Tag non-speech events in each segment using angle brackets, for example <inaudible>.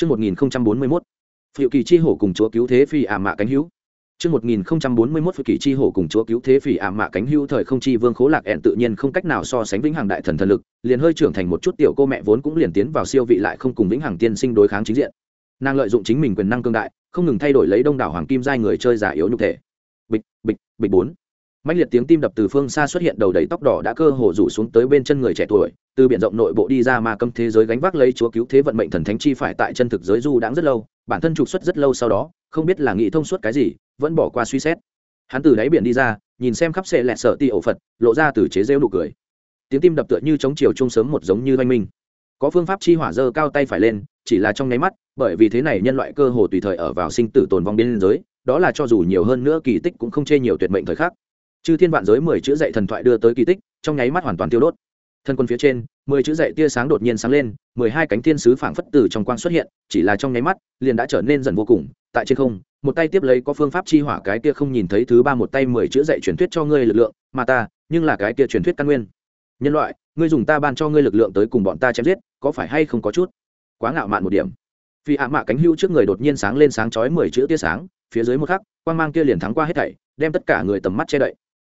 Trước 1041, Phiệu kỳ chi hổ cùng chúa cứu thế phi ảm mạ cánh hữu. Trước 1041 Phiệu kỳ chi hổ cùng chúa cứu thế phi ảm mạ cánh hữu thời không chi vương khố lạc ẹn tự nhiên không cách nào so sánh vĩnh hằng đại thần thần lực, liền hơi trưởng thành một chút tiểu cô mẹ vốn cũng liền tiến vào siêu vị lại không cùng vĩnh hằng tiên sinh đối kháng chính diện. Nàng lợi dụng chính mình quyền năng cương đại, không ngừng thay đổi lấy đông đảo hoàng kim giai người chơi giả yếu nhục thể. Bịch, bịch, bịch bốn mạnh liệt tiếng tim đập từ phương xa xuất hiện đầu đầy tóc đỏ đã cơ hồ rủ xuống tới bên chân người trẻ tuổi, từ biển rộng nội bộ đi ra mà câm thế giới gánh vác lấy chúa cứu thế vận mệnh thần thánh chi phải tại chân thực giới du đãng rất lâu, bản thân trục xuất rất lâu sau đó, không biết là nghĩ thông suốt cái gì, vẫn bỏ qua suy xét. Hắn từ đáy biển đi ra, nhìn xem khắp sệ lẹt sợ ti ổ phật, lộ ra từ chế rêu nụ cười. Tiếng tim đập tựa như chống chiều chung sớm một giống như oanh minh. Có phương pháp chi hỏa dơ cao tay phải lên, chỉ là trong nháy mắt, bởi vì thế này nhân loại cơ hồ tùy thời ở vào sinh tử tồn vong biên giới, đó là cho dù nhiều hơn nữa kỳ tích cũng không chê nhiều tuyệt mệnh thời khắc chư thiên vạn giới mười chữ dạy thần thoại đưa tới kỳ tích, trong nháy mắt hoàn toàn tiêu đốt. Thân quân phía trên, mười chữ dạy tia sáng đột nhiên sáng lên, mười hai cánh thiên sứ phảng phất từ trong quang xuất hiện, chỉ là trong nháy mắt, liền đã trở nên dần vô cùng, tại trên không, một tay tiếp lấy có phương pháp chi hỏa cái kia không nhìn thấy thứ ba một tay mười chữ dạy truyền thuyết cho ngươi lực lượng, mà ta, nhưng là cái kia truyền thuyết căn nguyên. Nhân loại, ngươi dùng ta ban cho ngươi lực lượng tới cùng bọn ta chém giết, có phải hay không có chút? Quá ngạo mạn một điểm. Vì ạ mạ cánh hưu trước người đột nhiên sáng lên sáng chói mười chữ tia sáng, phía dưới một khắc, quang mang kia liền thắng qua hết thảy, đem tất cả người tầm mắt che đậy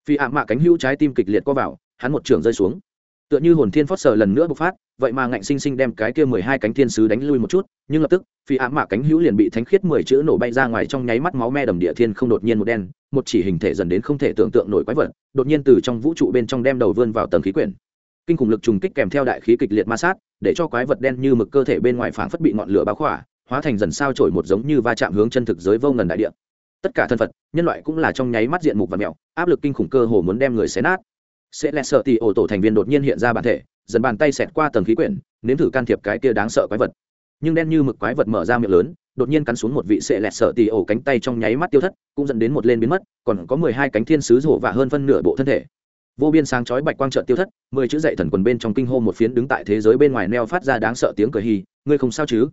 phi ạ mạ cánh hưu trái tim kịch liệt co vào, hắn một trưởng rơi xuống. Tựa như hồn thiên phót sờ lần nữa bộc phát, vậy mà ngạnh sinh sinh đem cái kia mười hai cánh thiên sứ đánh lui một chút, nhưng lập tức, phi ạ mạ cánh hữu liền bị thánh khiết mười chữ nổ bay ra ngoài trong nháy mắt máu me đầm địa thiên không đột nhiên một đen, một chỉ hình thể dần đến không thể tưởng tượng nổi quái vật, đột nhiên từ trong vũ trụ bên trong đem đầu vươn vào tầng khí quyển. Kinh khủng lực trùng kích kèm theo đại khí kịch liệt ma sát, để cho quái vật đen như mực cơ thể bên ngoài phảng phất bị ngọn lửa báo khỏa, hóa thành dần sao trổi một giống như va chạm hướng chân thực giới vô ngần đại địa tất cả thân phật, nhân loại cũng là trong nháy mắt diện mục và mèo áp lực kinh khủng cơ hồ muốn đem người xé nát. Sẽ lẹ sợ tì ổ tổ thành viên đột nhiên hiện ra bản thể, dần bàn tay xẹt qua tầng khí quyển, nếm thử can thiệp cái kia đáng sợ quái vật. Nhưng đen như mực quái vật mở ra miệng lớn, đột nhiên cắn xuống một vị sệ lẹt sợ tì ổ cánh tay trong nháy mắt tiêu thất, cũng dẫn đến một lên biến mất, còn có mười hai cánh thiên sứ rổ và hơn phân nửa bộ thân thể. Vô biên sáng chói bạch quang trợ tiêu thất, mười chữ dậy thần quần bên trong kinh hô một phiến đứng tại thế giới bên ngoài neo phát ra đáng sợ tiếng cười hì, ngươi không sao chứ?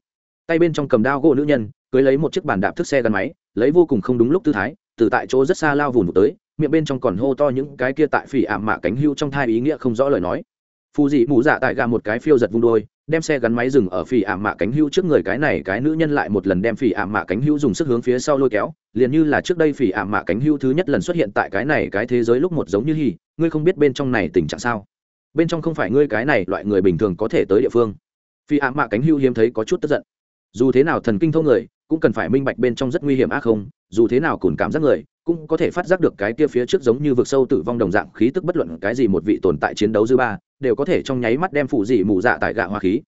Tay bên trong cầm đao gỗ nữ nhân, cưới lấy một chiếc bàn đạp thức xe gắn máy lấy vô cùng không đúng lúc tư thái, từ tại chỗ rất xa lao vùn vụt tới, miệng bên trong còn hô to những cái kia tại phỉ ảm mạ cánh hưu trong thai ý nghĩa không rõ lời nói. Phù dị mù dạ tại gà một cái phiêu giật vung đôi, đem xe gắn máy dừng ở phỉ ảm mạ cánh hưu trước người cái này cái nữ nhân lại một lần đem phỉ ảm mạ cánh hưu dùng sức hướng phía sau lôi kéo, liền như là trước đây phỉ ảm mạ cánh hưu thứ nhất lần xuất hiện tại cái này cái thế giới lúc một giống như hì, ngươi không biết bên trong này tình trạng sao? Bên trong không phải ngươi cái này loại người bình thường có thể tới địa phương. Phỉ ảm mạ cánh hưu hiếm thấy có chút tức giận. Dù thế nào thần kinh thông người cũng cần phải minh bạch bên trong rất nguy hiểm ác không, dù thế nào cùn cảm giác người, cũng có thể phát giác được cái kia phía trước giống như vực sâu tử vong đồng dạng khí tức bất luận cái gì một vị tồn tại chiến đấu dư ba, đều có thể trong nháy mắt đem phụ dị mù dạ tại gạ hoa khí.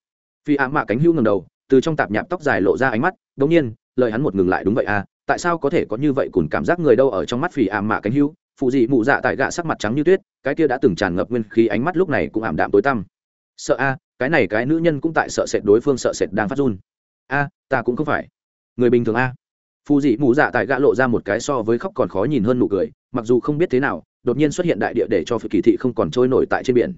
Phi ám mạ cánh hưu ngầm đầu, từ trong tạp nhạp tóc dài lộ ra ánh mắt, đống nhiên, lời hắn một ngừng lại đúng vậy à tại sao có thể có như vậy cùn cảm giác người đâu ở trong mắt phi ám mạ cánh hưu? Phụ dị mù dạ tại gạ sắc mặt trắng như tuyết, cái kia đã từng tràn ngập nguyên khí ánh mắt lúc này cũng ảm đạm tối tăm. Sợ a, cái này cái nữ nhân cũng tại sợ sệt đối phương sợ sệt đang phát run. A, ta cũng không phải người bình thường a. Phù dị mù dạ tại gã lộ ra một cái so với khóc còn khó nhìn hơn nụ cười, mặc dù không biết thế nào, đột nhiên xuất hiện đại địa để cho phật kỳ thị không còn trôi nổi tại trên biển.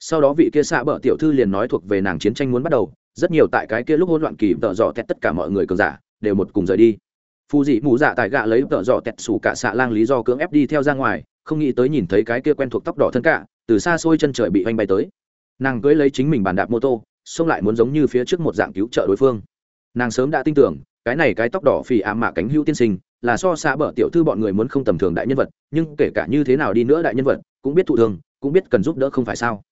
Sau đó vị kia xạ bờ tiểu thư liền nói thuộc về nàng chiến tranh muốn bắt đầu, rất nhiều tại cái kia lúc hỗn loạn kỳ tợ dọ tét tất cả mọi người cường giả, đều một cùng rời đi. Phù dị mù dạ tại gã lấy tợ dọ tẹt xù cả xạ lang lý do cưỡng ép đi theo ra ngoài, không nghĩ tới nhìn thấy cái kia quen thuộc tóc đỏ thân cả, từ xa xôi chân trời bị oanh bay tới. Nàng cưới lấy chính mình bàn đạp mô tô, xông lại muốn giống như phía trước một dạng cứu trợ đối phương. Nàng sớm đã tin tưởng cái này cái tóc đỏ phì ảm mạ cánh hữu tiên sinh, là so xa bở tiểu thư bọn người muốn không tầm thường đại nhân vật, nhưng kể cả như thế nào đi nữa đại nhân vật, cũng biết thụ thương cũng biết cần giúp đỡ không phải sao.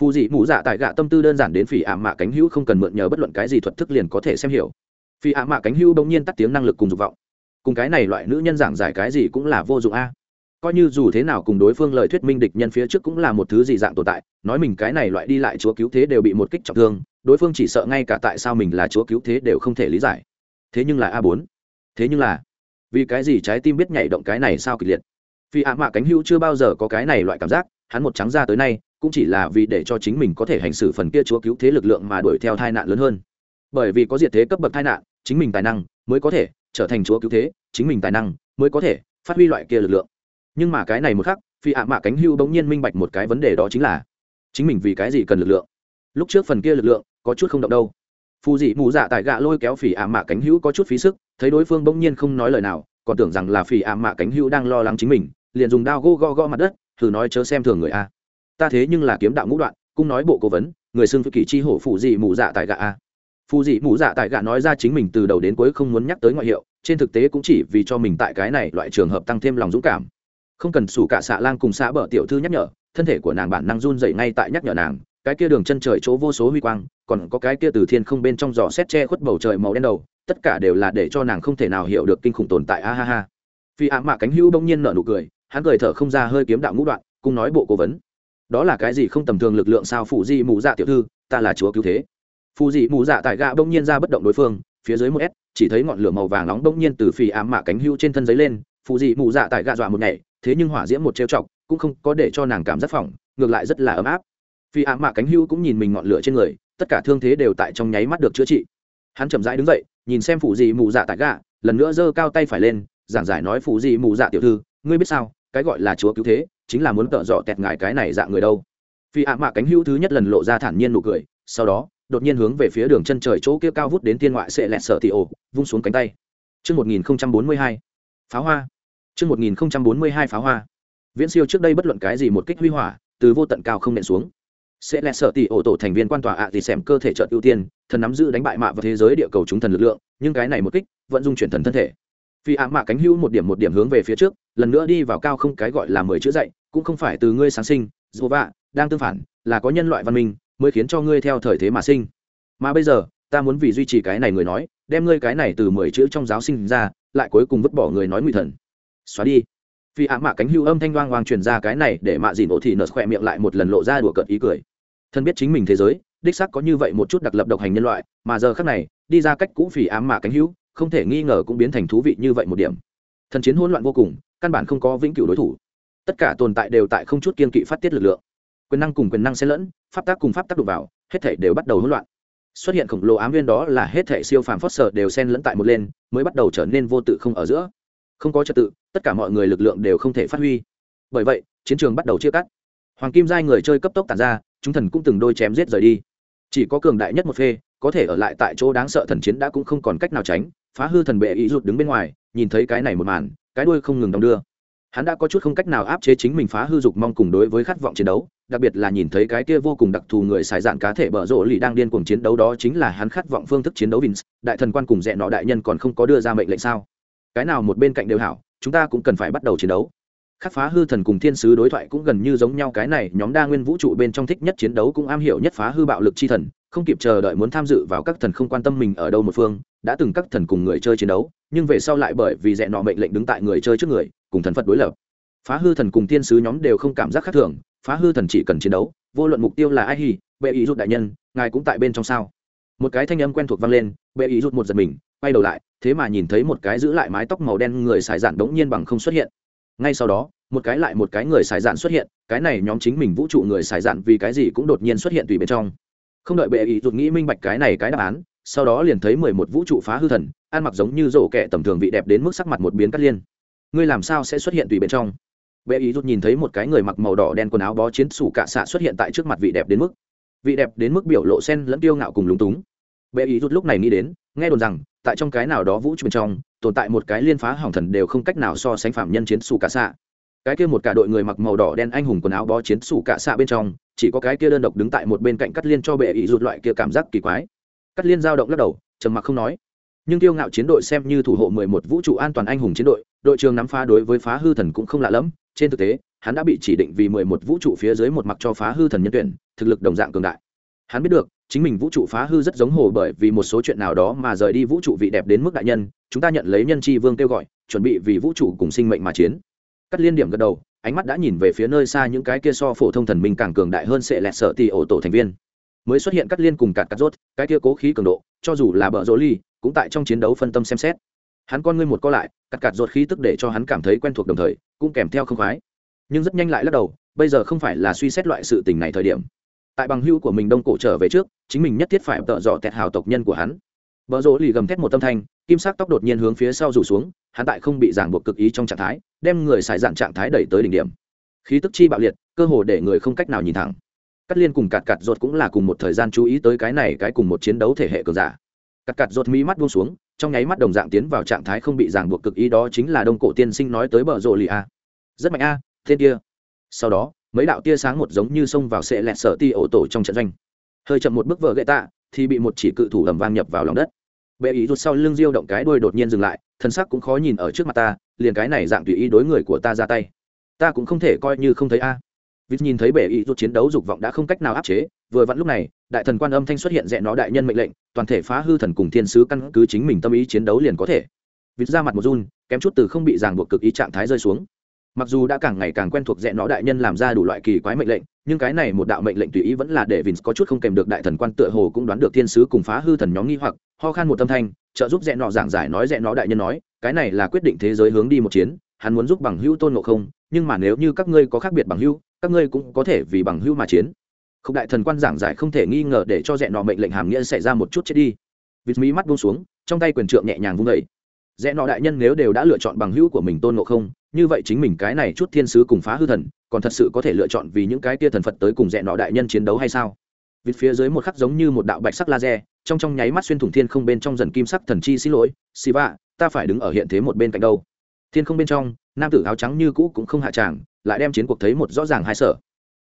Phù dị mũ dạ tại gạ tâm tư đơn giản đến phỉ ảm mạ cánh hữu không cần mượn nhờ bất luận cái gì thuật thức liền có thể xem hiểu. Phỉ ảm mạ cánh hữu bỗng nhiên tắt tiếng năng lực cùng dục vọng. Cùng cái này loại nữ nhân giảng giải cái gì cũng là vô dụng a. Coi như dù thế nào cùng đối phương lời thuyết minh địch nhân phía trước cũng là một thứ gì dạng tồn tại, nói mình cái này loại đi lại chúa cứu thế đều bị một kích trọng thương, đối phương chỉ sợ ngay cả tại sao mình là chúa cứu thế đều không thể lý giải thế nhưng là a bốn. Thế nhưng là, vì cái gì trái tim biết nhảy động cái này sao kịch liệt? Vì ạ mạ cánh hữu chưa bao giờ có cái này loại cảm giác, hắn một trắng ra tới nay, cũng chỉ là vì để cho chính mình có thể hành xử phần kia chúa cứu thế lực lượng mà đuổi theo tai nạn lớn hơn. Bởi vì có diệt thế cấp bậc tai nạn, chính mình tài năng mới có thể trở thành chúa cứu thế, chính mình tài năng mới có thể phát huy loại kia lực lượng. Nhưng mà cái này một khắc, phi ạ mạ cánh hưu bỗng nhiên minh bạch một cái vấn đề đó chính là, chính mình vì cái gì cần lực lượng? Lúc trước phần kia lực lượng có chút không động đâu phù dị mù dạ tại gạ lôi kéo phỉ ạ mạ cánh hữu có chút phí sức, thấy đối phương bỗng nhiên không nói lời nào, còn tưởng rằng là phỉ ạ mạ cánh hữu đang lo lắng chính mình, liền dùng đao gô go go mặt đất, thử nói chớ xem thường người a. Ta thế nhưng là kiếm đạo ngũ đoạn cung nói bộ cố vấn, người xưng phi kỳ chi hổ phù dị mù dạ tại gạ a. Phù dị mù dạ tại gạ nói ra chính mình từ đầu đến cuối không muốn nhắc tới ngoại hiệu, trên thực tế cũng chỉ vì cho mình tại cái này loại trường hợp tăng thêm lòng dũng cảm. Không cần sủ cả xạ lang cùng xã bờ tiểu thư nhắc nhở, thân thể của nàng bản năng run dậy ngay tại nhắc nhở nàng cái kia đường chân trời chỗ vô số huy quang, còn có cái kia từ thiên không bên trong giò xét che khuất bầu trời màu đen đầu, tất cả đều là để cho nàng không thể nào hiểu được kinh khủng tồn tại, a ha ha. Phi ạ mạ cánh hữu bỗng nhiên nở nụ cười, hắn cười thở không ra hơi kiếm đạo ngũ đoạn, cùng nói bộ cố vấn. Đó là cái gì không tầm thường lực lượng sao phụ di mù dạ tiểu thư, ta là chúa cứu thế. Phụ dị mù dạ tại gạ bỗng nhiên ra bất động đối phương, phía dưới một s, chỉ thấy ngọn lửa màu vàng nóng bỗng nhiên từ phi ám mạ cánh hưu trên thân giấy lên phụ dị mù dạ tại gạ dọa một ngày thế nhưng hỏa diễm một trêu chọc, cũng không có để cho nàng cảm giác phỏng, ngược lại rất là ấm áp phi ám mạ cánh hưu cũng nhìn mình ngọn lửa trên người tất cả thương thế đều tại trong nháy mắt được chữa trị hắn chậm rãi đứng dậy nhìn xem phụ dị mù dạ tại gạ lần nữa giơ cao tay phải lên giảng giải nói phụ dị mù dạ tiểu thư ngươi biết sao cái gọi là chúa cứu thế chính là muốn tợ dọ tẹt ngại cái này dạng người đâu phi ạ mạ cánh hưu thứ nhất lần lộ ra thản nhiên nụ cười sau đó đột nhiên hướng về phía đường chân trời chỗ kia cao vút đến thiên ngoại sẽ lẹt sợ thì ổ vung xuống cánh tay Trước 1042, pháo hoa. Trước 1042 pháo hoa. Viễn siêu trước đây bất luận cái gì một kích huy hỏa, từ vô tận cao không nện xuống. Sẽ lẹt sợ tỷ ổ tổ thành viên quan tòa ạ thì xem cơ thể trợt ưu tiên, thần nắm giữ đánh bại mạ vào thế giới địa cầu chúng thần lực lượng, nhưng cái này một kích vẫn dung chuyển thần thân thể. Phi ạ mạ cánh hữu một điểm một điểm hướng về phía trước, lần nữa đi vào cao không cái gọi là mười chữ dậy, cũng không phải từ ngươi sáng sinh, dù vạ, đang tương phản, là có nhân loại văn minh, mới khiến cho ngươi theo thời thế mà sinh. Mà bây giờ ta muốn vì duy trì cái này người nói đem ngươi cái này từ mười chữ trong giáo sinh ra lại cuối cùng vứt bỏ người nói nguy thần. Xóa đi. Phi ạ mạ cánh hưu âm thanh đoang hoang truyền ra cái này để mạ dìn ổ thì nợt khỏe miệng lại một lần lộ ra đùa cợt ý cười thân biết chính mình thế giới, đích xác có như vậy một chút đặc lập độc hành nhân loại, mà giờ khác này, đi ra cách cũ phỉ ám mạ cánh hữu, không thể nghi ngờ cũng biến thành thú vị như vậy một điểm. Thần chiến hỗn loạn vô cùng, căn bản không có vĩnh cửu đối thủ. Tất cả tồn tại đều tại không chút kiên kỵ phát tiết lực lượng. Quyền năng cùng quyền năng xen lẫn, pháp tác cùng pháp tác đụng vào, hết thể đều bắt đầu hỗn loạn. Xuất hiện khổng lồ ám viên đó là hết thể siêu phàm phót sở đều xen lẫn tại một lên, mới bắt đầu trở nên vô tự không ở giữa. Không có trật tự, tất cả mọi người lực lượng đều không thể phát huy. Bởi vậy, chiến trường bắt đầu chia cắt hoàng kim giai người chơi cấp tốc tàn ra chúng thần cũng từng đôi chém giết rời đi chỉ có cường đại nhất một phê có thể ở lại tại chỗ đáng sợ thần chiến đã cũng không còn cách nào tránh phá hư thần bệ ý rụt đứng bên ngoài nhìn thấy cái này một màn cái đuôi không ngừng đong đưa hắn đã có chút không cách nào áp chế chính mình phá hư dục mong cùng đối với khát vọng chiến đấu đặc biệt là nhìn thấy cái kia vô cùng đặc thù người xài dạn cá thể bở rộ lì đang điên cuồng chiến đấu đó chính là hắn khát vọng phương thức chiến đấu Vince, đại thần quan cùng dẹ nọ đại nhân còn không có đưa ra mệnh lệnh sao? Cái nào một bên cạnh đều hảo, chúng ta cũng cần phải bắt đầu chiến đấu. Khắc phá hư thần cùng thiên sứ đối thoại cũng gần như giống nhau. Cái này, nhóm đa nguyên vũ trụ bên trong thích nhất chiến đấu cũng am hiểu nhất phá hư bạo lực chi thần, không kịp chờ đợi muốn tham dự vào các thần không quan tâm mình ở đâu một phương, đã từng các thần cùng người chơi chiến đấu, nhưng về sau lại bởi vì dẹn nọ mệnh lệnh đứng tại người chơi trước người, cùng thần Phật đối lập. Phá hư thần cùng thiên sứ nhóm đều không cảm giác khác thường phá hư thần chỉ cần chiến đấu vô luận mục tiêu là ai hi bệ ý rút đại nhân ngài cũng tại bên trong sao? Một cái thanh âm quen thuộc vang lên bệ ý rút một giật mình quay đầu lại thế mà nhìn thấy một cái giữ lại mái tóc màu đen người xài dạn đống nhiên bằng không xuất hiện ngay sau đó, một cái lại một cái người xài dạn xuất hiện, cái này nhóm chính mình vũ trụ người xài dạn vì cái gì cũng đột nhiên xuất hiện tùy bên trong. Không đợi bệ ý rút nghĩ minh bạch cái này cái đáp án, sau đó liền thấy mười một vũ trụ phá hư thần, ăn mặc giống như rổ kẹ tầm thường vị đẹp đến mức sắc mặt một biến cắt liên. Ngươi làm sao sẽ xuất hiện tùy bên trong? Bệ ý rút nhìn thấy một cái người mặc màu đỏ đen quần áo bó chiến sủ cạ xạ xuất hiện tại trước mặt vị đẹp đến mức, vị đẹp đến mức biểu lộ sen lẫn tiêu ngạo cùng lúng túng. Bệ ý rút lúc này nghĩ đến, nghe đồn rằng, tại trong cái nào đó vũ trụ bên trong tồn tại một cái liên phá hỏng thần đều không cách nào so sánh phạm nhân chiến sủ cả xạ. Cái kia một cả đội người mặc màu đỏ đen anh hùng quần áo bó chiến sủ cả xạ bên trong, chỉ có cái kia đơn độc đứng tại một bên cạnh cắt liên cho bệ ý rụt loại kia cảm giác kỳ quái. Cắt liên dao động lắc đầu, trầm mặc không nói. Nhưng tiêu ngạo chiến đội xem như thủ hộ mười một vũ trụ an toàn anh hùng chiến đội đội trường nắm phá đối với phá hư thần cũng không lạ lẫm. Trên thực tế, hắn đã bị chỉ định vì mười một vũ trụ phía dưới một mặc cho phá hư thần nhân tuyển, thực lực đồng dạng cường đại. Hắn biết được chính mình vũ trụ phá hư rất giống hồ bởi vì một số chuyện nào đó mà rời đi vũ trụ vị đẹp đến mức đại nhân, chúng ta nhận lấy nhân tri vương kêu gọi, chuẩn bị vì vũ trụ cùng sinh mệnh mà chiến. Cắt liên điểm gật đầu, ánh mắt đã nhìn về phía nơi xa những cái kia so phổ thông thần minh càng cường đại hơn sẽ lẹt sợ tì ổ tổ thành viên. Mới xuất hiện cắt liên cùng cạt cắt rốt, cái kia cố khí cường độ, cho dù là bợ rỗ ly, cũng tại trong chiến đấu phân tâm xem xét. Hắn con ngươi một co lại cắt cạt rốt khí tức để cho hắn cảm thấy quen thuộc đồng thời, cũng kèm theo không khoái. Nhưng rất nhanh lại lắc đầu, bây giờ không phải là suy xét loại sự tình này thời điểm tại bằng hưu của mình đông cổ trở về trước, chính mình nhất thiết phải tợ dọ tẹt hào tộc nhân của hắn. Vợ rỗ lì gầm thét một tâm thanh, kim sắc tóc đột nhiên hướng phía sau rủ xuống, hắn tại không bị giảng buộc cực ý trong trạng thái, đem người xài dạn trạng thái đẩy tới đỉnh điểm. Khí tức chi bạo liệt, cơ hồ để người không cách nào nhìn thẳng. Cắt liên cùng cạt cạt ruột cũng là cùng một thời gian chú ý tới cái này, cái cùng một chiến đấu thể hệ cường giả. Cắt cạt ruột mỹ mắt buông xuống, trong nháy mắt đồng dạng tiến vào trạng thái không bị giảng buộc cực ý đó chính là đông cổ tiên sinh nói tới bờ rộ lì a. Rất mạnh a, tên kia. Sau đó mấy đạo tia sáng một giống như xông vào sệ lẹt sở ti ổ tổ trong trận doanh. Hơi chậm một bước vợ gậy tạ, thì bị một chỉ cự thủ ầm vang nhập vào lòng đất. Bệ ý rút sau lưng diêu động cái đuôi đột nhiên dừng lại, thân sắc cũng khó nhìn ở trước mặt ta, liền cái này dạng tùy ý đối người của ta ra tay. Ta cũng không thể coi như không thấy a. À. vít nhìn thấy bệ ý rút chiến đấu dục vọng đã không cách nào áp chế, vừa vặn lúc này, đại thần quan âm thanh xuất hiện rẽ nó đại nhân mệnh lệnh, toàn thể phá hư thần cùng thiên sứ căn cứ chính mình tâm ý chiến đấu liền có thể. Vít ra mặt một run, kém chút từ không bị ràng buộc cực ý trạng thái rơi xuống mặc dù đã càng ngày càng quen thuộc rẽ nó đại nhân làm ra đủ loại kỳ quái mệnh lệnh, nhưng cái này một đạo mệnh lệnh tùy ý vẫn là để vins có chút không kèm được đại thần quan tựa hồ cũng đoán được thiên sứ cùng phá hư thần nhóm nghi hoặc, ho khan một tâm thanh, trợ giúp rẽ nọ giảng giải nói rẽ nó đại nhân nói, cái này là quyết định thế giới hướng đi một chiến, hắn muốn giúp bằng hữu tôn ngộ không, nhưng mà nếu như các ngươi có khác biệt bằng hữu, các ngươi cũng có thể vì bằng hữu mà chiến. Không, đại thần quan giảng giải không thể nghi ngờ để cho rẽ nọ mệnh lệnh hàm nghĩa xảy ra một chút chết đi. Vịt mí mắt buông xuống, trong tay quyền trượng nhẹ nhàng vung vẩy rẽ nọ đại nhân nếu đều đã lựa chọn bằng hữu của mình tôn ngộ không như vậy chính mình cái này chút thiên sứ cùng phá hư thần, còn thật sự có thể lựa chọn vì những cái kia thần phật tới cùng rẽ nọ đại nhân chiến đấu hay sao? Vịt phía dưới một khắc giống như một đạo bạch sắc laser, trong trong nháy mắt xuyên thủng thiên không bên trong dần kim sắc thần chi xin lỗi siva ta phải đứng ở hiện thế một bên cạnh đâu? Thiên không bên trong, nam tử áo trắng như cũ cũng không hạ tràng, lại đem chiến cuộc thấy một rõ ràng hai sở.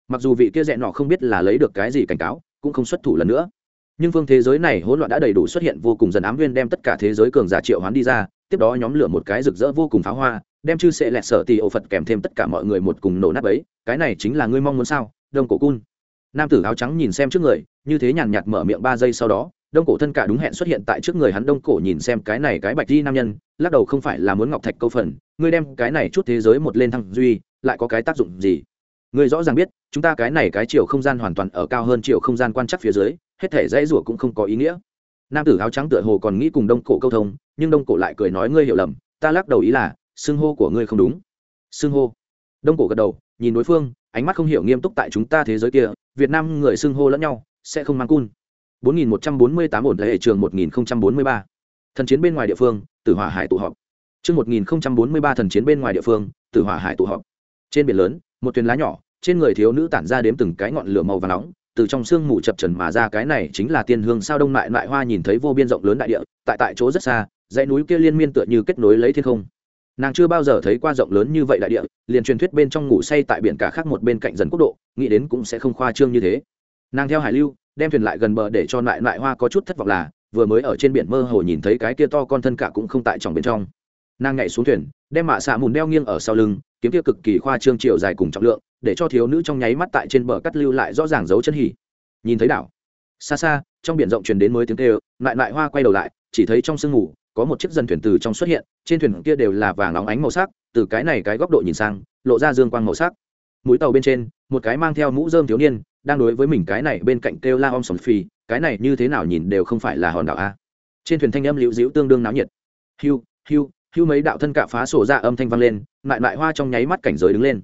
Mặc dù vị kia rẽ nọ không biết là lấy được cái gì cảnh cáo, cũng không xuất thủ lần nữa. Nhưng phương thế giới này hỗn loạn đã đầy đủ xuất hiện vô cùng dần ám nguyên đem tất cả thế giới cường giả triệu hoán đi ra, tiếp đó nhóm lửa một cái rực rỡ vô cùng pháo hoa đem chư sẽ lẹt sở tì ổ phật kèm thêm tất cả mọi người một cùng nổ nát ấy cái này chính là ngươi mong muốn sao? Đông cổ cun. Nam tử áo trắng nhìn xem trước người, như thế nhàn nhạt mở miệng ba giây sau đó, đông cổ thân cả đúng hẹn xuất hiện tại trước người hắn đông cổ nhìn xem cái này cái bạch di nam nhân, lắc đầu không phải là muốn ngọc thạch câu phần, ngươi đem cái này chút thế giới một lên thăng duy, lại có cái tác dụng gì? Ngươi rõ ràng biết, chúng ta cái này cái chiều không gian hoàn toàn ở cao hơn chiều không gian quan chắc phía dưới, hết thể dãy rủa cũng không có ý nghĩa. Nam tử áo trắng tựa hồ còn nghĩ cùng đông cổ câu thông, nhưng đông cổ lại cười nói ngươi hiểu lầm, ta lắc đầu ý là xưng hô của ngươi không đúng xưng hô đông cổ gật đầu nhìn đối phương ánh mắt không hiểu nghiêm túc tại chúng ta thế giới kia việt nam người xưng hô lẫn nhau sẽ không mang cun 4148 ổn lệ trường 1043. Thần chiến bên ngoài địa phương, Tử Hỏa Hải tụ họp. Chương 1043 thần chiến bên ngoài địa phương, Tử Hỏa Hải tụ họp. Trên biển lớn, một thuyền lá nhỏ, trên người thiếu nữ tản ra đếm từng cái ngọn lửa màu vàng nóng, từ trong sương mù chập trần mà ra cái này chính là tiên hương sao đông lại lại hoa nhìn thấy vô biên rộng lớn đại địa, tại tại chỗ rất xa, dãy núi kia liên miên tựa như kết nối lấy thiên không. Nàng chưa bao giờ thấy qua rộng lớn như vậy đại địa, liền truyền thuyết bên trong ngủ say tại biển cả khác một bên cạnh dần quốc độ, nghĩ đến cũng sẽ không khoa trương như thế. Nàng theo hải lưu, đem thuyền lại gần bờ để cho lại lại hoa có chút thất vọng là vừa mới ở trên biển mơ hồ nhìn thấy cái kia to con thân cả cũng không tại trong bên trong nàng nhảy xuống thuyền đem mạ xạ mùn đeo nghiêng ở sau lưng kiếm kia cực kỳ khoa trương chiều dài cùng trọng lượng để cho thiếu nữ trong nháy mắt tại trên bờ cắt lưu lại rõ ràng dấu chân hỉ nhìn thấy đảo xa xa trong biển rộng truyền đến mới tiếng kêu lại lại hoa quay đầu lại chỉ thấy trong sương ngủ có một chiếc dần thuyền từ trong xuất hiện, trên thuyền kia đều là vàng óng ánh màu sắc, từ cái này cái góc độ nhìn sang, lộ ra dương quang màu sắc. Mũi tàu bên trên, một cái mang theo mũ dơm thiếu niên, đang đối với mình cái này bên cạnh kêu la om sầm phi cái này như thế nào nhìn đều không phải là hòn đảo a. Trên thuyền thanh âm liễu dĩu tương đương náo nhiệt. Hiu hiu hiu mấy đạo thân cạ phá sổ ra âm thanh vang lên, lại lại hoa trong nháy mắt cảnh giới đứng lên.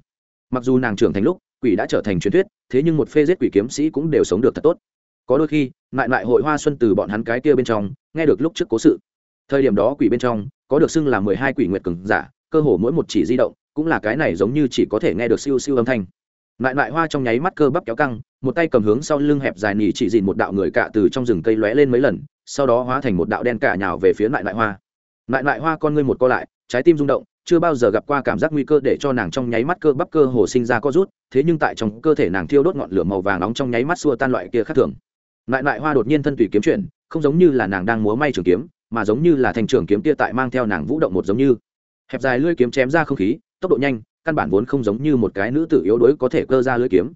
Mặc dù nàng trưởng thành lúc, quỷ đã trở thành truyền thuyết, thế nhưng một phê giết quỷ kiếm sĩ cũng đều sống được thật tốt. Có đôi khi, lại lại hội hoa xuân từ bọn hắn cái kia bên trong, nghe được lúc trước cố sự thời điểm đó quỷ bên trong, có được xưng là mười hai quỷ nguyệt cường giả, cơ hồ mỗi một chỉ di động, cũng là cái này giống như chỉ có thể nghe được siêu siêu âm thanh. Lại lại hoa trong nháy mắt cơ bắp kéo căng, một tay cầm hướng sau lưng hẹp dài nỉ chỉ dìn một đạo người cạ từ trong rừng cây lóe lên mấy lần, sau đó hóa thành một đạo đen cả nhào về phía lại lại hoa. Lại lại hoa con ngươi một co lại, trái tim rung động, chưa bao giờ gặp qua cảm giác nguy cơ để cho nàng trong nháy mắt cơ bắp cơ hồ sinh ra co rút, thế nhưng tại trong cơ thể nàng thiêu đốt ngọn lửa màu vàng nóng trong nháy mắt xua tan loại kia khác thường. Lại lại hoa đột nhiên thân tùy kiếm chuyển, không giống như là nàng đang múa may trường kiếm mà giống như là thành trưởng kiếm tia tại mang theo nàng vũ động một giống như. Hẹp dài lưỡi kiếm chém ra không khí, tốc độ nhanh, căn bản vốn không giống như một cái nữ tử yếu đuối có thể cơ ra lưỡi kiếm.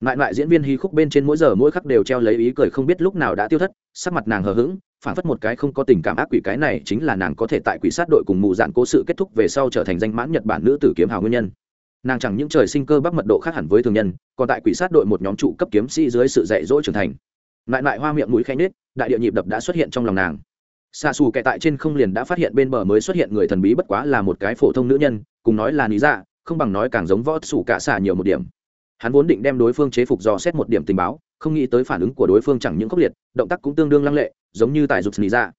Lại lại diễn viên hí khúc bên trên mỗi giờ mỗi khắc đều treo lấy ý cười không biết lúc nào đã tiêu thất, sắc mặt nàng hờ hững phản phất một cái không có tình cảm ác quỷ cái này chính là nàng có thể tại quỷ sát đội cùng mù dạn cố sự kết thúc về sau trở thành danh mãn nhật bản nữ tử kiếm hào nguyên nhân. Nàng chẳng những trời sinh cơ bắp mật độ khác hẳn với thường nhân, còn tại quỷ sát đội một nhóm trụ cấp kiếm sĩ dưới sự dạy dỗ trưởng thành. Lại lại hoa miệng mũi khay nết đại địa nhịp đập đã xuất hiện trong lòng nàng xa xù kẻ tại trên không liền đã phát hiện bên bờ mới xuất hiện người thần bí bất quá là một cái phổ thông nữ nhân, cùng nói là lý dạ không bằng nói càng giống võ xù cả xạ nhiều một điểm. Hắn vốn định đem đối phương chế phục dò xét một điểm tình báo, không nghĩ tới phản ứng của đối phương chẳng những khốc liệt, động tác cũng tương đương lăng lệ, giống như tại dục lý dạ.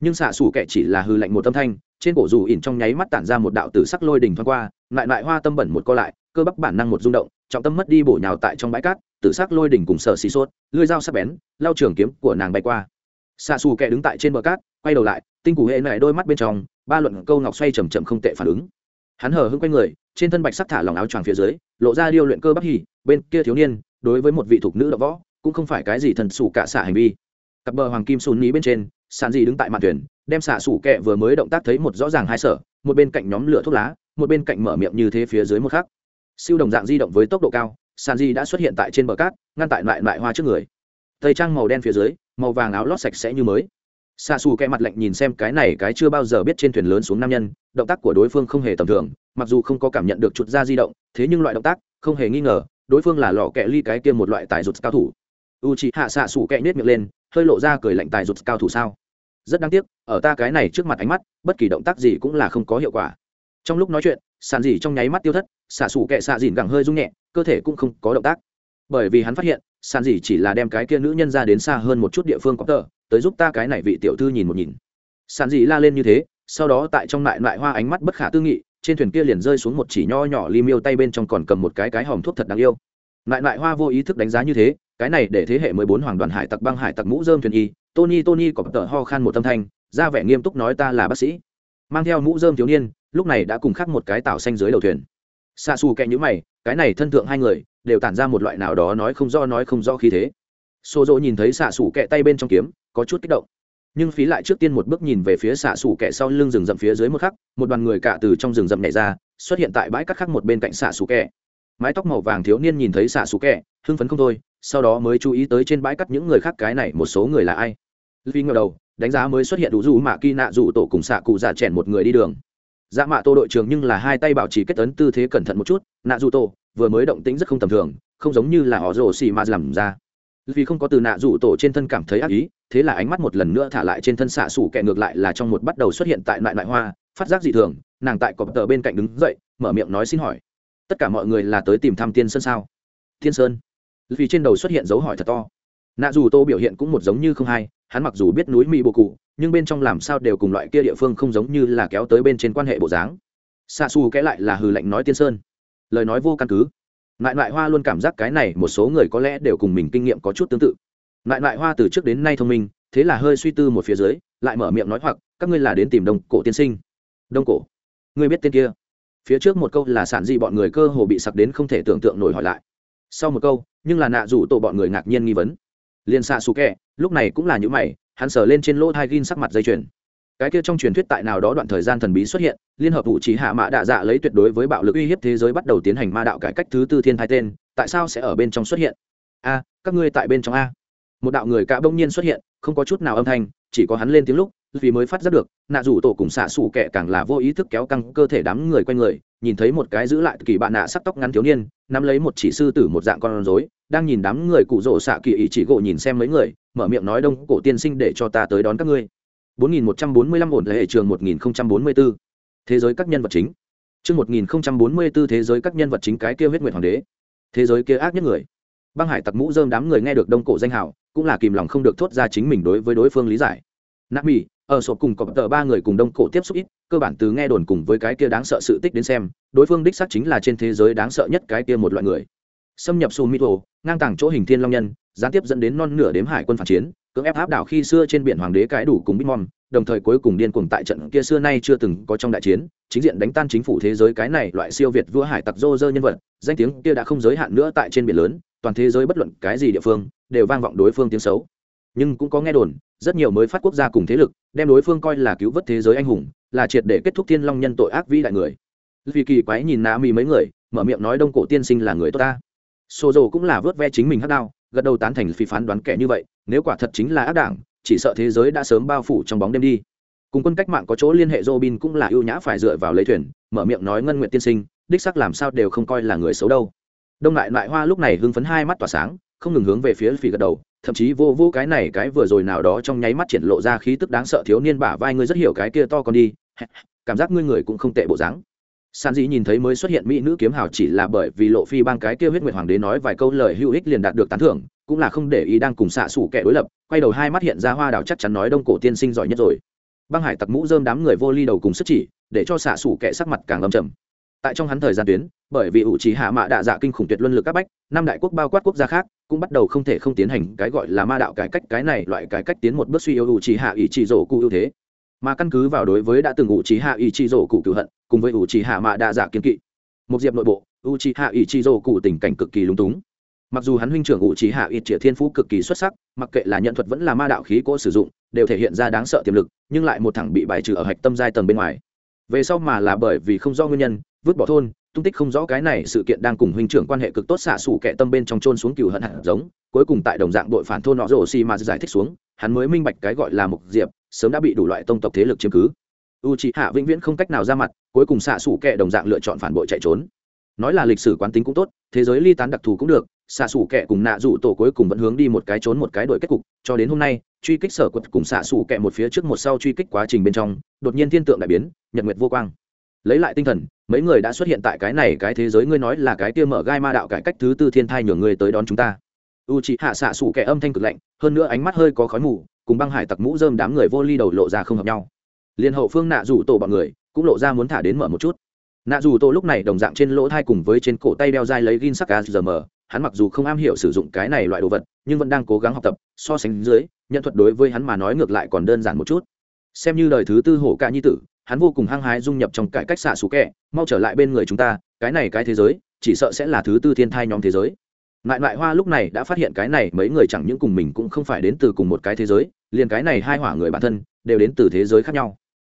Nhưng xạ xù kẻ chỉ là hư lạnh một tâm thanh, trên cổ dù ỉn trong nháy mắt tản ra một đạo tử sắc lôi đỉnh thoáng qua, lại lại hoa tâm bẩn một co lại, cơ bắp bản năng một rung động, trọng tâm mất đi bổ nhào tại trong bãi cát, tử sắc lôi đỉnh cùng sợ xì sốt, lưỡi dao sắc bén lao trường kiếm của nàng bay qua. Xạ xù kẻ đứng tại trên bờ cát quay đầu lại, tinh củ hệ nảy đôi mắt bên trong, ba luận câu ngọc xoay chầm chậm không tệ phản ứng. Hắn hờ hững quay người, trên thân bạch sắc thả lòng áo choàng phía dưới, lộ ra điêu luyện cơ bắp hỉ, bên kia thiếu niên, đối với một vị thục nữ đ võ, cũng không phải cái gì thần sủ cả xả hành vi. Cặp bờ hoàng kim sùn ní bên trên, sàn dị đứng tại mạn thuyền, đem xạ sủ kẹ vừa mới động tác thấy một rõ ràng hai sở, một bên cạnh nhóm lửa thuốc lá, một bên cạnh mở miệng như thế phía dưới một khắc. Siêu đồng dạng di động với tốc độ cao, sàn dị đã xuất hiện tại trên bờ cát, ngăn tại lại loại hoa trước người. Tây trang màu đen phía dưới, màu vàng áo lót sạch sẽ như mới xa xù kẹ mặt lạnh nhìn xem cái này cái chưa bao giờ biết trên thuyền lớn xuống nam nhân, động tác của đối phương không hề tầm thường, mặc dù không có cảm nhận được chuột da di động, thế nhưng loại động tác, không hề nghi ngờ, đối phương là lò kẹ ly cái kia một loại tài rụt cao thủ. U c hạ xạ xù kẹ nết miệng lên, hơi lộ ra cười lạnh tài rụt cao thủ sao? Rất đáng tiếc, ở ta cái này trước mặt ánh mắt, bất kỳ động tác gì cũng là không có hiệu quả. Trong lúc nói chuyện, sàn dì trong nháy mắt tiêu thất xạ xù kẹ xạ dìn gẳng hơi rung nhẹ, cơ thể cũng không có động tác. Bởi vì hắn phát hiện sàn dì chỉ là đem cái kia nữ nhân ra đến xa hơn một chút địa phương có tờ, tới giúp ta cái này vị tiểu thư nhìn một nhìn. Sàn dì la lên như thế, sau đó tại trong lại loại hoa ánh mắt bất khả tư nghị, trên thuyền kia liền rơi xuống một chỉ nho nhỏ li miêu tay bên trong còn cầm một cái cái hòm thuốc thật đáng yêu. Lại lại hoa vô ý thức đánh giá như thế, cái này để thế hệ mới bốn hoàng đoàn hải tặc băng hải tặc mũ dơm thuyền y, tony tony có tờ ho khan một tâm thanh, ra vẻ nghiêm túc nói ta là bác sĩ. Mang theo mũ dơm thiếu niên, lúc này đã cùng khắc một cái tảo xanh dưới đầu thuyền. Xa xù kẹ nhữ mày, cái này thân thượng hai người đều tản ra một loại nào đó nói không do nói không do khí thế. Xô dỗ nhìn thấy xạ xủ kẹ tay bên trong kiếm, có chút kích động. Nhưng phí lại trước tiên một bước nhìn về phía xạ xủ kẹ sau lưng rừng rậm phía dưới một khắc, một đoàn người cả từ trong rừng rậm nhảy ra, xuất hiện tại bãi cắt khắc một bên cạnh xạ xủ kẹ. Mái tóc màu vàng thiếu niên nhìn thấy xạ xù kẹ, hưng phấn không thôi, sau đó mới chú ý tới trên bãi cắt những người khác cái này một số người là ai. Vì ngờ đầu, đánh giá mới xuất hiện đủ dù mạ kỳ nạ dù tổ cùng xạ cụ giả chèn một người đi đường. Dạ mạ tô đội trưởng nhưng là hai tay bảo trì kết tấn tư thế cẩn thận một chút, nạ dù tổ vừa mới động tĩnh rất không tầm thường, không giống như là họ rồ xì ma làm ra. Vì không có từ nạ rủ tổ trên thân cảm thấy ác ý, thế là ánh mắt một lần nữa thả lại trên thân xạ xủ kẹ ngược lại là trong một bắt đầu xuất hiện tại lại lại hoa, phát giác dị thường, nàng tại cọp tờ bên cạnh đứng dậy, mở miệng nói xin hỏi. Tất cả mọi người là tới tìm thăm tiên sơn sao? Tiên sơn. Vì trên đầu xuất hiện dấu hỏi thật to. Nạ dù tô biểu hiện cũng một giống như không hay hắn mặc dù biết núi mỹ bồ cụ, nhưng bên trong làm sao đều cùng loại kia địa phương không giống như là kéo tới bên trên quan hệ bộ dáng. Xa xù kẽ lại là hừ lạnh nói tiên sơn lời nói vô căn cứ. Lại lại hoa luôn cảm giác cái này một số người có lẽ đều cùng mình kinh nghiệm có chút tương tự. Lại lại hoa từ trước đến nay thông minh, thế là hơi suy tư một phía dưới, lại mở miệng nói hoặc, các ngươi là đến tìm đông cổ tiên sinh. Đông cổ? Ngươi biết tên kia? Phía trước một câu là sản dị bọn người cơ hồ bị sặc đến không thể tưởng tượng nổi hỏi lại. Sau một câu, nhưng là nạ rủ tổ bọn người ngạc nhiên nghi vấn. Liền xạ xù kẹ, lúc này cũng là những mày, hắn sờ lên trên lỗ hai gin sắc mặt dây chuyền cái kia trong truyền thuyết tại nào đó đoạn thời gian thần bí xuất hiện, liên hợp vụ chỉ hạ mạ đạ dạ lấy tuyệt đối với bạo lực uy hiếp thế giới bắt đầu tiến hành ma đạo cải cách thứ tư thiên thai tên, tại sao sẽ ở bên trong xuất hiện? A, các ngươi tại bên trong a. Một đạo người cả bỗng nhiên xuất hiện, không có chút nào âm thanh, chỉ có hắn lên tiếng lúc, vì mới phát giác được, nạ rủ tổ cùng xạ xù kẻ càng là vô ý thức kéo căng cơ thể đám người quanh người, nhìn thấy một cái giữ lại kỳ bạn nạ sắc tóc ngắn thiếu niên, nắm lấy một chỉ sư tử một dạng con rối, đang nhìn đám người cụ rỗ xạ kỳ ý chỉ gỗ nhìn xem mấy người, mở miệng nói đông cổ tiên sinh để cho ta tới đón các ngươi. 4145 ổn hệ trường 1044. Thế giới các nhân vật chính. Chương 1044 thế giới các nhân vật chính cái kia huyết nguyệt hoàng đế. Thế giới kia ác nhất người. Băng Hải tặc mũ rơm đám người nghe được đông cổ danh hào, cũng là kìm lòng không được thốt ra chính mình đối với đối phương lý giải. Nạp Mỹ, ở sổ cùng cộng tờ ba người cùng đông cổ tiếp xúc ít, cơ bản từ nghe đồn cùng với cái kia đáng sợ sự tích đến xem, đối phương đích xác chính là trên thế giới đáng sợ nhất cái kia một loại người. Xâm nhập Sumito, ngang tàng chỗ hình thiên long nhân, gián tiếp dẫn đến non nửa đếm hải quân phản chiến, cưỡng ép áp đảo khi xưa trên biển hoàng đế cái đủ cùng bitmon đồng thời cuối cùng điên cuồng tại trận kia xưa nay chưa từng có trong đại chiến, chính diện đánh tan chính phủ thế giới cái này loại siêu việt vua hải tặc dô dơ nhân vật, danh tiếng kia đã không giới hạn nữa tại trên biển lớn, toàn thế giới bất luận cái gì địa phương, đều vang vọng đối phương tiếng xấu. Nhưng cũng có nghe đồn, rất nhiều mới phát quốc gia cùng thế lực, đem đối phương coi là cứu vớt thế giới anh hùng, là triệt để kết thúc thiên long nhân tội ác vĩ đại người. Vì kỳ quái nhìn nạ mì mấy người, mở miệng nói đông cổ tiên sinh là người tốt ta. Sô dầu cũng là vớt ve chính mình hắc đao, gật đầu tán thành phi phán đoán kẻ như vậy nếu quả thật chính là ác đảng, chỉ sợ thế giới đã sớm bao phủ trong bóng đêm đi. Cùng quân cách mạng có chỗ liên hệ, robin cũng là ưu nhã phải dựa vào lấy thuyền, mở miệng nói ngân nguyện tiên sinh, đích sắc làm sao đều không coi là người xấu đâu. Đông lại lại hoa lúc này hưng phấn hai mắt tỏa sáng, không ngừng hướng về phía phì gật đầu, thậm chí vô vô cái này, cái vừa rồi nào đó trong nháy mắt triển lộ ra khí tức đáng sợ thiếu niên bả vai, ngươi rất hiểu cái kia to con đi, <laughs> cảm giác ngươi người cũng không tệ bộ dáng san dĩ nhìn thấy mới xuất hiện mỹ nữ kiếm hào chỉ là bởi vì lộ phi bang cái kia huyết nguyệt hoàng đế nói vài câu lời hữu ích liền đạt được tán thưởng, cũng là không để ý đang cùng xạ xủ kẻ đối lập, quay đầu hai mắt hiện ra hoa đào chắc chắn nói đông cổ tiên sinh giỏi nhất rồi. Băng hải tặc mũ dơm đám người vô ly đầu cùng sức chỉ, để cho xạ xủ kẻ sắc mặt càng lâm trầm. Tại trong hắn thời gian tuyến, bởi vì ủ trí hạ mạ đạ dạ kinh khủng tuyệt luân lực các bách, năm đại quốc bao quát quốc gia khác, cũng bắt đầu không thể không tiến hành cái gọi là ma đạo cải cách, cái này loại cải cách tiến một bước suy yếu ủ trí hạ ý chỉ rổ cụ ưu thế mà căn cứ vào đối với đã từng ủ trí hạ ý chỉ rổ cụ cựu hận, cùng với ủ trí hạ mạ đa giả kiên kỵ, một diệp nội bộ u trí hạ ý chỉ rổ cụ tình cảnh cực kỳ lúng túng. Mặc dù hắn huynh trưởng ủ trí hạ ít trịa thiên phú cực kỳ xuất sắc, mặc kệ là nhận thuật vẫn là ma đạo khí cỗ sử dụng, đều thể hiện ra đáng sợ tiềm lực, nhưng lại một thẳng bị bài trừ ở hạch tâm giai tầng bên ngoài. Về sau mà là bởi vì không rõ nguyên nhân, vứt bỏ thôn, tung tích không rõ cái này sự kiện đang cùng huynh trưởng quan hệ cực tốt xả sủ kẻ tâm bên trong trôn xuống cừu hận hạt giống, cuối cùng tại đồng dạng đội phản thôn nọ rổ xi mà giải thích xuống, hắn mới minh bạch cái gọi là mục diệp sớm đã bị đủ loại tông tộc thế lực chiếm cứ. U c hạ vĩnh viễn không cách nào ra mặt, cuối cùng xạ xù kẻ đồng dạng lựa chọn phản bội chạy trốn. Nói là lịch sử quán tính cũng tốt, thế giới ly tán đặc thù cũng được, xạ xù kẻ cùng nạ dụ tổ cuối cùng vẫn hướng đi một cái trốn một cái đổi kết cục, cho đến hôm nay, truy kích sở quật cùng xạ xù kẻ một phía trước một sau truy kích quá trình bên trong, đột nhiên thiên tượng đại biến, nhật nguyệt vô quang. Lấy lại tinh thần, mấy người đã xuất hiện tại cái này cái thế giới ngươi nói là cái kia mở gai ma đạo cải cách thứ tư thiên thai nhường ngươi tới đón chúng ta. U chị hạ xạ xù kẻ âm thanh cực lạnh, hơn nữa ánh mắt hơi có khói mù cùng băng hải tặc mũ dơm đám người vô ly đầu lộ ra không hợp nhau. Liên hậu phương nạ rủ tổ bọn người cũng lộ ra muốn thả đến mở một chút. Nạ dù tổ lúc này đồng dạng trên lỗ thai cùng với trên cổ tay đeo dai lấy gin sắc gà giờ hắn mặc dù không am hiểu sử dụng cái này loại đồ vật, nhưng vẫn đang cố gắng học tập, so sánh dưới, nhận thuật đối với hắn mà nói ngược lại còn đơn giản một chút. Xem như đời thứ tư hổ ca nhi tử, hắn vô cùng hăng hái dung nhập trong cải cách xạ xú kẹ, mau trở lại bên người chúng ta, cái này cái thế giới, chỉ sợ sẽ là thứ tư thiên thai nhóm thế giới. Lại lại hoa lúc này đã phát hiện cái này mấy người chẳng những cùng mình cũng không phải đến từ cùng một cái thế giới liền cái này hai hỏa người bản thân đều đến từ thế giới khác nhau.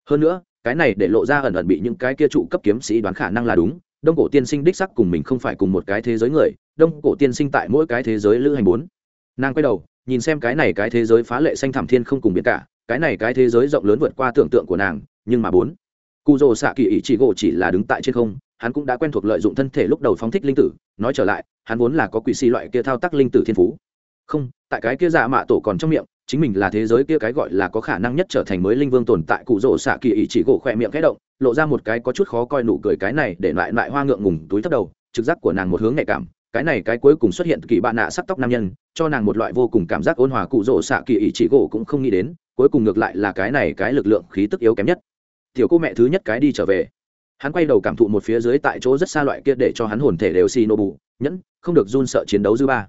Hơn nữa, cái này để lộ ra ẩn ẩn bị những cái kia trụ cấp kiếm sĩ đoán khả năng là đúng, đông cổ tiên sinh đích sắc cùng mình không phải cùng một cái thế giới người, đông cổ tiên sinh tại mỗi cái thế giới lữ hành bốn. Nàng quay đầu, nhìn xem cái này cái thế giới phá lệ xanh thảm thiên không cùng biển cả, cái này cái thế giới rộng lớn vượt qua tưởng tượng của nàng, nhưng mà bốn. Cụ rồ xạ kỳ ý chỉ gỗ chỉ là đứng tại trên không, hắn cũng đã quen thuộc lợi dụng thân thể lúc đầu phóng thích linh tử, nói trở lại, hắn vốn là có quỷ si loại kia thao tác linh tử thiên phú. Không, tại cái kia dạ mạ tổ còn trong miệng chính mình là thế giới kia cái gọi là có khả năng nhất trở thành mới linh vương tồn tại cụ rỗ xạ kỳ ý chỉ gỗ khỏe miệng khẽ động, lộ ra một cái có chút khó coi nụ cười cái này để lại lại hoa ngượng ngùng, túi thấp đầu, trực giác của nàng một hướng nhạy cảm. Cái này cái cuối cùng xuất hiện kỳ bạn nạ sắc tóc nam nhân, cho nàng một loại vô cùng cảm giác ôn hòa cụ rỗ xạ kỳ ý chỉ gỗ cũng không nghĩ đến, cuối cùng ngược lại là cái này cái lực lượng khí tức yếu kém nhất. Tiểu cô mẹ thứ nhất cái đi trở về. Hắn quay đầu cảm thụ một phía dưới tại chỗ rất xa loại kia để cho hắn hồn thể đều xì nô bù, nhẫn, không được run sợ chiến đấu dư ba.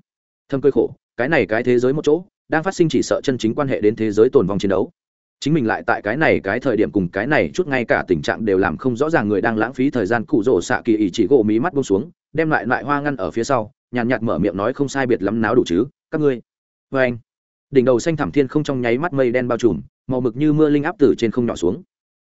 Thâm cơi khổ, cái này cái thế giới một chỗ đang phát sinh chỉ sợ chân chính quan hệ đến thế giới tồn vong chiến đấu. Chính mình lại tại cái này, cái thời điểm cùng cái này chút ngay cả tình trạng đều làm không rõ ràng người đang lãng phí thời gian cụ rỗ xạ kỳ ý chỉ gỗ mí mắt bông xuống, đem lại loại hoa ngăn ở phía sau, nhàn nhạt mở miệng nói không sai biệt lắm náo đủ chứ, các ngươi. Vê anh. Đỉnh đầu xanh thảm thiên không trong nháy mắt mây đen bao trùm, màu mực như mưa linh áp từ trên không nhỏ xuống.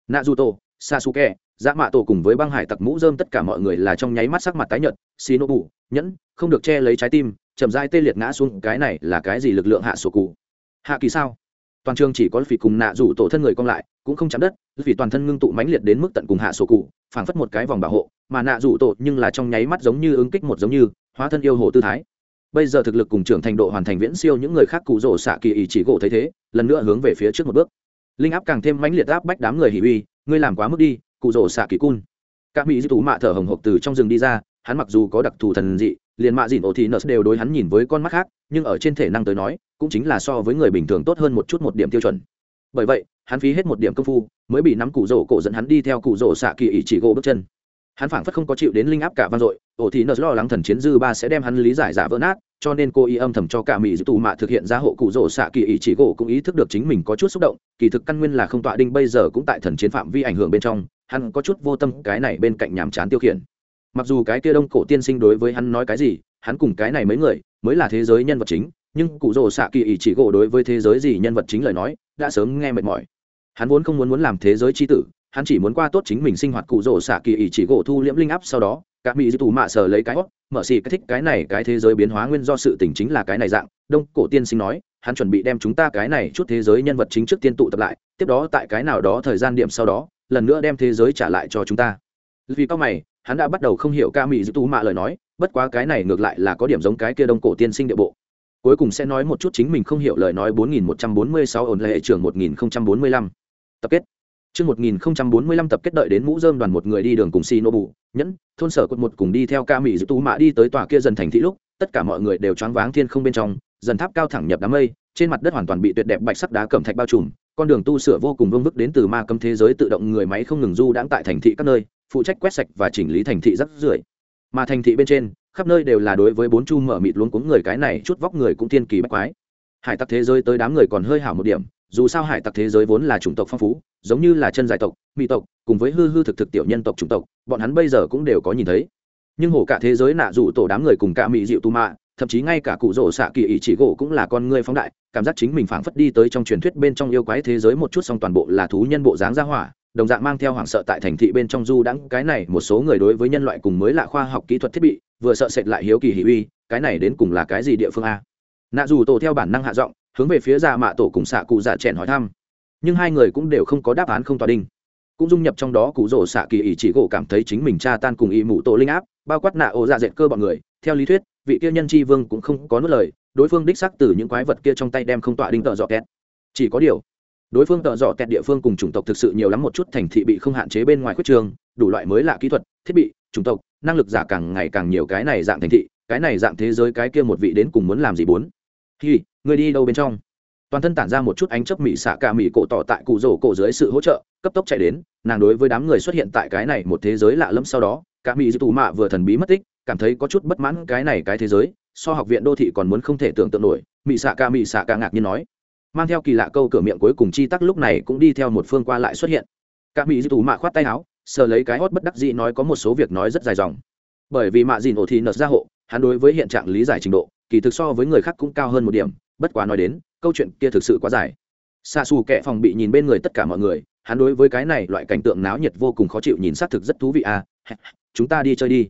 Nạ du tô sa suke dã mạ tổ cùng với băng hải tặc mũ dơm tất cả mọi người là trong nháy mắt sắc mặt tái nhợt xì nô bù nhẫn, không được che lấy trái tim chậm rãi tê liệt ngã xuống, cái này là cái gì lực lượng hạ sổ cụ? Hạ kỳ sao? Toàn trường chỉ có phỉ cùng nạ rủ tổ thân người cong lại, cũng không chạm đất vì toàn thân ngưng tụ mãnh liệt đến mức tận cùng hạ sổ cụ, phảng phất một cái vòng bảo hộ, mà nạ rủ tổ nhưng là trong nháy mắt giống như ứng kích một giống như, hóa thân yêu hồ tư thái. Bây giờ thực lực cùng trưởng thành độ hoàn thành viễn siêu những người khác cụ rổ xạ kỳ ý chỉ gỗ thấy thế, lần nữa hướng về phía trước một bước. Linh áp càng thêm mãnh liệt áp bách đám người hỉ uy, ngươi làm quá mức đi, cụ rổ xạ kỳ cun. Các mỹ di tú mạ thở hồng hộc từ trong rừng đi ra, hắn mặc dù có đặc thù thần dị liền mạ dìn ổ thì nợ đều đối hắn nhìn với con mắt khác, nhưng ở trên thể năng tới nói, cũng chính là so với người bình thường tốt hơn một chút một điểm tiêu chuẩn. Bởi vậy, hắn phí hết một điểm công phu, mới bị nắm cụ rổ cổ dẫn hắn đi theo cụ rổ xạ kỳ ý chỉ gỗ bước chân. Hắn phảng phất không có chịu đến linh áp cả vang dội, ổ thì nợ lo lắng thần chiến dư ba sẽ đem hắn lý giải giả vỡ nát, cho nên cô y âm thầm cho cả mỹ tù mạ thực hiện ra hộ cụ rổ xạ kỳ ý chỉ gỗ cũng ý thức được chính mình có chút xúc động, kỳ thực căn nguyên là không tọa đinh bây giờ cũng tại thần chiến phạm vi ảnh hưởng bên trong, hắn có chút vô tâm cái này bên cạnh nhàm chán tiêu khiển mặc dù cái kia đông cổ tiên sinh đối với hắn nói cái gì, hắn cùng cái này mấy người mới là thế giới nhân vật chính, nhưng cụ rồ xạ kỳ ý chỉ gỗ đối với thế giới gì nhân vật chính lời nói đã sớm nghe mệt mỏi. Hắn vốn không muốn muốn làm thế giới c h i tử, hắn chỉ muốn qua tốt chính mình sinh hoạt cụ rồ xạ kỳ ý chỉ gỗ thu liễm linh áp sau đó các mỹ dư tù mạ sờ lấy cái hót mở xì cái thích cái này cái thế giới biến hóa nguyên do sự tình chính là cái này dạng, đông cổ tiên sinh nói, hắn chuẩn bị đem chúng ta cái này chút thế giới nhân vật chính trước tiên tụ tập lại, tiếp đó tại cái nào đó thời gian điểm sau đó, lần nữa đem thế giới trả lại cho chúng ta. Vì các mày hắn đã bắt đầu không hiểu ca mỹ dư tú mạ lời nói bất quá cái này ngược lại là có điểm giống cái kia đông cổ tiên sinh địa bộ. Cuối cùng sẽ nói một chút chính mình không hiểu lời nói 4146 ổn lệ trưởng 1045. tập kết. Chương 1045 tập kết đợi đến mũ rơm đoàn một người đi đường cùng Shinobu, nhẫn, thôn sở quận một cùng đi theo ca mỹ dự tú mạ đi tới tòa kia dần thành thị lúc, tất cả mọi người đều choáng váng thiên không bên trong, dần tháp cao thẳng nhập đám mây, trên mặt đất hoàn toàn bị tuyệt đẹp bạch sắc đá cẩm thạch bao trùm, con đường tu sửa vô cùng vương vức đến từ ma cấm thế giới tự động người máy không ngừng du đãng tại thành thị các nơi, phụ trách quét sạch và chỉnh lý thành thị rất rưởi. Mà thành thị bên trên, khắp nơi đều là đối với bốn chu mở mịt luống cuống người cái này chút vóc người cũng tiên kỳ bách quái. Hải tặc thế giới tới đám người còn hơi hảo một điểm, dù sao hải tặc thế giới vốn là chủng tộc phong phú, giống như là chân dài tộc mỹ tộc cùng với hư hư thực thực tiểu nhân tộc chủng tộc bọn hắn bây giờ cũng đều có nhìn thấy nhưng hổ cả thế giới nạ dụ tổ đám người cùng cả mỹ dịu tu mạ thậm chí ngay cả cụ rỗ xạ kỳ ý chỉ gỗ cũng là con người phóng đại cảm giác chính mình phảng phất đi tới trong truyền thuyết bên trong yêu quái thế giới một chút xong toàn bộ là thú nhân bộ dáng ra hỏa đồng dạng mang theo hoảng sợ tại thành thị bên trong du đãng, cái này một số người đối với nhân loại cùng mới lạ khoa học kỹ thuật thiết bị, vừa sợ sệt lại hiếu kỳ hỉ uy, cái này đến cùng là cái gì địa phương a? Nạ dù tổ theo bản năng hạ giọng, hướng về phía già mạ tổ cùng xạ cụ dạ chèn hỏi thăm. Nhưng hai người cũng đều không có đáp án không tòa đinh. Cũng dung nhập trong đó, cụ rổ xạ kỳ ý chỉ gỗ cảm thấy chính mình cha tan cùng ý mụ tổ linh áp, bao quát nạ ô dạ dệt cơ bọn người. Theo lý thuyết, vị kia nhân tri vương cũng không có nốt lời, đối phương đích sắc từ những quái vật kia trong tay đem không tọa đinh tợ dọ kẹt. Chỉ có điều đối phương tợ dọ kẹt địa phương cùng chủng tộc thực sự nhiều lắm một chút thành thị bị không hạn chế bên ngoài khuyết trường, đủ loại mới lạ kỹ thuật, thiết bị, chủng tộc, năng lực giả càng ngày càng nhiều cái này dạng thành thị, cái này dạng thế giới cái kia một vị đến cùng muốn làm gì bốn? Hi, người đi đâu bên trong? Toàn thân tản ra một chút ánh chấp mỹ xạ cả mỹ cổ tỏ tại cụ rổ cổ dưới sự hỗ trợ, cấp tốc chạy đến, nàng đối với đám người xuất hiện tại cái này một thế giới lạ lẫm sau đó, cả mỹ dư tù mạ vừa thần bí mất tích, cảm thấy có chút bất mãn cái này cái thế giới, so học viện đô thị còn muốn không thể tưởng tượng nổi mỹ xạ ca mỹ xạ ca ngạc nhiên nói mang theo kỳ lạ câu cửa miệng cuối cùng chi tắc lúc này cũng đi theo một phương qua lại xuất hiện. Cả mỹ dư tù mạ khoát tay áo, sờ lấy cái hót bất đắc dĩ nói có một số việc nói rất dài dòng. Bởi vì mạ dìn ổ thì nợt ra hộ, hắn đối với hiện trạng lý giải trình độ, kỳ thực so với người khác cũng cao hơn một điểm, bất quá nói đến, câu chuyện kia thực sự quá dài. Xa xù kệ phòng bị nhìn bên người tất cả mọi người, hắn đối với cái này loại cảnh tượng náo nhiệt vô cùng khó chịu nhìn xác thực rất thú vị à <laughs> chúng ta đi chơi đi.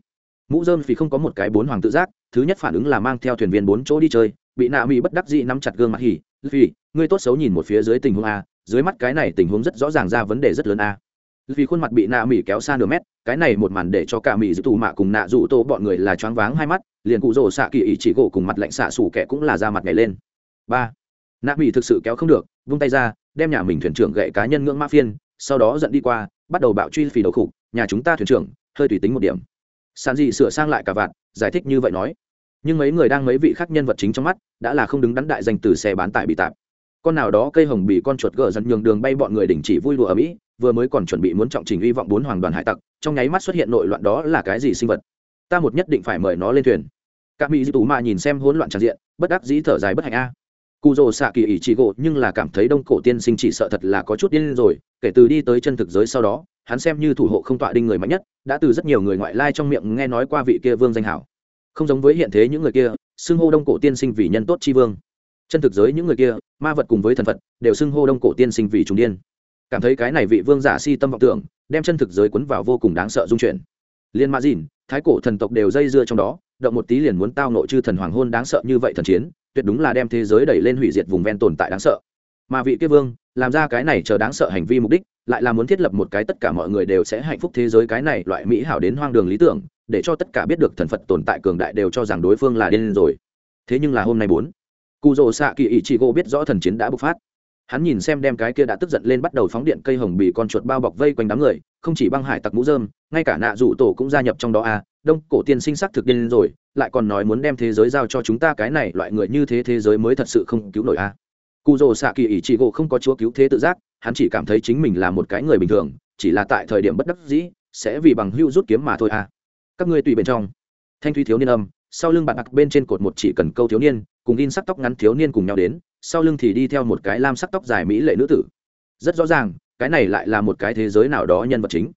Mũ dơm vì không có một cái bốn hoàng tự giác, thứ nhất phản ứng là mang theo thuyền viên bốn chỗ đi chơi, bị nạ mỹ bất đắc dĩ nắm chặt gương mặt hỉ vì ngươi tốt xấu nhìn một phía dưới tình huống a, dưới mắt cái này tình huống rất rõ ràng ra vấn đề rất lớn a. Vì khuôn mặt bị nạ mỹ kéo xa nửa mét, cái này một màn để cho cả mỹ giữ tù mạ cùng nạ dụ tô bọn người là choáng váng hai mắt, liền cụ rồ xạ kỳ ý chỉ gỗ cùng mặt lạnh xạ xù kẻ cũng là ra mặt nhảy lên. Ba. Nạ mỹ thực sự kéo không được, vung tay ra, đem nhà mình thuyền trưởng gậy cá nhân ngưỡng mã phiên, sau đó dẫn đi qua, bắt đầu bạo truy phì đầu khục, nhà chúng ta thuyền trưởng, hơi tùy tính một điểm. Sàn gì sửa sang lại cả vạn giải thích như vậy nói nhưng mấy người đang mấy vị khác nhân vật chính trong mắt đã là không đứng đắn đại danh từ xe bán tải bị tạp. Con nào đó cây hồng bị con chuột gỡ dần nhường đường bay bọn người đình chỉ vui đùa ở mỹ, vừa mới còn chuẩn bị muốn trọng trình hy vọng bốn hoàng đoàn hải tặc, trong nháy mắt xuất hiện nội loạn đó là cái gì sinh vật? Ta một nhất định phải mời nó lên thuyền. Các mỹ di tú mà nhìn xem hỗn loạn tràn diện, bất đắc dĩ thở dài bất hạnh a. Cụ rồ xạ kỳ ỷ trị gỗ nhưng là cảm thấy đông cổ tiên sinh chỉ sợ thật là có chút điên rồi, kể từ đi tới chân thực giới sau đó, hắn xem như thủ hộ không tọa đinh người mạnh nhất, đã từ rất nhiều người ngoại lai trong miệng nghe nói qua vị kia vương danh hảo không giống với hiện thế những người kia, xưng hô đông cổ tiên sinh vì nhân tốt tri vương. Chân thực giới những người kia, ma vật cùng với thần phật, đều xưng hô đông cổ tiên sinh vì trùng điên. Cảm thấy cái này vị vương giả si tâm vọng tưởng, đem chân thực giới quấn vào vô cùng đáng sợ dung chuyển. Liên ma dìn, thái cổ thần tộc đều dây dưa trong đó, động một tí liền muốn tao nội chư thần hoàng hôn đáng sợ như vậy thần chiến, tuyệt đúng là đem thế giới đẩy lên hủy diệt vùng ven tồn tại đáng sợ mà vị kia vương, làm ra cái này chờ đáng sợ hành vi mục đích, lại là muốn thiết lập một cái tất cả mọi người đều sẽ hạnh phúc thế giới cái này loại mỹ hảo đến hoang đường lý tưởng, để cho tất cả biết được thần phật tồn tại cường đại đều cho rằng đối phương là điên rồi. Thế nhưng là hôm nay bốn, cụ rồ xạ kỳ ý chị gỗ biết rõ thần chiến đã bộc phát. Hắn nhìn xem đem cái kia đã tức giận lên bắt đầu phóng điện cây hồng bị con chuột bao bọc vây quanh đám người, không chỉ băng hải tặc mũ dơm ngay cả nạ rủ tổ cũng gia nhập trong đó à đông, cổ tiên sinh sắc thực điên rồi, lại còn nói muốn đem thế giới giao cho chúng ta cái này, loại người như thế thế giới mới thật sự không cứu nổi à cụ rồ xạ kỳ ỷ trị gỗ không có chúa cứu thế tự giác, hắn chỉ cảm thấy chính mình là một cái người bình thường, chỉ là tại thời điểm bất đắc dĩ, sẽ vì bằng hưu rút kiếm mà thôi à. Các ngươi tùy bên trong. Thanh thúy thiếu niên âm, sau lưng bạn đặt bên trên cột một chỉ cần câu thiếu niên, cùng in sắc tóc ngắn thiếu niên cùng nhau đến, sau lưng thì đi theo một cái lam sắc tóc dài mỹ lệ nữ tử. Rất rõ ràng, cái này lại là một cái thế giới nào đó nhân vật chính.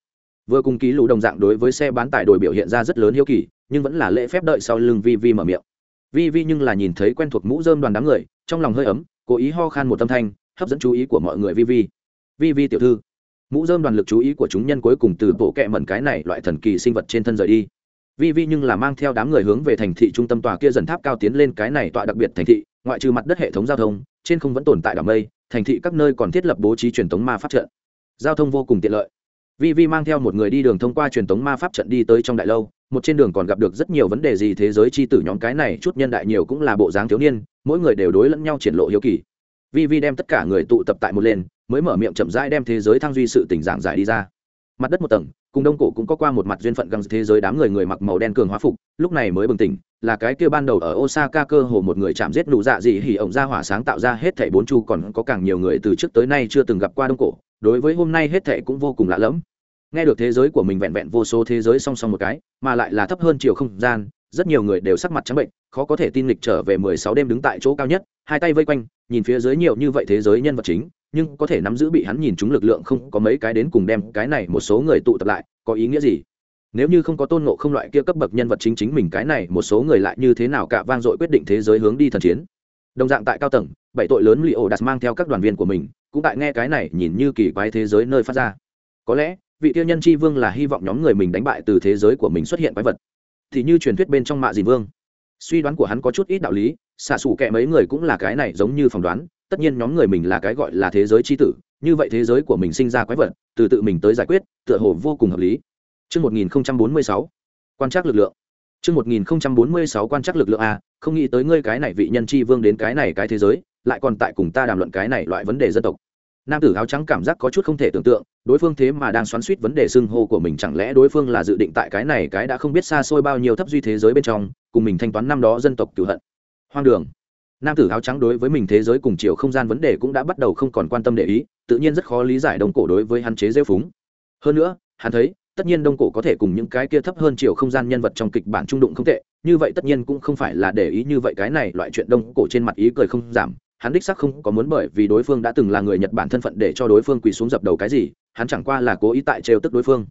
Vừa cùng ký lũ đồng dạng đối với xe bán tải đổi biểu hiện ra rất lớn hiếu kỳ, nhưng vẫn là lễ phép đợi sau lưng vi vi mở miệng. Vi vi nhưng là nhìn thấy quen thuộc mũ dơm đoàn đám người, trong lòng hơi ấm cố ý ho khan một tâm thanh, hấp dẫn chú ý của mọi người vi vi vi vi tiểu thư, mũ dơm đoàn lực chú ý của chúng nhân cuối cùng từ bộ kẹ mẩn cái này loại thần kỳ sinh vật trên thân rời đi. Vi vi nhưng là mang theo đám người hướng về thành thị trung tâm tòa kia dần tháp cao tiến lên cái này tọa đặc biệt thành thị, ngoại trừ mặt đất hệ thống giao thông, trên không vẫn tồn tại đám mây, thành thị các nơi còn thiết lập bố trí truyền thống ma pháp trận. Giao thông vô cùng tiện lợi. Vi vi mang theo một người đi đường thông qua truyền thống ma pháp trận đi tới trong đại lâu một trên đường còn gặp được rất nhiều vấn đề gì thế giới chi tử nhóm cái này chút nhân đại nhiều cũng là bộ dáng thiếu niên, mỗi người đều đối lẫn nhau triển lộ hiếu kỳ. Vi vi đem tất cả người tụ tập tại một lên, mới mở miệng chậm rãi đem thế giới thăng duy sự tình giảng giải đi ra. Mặt đất một tầng, cùng đông cổ cũng có qua một mặt duyên phận găng thế giới đám người người mặc màu đen cường hóa phục, lúc này mới bừng tỉnh, là cái kia ban đầu ở osaka cơ hồ một người chạm giết nụ dạ dị hỉ ổng ra hỏa sáng tạo ra hết thảy bốn chu, còn có càng nhiều người từ trước tới nay chưa từng gặp qua đông cổ, đối với hôm nay hết thảy cũng vô cùng lạ lẫm nghe được thế giới của mình vẹn vẹn vô số thế giới song song một cái, mà lại là thấp hơn chiều không gian, rất nhiều người đều sắc mặt trắng bệnh, khó có thể tin lịch trở về mười sáu đêm đứng tại chỗ cao nhất, hai tay vây quanh, nhìn phía dưới nhiều như vậy thế giới nhân vật chính, nhưng có thể nắm giữ bị hắn nhìn chúng lực lượng không có mấy cái đến cùng đem cái này một số người tụ tập lại, có ý nghĩa gì? Nếu như không có tôn nộ không loại kia cấp bậc nhân vật chính chính mình cái này, một số người lại như thế nào cả vang dội quyết định thế giới hướng đi thần chiến? Đồng dạng tại cao tầng, bảy tội lớn li ổ đặt mang theo các đoàn viên của mình, cũng tại nghe cái này nhìn như kỳ quái thế giới nơi phát ra. Có lẽ vị tiêu nhân tri vương là hy vọng nhóm người mình đánh bại từ thế giới của mình xuất hiện quái vật thì như truyền thuyết bên trong mạ dìn vương suy đoán của hắn có chút ít đạo lý xạ xù kệ mấy người cũng là cái này giống như phỏng đoán tất nhiên nhóm người mình là cái gọi là thế giới tri tử như vậy thế giới của mình sinh ra quái vật từ tự mình tới giải quyết tựa hồ vô cùng hợp lý Trước 1046, quan trắc lực lượng. Trước 1046 quan trắc lực lượng a, không nghĩ tới ngươi cái này vị nhân chi vương đến cái này cái thế giới, lại còn tại cùng ta đàm luận cái này loại vấn đề dân tộc. Nam tử áo trắng cảm giác có chút không thể tưởng tượng, đối phương thế mà đang xoắn xuýt vấn đề xưng hô của mình chẳng lẽ đối phương là dự định tại cái này cái đã không biết xa xôi bao nhiêu thấp duy thế giới bên trong, cùng mình thanh toán năm đó dân tộc cửu hận. Hoang đường. Nam tử áo trắng đối với mình thế giới cùng chiều không gian vấn đề cũng đã bắt đầu không còn quan tâm để ý, tự nhiên rất khó lý giải đồng cổ đối với hắn chế rêu phúng. Hơn nữa, hắn thấy, tất nhiên đông cổ có thể cùng những cái kia thấp hơn chiều không gian nhân vật trong kịch bản trung đụng không tệ như vậy tất nhiên cũng không phải là để ý như vậy cái này loại chuyện đông cổ trên mặt ý cười không giảm hắn đích sắc không có muốn bởi vì đối phương đã từng là người nhật bản thân phận để cho đối phương quỳ xuống dập đầu cái gì, hắn chẳng qua là cố ý tại trêu tức đối phương.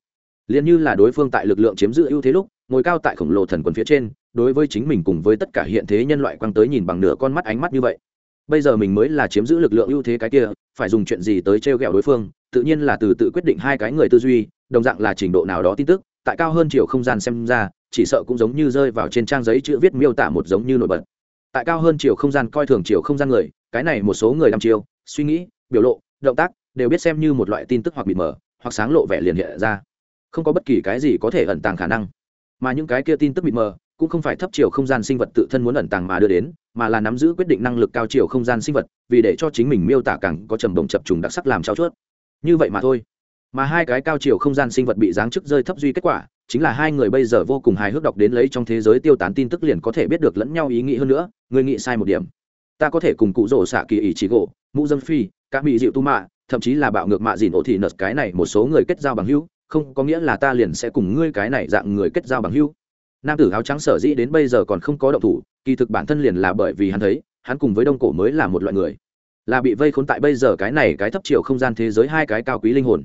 Liền như là đối phương tại lực lượng chiếm giữ ưu thế lúc, ngồi cao tại khổng lồ thần quần phía trên, đối với chính mình cùng với tất cả hiện thế nhân loại quăng tới nhìn bằng nửa con mắt ánh mắt như vậy. Bây giờ mình mới là chiếm giữ lực lượng ưu thế cái kia, phải dùng chuyện gì tới trêu ghẹo đối phương, tự nhiên là từ tự quyết định hai cái người tư duy, đồng dạng là trình độ nào đó tin tức, tại cao hơn chiều không gian xem ra, chỉ sợ cũng giống như rơi vào trên trang giấy chữ viết miêu tả một giống như nổi bật. Tại cao hơn chiều không gian coi thường chiều không gian người cái này một số người đăm chiêu, suy nghĩ, biểu lộ, động tác đều biết xem như một loại tin tức hoặc bị mở hoặc sáng lộ vẻ liền hiện ra. Không có bất kỳ cái gì có thể ẩn tàng khả năng. Mà những cái kia tin tức bị mờ cũng không phải thấp chiều không gian sinh vật tự thân muốn ẩn tàng mà đưa đến, mà là nắm giữ quyết định năng lực cao chiều không gian sinh vật, vì để cho chính mình miêu tả càng có trầm đồng chập trùng đặc sắc làm trao chuốt. Như vậy mà thôi. Mà hai cái cao chiều không gian sinh vật bị giáng chức rơi thấp duy kết quả, chính là hai người bây giờ vô cùng hài hước đọc đến lấy trong thế giới tiêu tán tin tức liền có thể biết được lẫn nhau ý nghĩ hơn nữa, người nghĩ sai một điểm ta có thể cùng cụ rổ xạ kỳ ý chí gỗ, mũ dân phi, các mỹ dịu tu mạ, thậm chí là bạo ngược mạ dìn ổ thị nợt cái này một số người kết giao bằng hữu, không có nghĩa là ta liền sẽ cùng ngươi cái này dạng người kết giao bằng hữu. Nam tử áo trắng sở dĩ đến bây giờ còn không có động thủ, kỳ thực bản thân liền là bởi vì hắn thấy, hắn cùng với đông cổ mới là một loại người. Là bị vây khốn tại bây giờ cái này cái thấp chiều không gian thế giới hai cái cao quý linh hồn.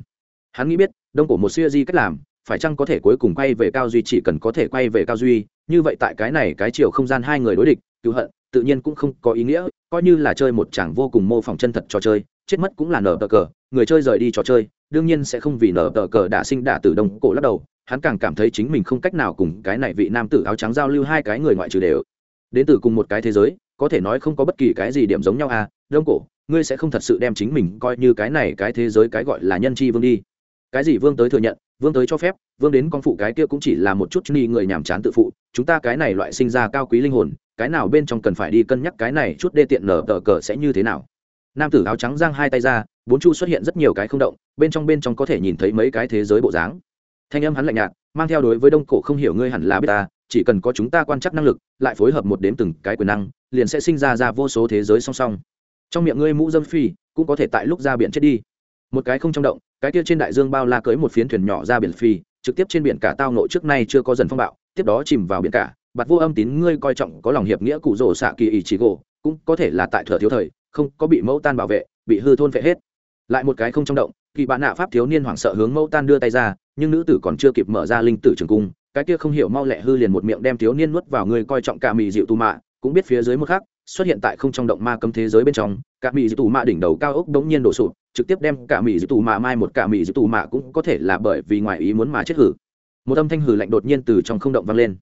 Hắn nghĩ biết, đông cổ một siêu di cách làm, phải chăng có thể cuối cùng quay về cao duy chỉ cần có thể quay về cao duy, như vậy tại cái này cái chiều không gian hai người đối địch cứu hận tự nhiên cũng không có ý nghĩa, coi như là chơi một chàng vô cùng mô phỏng chân thật trò chơi, chết mất cũng là nở tờ cờ, người chơi rời đi trò chơi, đương nhiên sẽ không vì nở tờ cờ đã sinh đả tử đông cổ lắc đầu, hắn càng cảm thấy chính mình không cách nào cùng cái này vị nam tử áo trắng giao lưu hai cái người ngoại trừ đều. Đến từ cùng một cái thế giới, có thể nói không có bất kỳ cái gì điểm giống nhau à đông cổ, ngươi sẽ không thật sự đem chính mình coi như cái này cái thế giới cái gọi là nhân chi vương đi. Cái gì vương tới thừa nhận, vương tới cho phép, vương đến con phụ cái kia cũng chỉ là một chút ni người nhàm chán tự phụ, chúng ta cái này loại sinh ra cao quý linh hồn cái nào bên trong cần phải đi cân nhắc cái này chút đê tiện nở tờ cờ sẽ như thế nào? Nam tử áo trắng giang hai tay ra, bốn chu xuất hiện rất nhiều cái không động, bên trong bên trong có thể nhìn thấy mấy cái thế giới bộ dáng. Thanh âm hắn lạnh nhạt, mang theo đối với đông cổ không hiểu ngươi hẳn là biết ta, chỉ cần có chúng ta quan trắc năng lực, lại phối hợp một đếm từng cái quyền năng, liền sẽ sinh ra ra vô số thế giới song song. Trong miệng ngươi mũ dâm phi, cũng có thể tại lúc ra biển chết đi. Một cái không trong động, cái kia trên đại dương bao la cưới một phiến thuyền nhỏ ra biển phi, trực tiếp trên biển cả tao nộ trước nay chưa có dần phong bạo, tiếp đó chìm vào biển cả bạt vô âm tín ngươi coi trọng có lòng hiệp nghĩa cụ rổ xạ kỳ ý chí gỗ, cũng có thể là tại thừa thiếu thời, không có bị mẫu tan bảo vệ, bị hư thôn vệ hết. Lại một cái không trong động, kỳ bạn nạ pháp thiếu niên hoảng sợ hướng mẫu tan đưa tay ra, nhưng nữ tử còn chưa kịp mở ra linh tử trường cung, cái kia không hiểu mau lẹ hư liền một miệng đem thiếu niên nuốt vào người coi trọng cả mì dịu tù mạ, cũng biết phía dưới một khác xuất hiện tại không trong động ma cấm thế giới bên trong, cả mì dịu tù mạ đỉnh đầu cao ốc đống nhiên đổ sụp, trực tiếp đem cả mì dịu tù mạ mai một cả mì dịu tù mạ cũng có thể là bởi vì ngoài ý muốn mà chết hử. Một âm thanh hử lạnh đột nhiên từ trong không động vang lên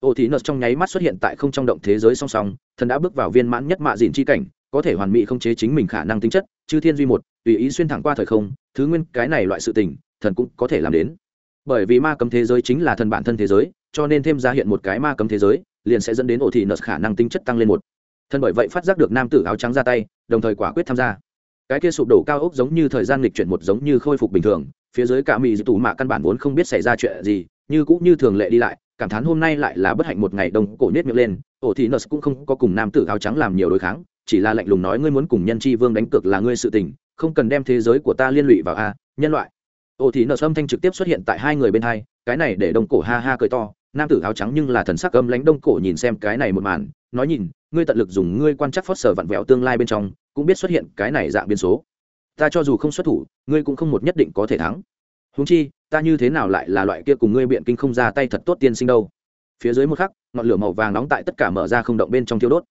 ô thị nợ trong nháy mắt xuất hiện tại không trong động thế giới song song, thần đã bước vào viên mãn nhất mạ dịn chi cảnh, có thể hoàn mỹ không chế chính mình khả năng tính chất, chư thiên duy một, tùy ý xuyên thẳng qua thời không, thứ nguyên, cái này loại sự tình, thần cũng có thể làm đến. Bởi vì ma cấm thế giới chính là thần bản thân thế giới, cho nên thêm ra hiện một cái ma cấm thế giới, liền sẽ dẫn đến ổ thị nợ khả năng tính chất tăng lên một. Thần bởi vậy phát giác được nam tử áo trắng ra tay, đồng thời quả quyết tham gia. Cái kia sụp đổ cao ốc giống như thời gian lịch chuyển một giống như khôi phục bình thường, phía dưới cả mỹ tù mạ căn bản vốn không biết xảy ra chuyện gì, như cũng như thường lệ đi lại cảm thán hôm nay lại là bất hạnh một ngày đông cổ nết miệng lên, ổ thị nợ cũng không có cùng nam tử áo trắng làm nhiều đối kháng, chỉ là lạnh lùng nói ngươi muốn cùng nhân tri vương đánh cược là ngươi sự tình, không cần đem thế giới của ta liên lụy vào a, nhân loại. Ổ thị nợ âm thanh trực tiếp xuất hiện tại hai người bên hai, cái này để đông cổ ha ha cười to, nam tử áo trắng nhưng là thần sắc âm lãnh đông cổ nhìn xem cái này một màn, nói nhìn, ngươi tận lực dùng ngươi quan chắc phót sở vặn vẹo tương lai bên trong, cũng biết xuất hiện cái này dạng biến số. Ta cho dù không xuất thủ, ngươi cũng không một nhất định có thể thắng. Húng chi ta như thế nào lại là loại kia cùng ngươi biện kinh không ra tay thật tốt tiên sinh đâu? Phía dưới một khắc, ngọn lửa màu vàng nóng tại tất cả mở ra không động bên trong thiêu đốt.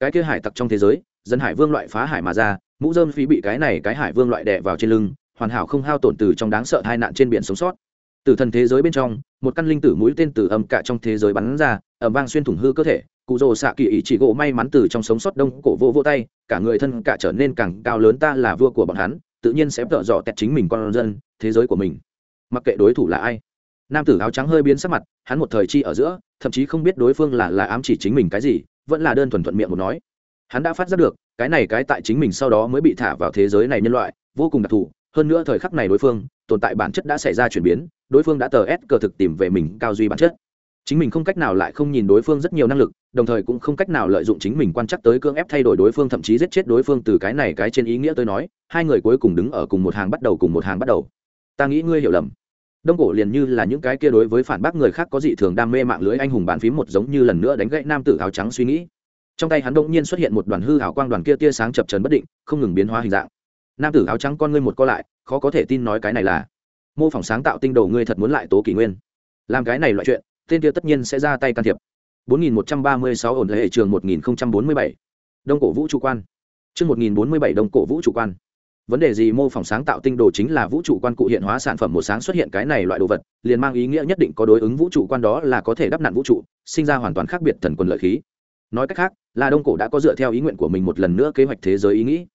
Cái kia hải tặc trong thế giới, dân hải vương loại phá hải mà ra, mũ dơm phí bị cái này cái hải vương loại đè vào trên lưng, hoàn hảo không hao tổn từ trong đáng sợ hai nạn trên biển sống sót. Từ thần thế giới bên trong, một căn linh tử mũi tên từ âm cả trong thế giới bắn ra ẩm vang xuyên thủng hư cơ thể, cụ rồ xạ kỳ ý chỉ gỗ may mắn từ trong sống sót đông cổ vô vô tay, cả người thân cả trở nên càng cao lớn ta là vua của bọn hắn, tự nhiên sẽ tợ dọ tẹt chính mình con dân, thế giới của mình mặc kệ đối thủ là ai. Nam tử áo trắng hơi biến sắc mặt, hắn một thời chi ở giữa, thậm chí không biết đối phương là là ám chỉ chính mình cái gì, vẫn là đơn thuần thuận miệng một nói. Hắn đã phát giác được, cái này cái tại chính mình sau đó mới bị thả vào thế giới này nhân loại, vô cùng đặc thù. Hơn nữa thời khắc này đối phương, tồn tại bản chất đã xảy ra chuyển biến, đối phương đã tờ ép cờ thực tìm về mình, cao duy bản chất. Chính mình không cách nào lại không nhìn đối phương rất nhiều năng lực, đồng thời cũng không cách nào lợi dụng chính mình quan chắc tới cưỡng ép thay đổi đối phương, thậm chí giết chết đối phương từ cái này cái trên ý nghĩa tôi nói, hai người cuối cùng đứng ở cùng một hàng bắt đầu, cùng một hàng bắt đầu. Ta nghĩ ngươi hiểu lầm đông cổ liền như là những cái kia đối với phản bác người khác có dị thường đam mê mạng lưới anh hùng bàn phím một giống như lần nữa đánh gãy nam tử áo trắng suy nghĩ trong tay hắn đông nhiên xuất hiện một đoàn hư hảo quang đoàn kia tia sáng chập trần bất định, không ngừng biến hóa hình dạng nam tử áo trắng con ngươi một co lại, khó có thể tin nói cái này là mô phỏng sáng tạo tinh đồ ngươi thật muốn lại tố kỷ nguyên làm cái này loại chuyện, tên kia tất nhiên sẽ ra tay can thiệp 4136 ổn hệ trường 1047. Đông cổ vũ trụ quan. Chương 1047 Đông cổ vũ trụ quan. Vấn đề gì mô phỏng sáng tạo tinh đồ chính là vũ trụ quan cụ hiện hóa sản phẩm một sáng xuất hiện cái này loại đồ vật, liền mang ý nghĩa nhất định có đối ứng vũ trụ quan đó là có thể đắp nặn vũ trụ, sinh ra hoàn toàn khác biệt thần quân lợi khí. Nói cách khác, là Đông cổ đã có dựa theo ý nguyện của mình một lần nữa kế hoạch thế giới ý nghĩ.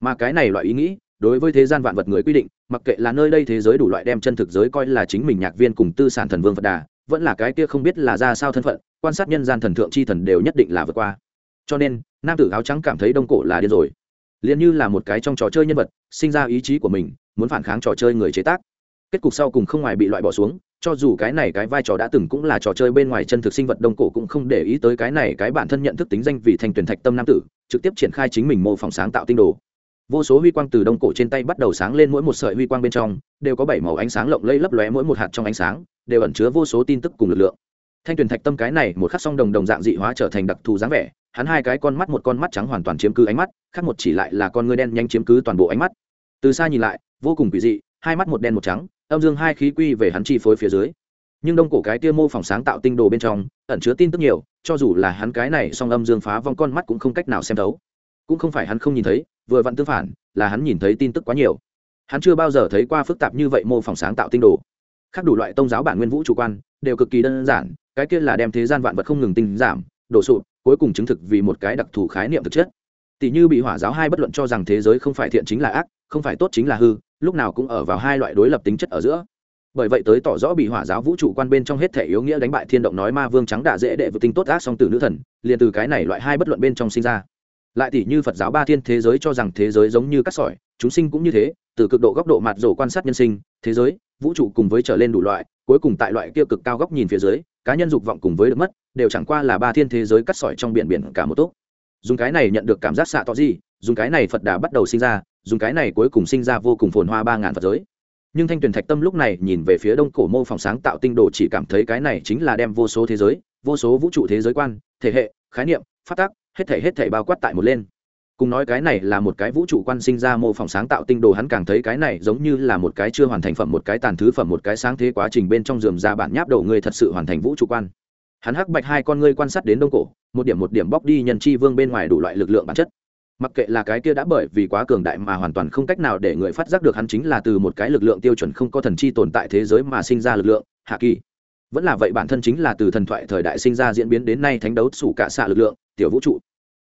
Mà cái này loại ý nghĩ, đối với thế gian vạn vật người quy định, mặc kệ là nơi đây thế giới đủ loại đem chân thực giới coi là chính mình nhạc viên cùng tư sản thần vương Phật Đà, vẫn là cái kia không biết là ra sao thân phận quan sát nhân gian thần thượng chi thần đều nhất định là vượt qua cho nên nam tử áo trắng cảm thấy đông cổ là điên rồi liền như là một cái trong trò chơi nhân vật, sinh ra ý chí của mình, muốn phản kháng trò chơi người chế tác. Kết cục sau cùng không ngoài bị loại bỏ xuống, cho dù cái này cái vai trò đã từng cũng là trò chơi bên ngoài chân thực sinh vật đông cổ cũng không để ý tới cái này cái bản thân nhận thức tính danh vì thành tuyển thạch tâm nam tử, trực tiếp triển khai chính mình mô phỏng sáng tạo tinh đồ. Vô số huy quang từ đông cổ trên tay bắt đầu sáng lên mỗi một sợi huy quang bên trong, đều có bảy màu ánh sáng lộng lẫy lấp lóe mỗi một hạt trong ánh sáng, đều ẩn chứa vô số tin tức cùng lực lượng thanh tuyền thạch tâm cái này một khắc song đồng đồng dạng dị hóa trở thành đặc thù dáng vẻ, hắn hai cái con mắt một con mắt trắng hoàn toàn chiếm cứ ánh mắt, khác một chỉ lại là con ngươi đen nhanh chiếm cứ toàn bộ ánh mắt. Từ xa nhìn lại, vô cùng kỳ dị, hai mắt một đen một trắng, âm dương hai khí quy về hắn chi phối phía dưới. Nhưng đông cổ cái tia mô phỏng sáng tạo tinh đồ bên trong, ẩn chứa tin tức nhiều, cho dù là hắn cái này song âm dương phá vong con mắt cũng không cách nào xem thấu. Cũng không phải hắn không nhìn thấy, vừa vặn tương phản, là hắn nhìn thấy tin tức quá nhiều. Hắn chưa bao giờ thấy qua phức tạp như vậy mô phỏng sáng tạo tinh đồ. Khác đủ loại tôn giáo bản nguyên vũ chủ quan, đều cực kỳ đơn giản cái kia là đem thế gian vạn vật không ngừng tinh giảm, đổ sụp, cuối cùng chứng thực vì một cái đặc thù khái niệm thực chất. Tỷ như bị hỏa giáo hai bất luận cho rằng thế giới không phải thiện chính là ác, không phải tốt chính là hư, lúc nào cũng ở vào hai loại đối lập tính chất ở giữa. Bởi vậy tới tỏ rõ bị hỏa giáo vũ trụ quan bên trong hết thể yếu nghĩa đánh bại thiên động nói ma vương trắng đạ dễ đệ vượt tinh tốt ác song tử nữ thần, liền từ cái này loại hai bất luận bên trong sinh ra. Lại tỷ như phật giáo ba thiên thế giới cho rằng thế giới giống như cát sỏi, chúng sinh cũng như thế, từ cực độ góc độ mặt rổ quan sát nhân sinh, thế giới vũ trụ cùng với trở lên đủ loại, cuối cùng tại loại kia cực cao góc nhìn phía dưới, cá nhân dục vọng cùng với được mất, đều chẳng qua là ba thiên thế giới cắt sỏi trong biển biển cả một tốt dùng cái này nhận được cảm giác xạ tỏ gì, dùng cái này phật đà bắt đầu sinh ra, dùng cái này cuối cùng sinh ra vô cùng phồn hoa ba ngàn phật giới. Nhưng thanh tuyền thạch tâm lúc này nhìn về phía đông cổ mô phỏng sáng tạo tinh đồ chỉ cảm thấy cái này chính là đem vô số thế giới, vô số vũ trụ thế giới quan, thể hệ, khái niệm, phát tác, hết thể hết thể bao quát tại một lên cùng nói cái này là một cái vũ trụ quan sinh ra mô phỏng sáng tạo tinh đồ, hắn càng thấy cái này giống như là một cái chưa hoàn thành phẩm, một cái tàn thứ phẩm, một cái sáng thế quá trình bên trong giường ra bản nháp đầu người thật sự hoàn thành vũ trụ quan. Hắn hắc bạch hai con ngươi quan sát đến đông cổ, một điểm một điểm bóc đi nhân chi vương bên ngoài đủ loại lực lượng bản chất. Mặc kệ là cái kia đã bởi vì quá cường đại mà hoàn toàn không cách nào để người phát giác được hắn chính là từ một cái lực lượng tiêu chuẩn không có thần chi tồn tại thế giới mà sinh ra lực lượng, hạ kỳ. Vẫn là vậy bản thân chính là từ thần thoại thời đại sinh ra diễn biến đến nay thánh đấu sủ cả xạ lực lượng, tiểu vũ trụ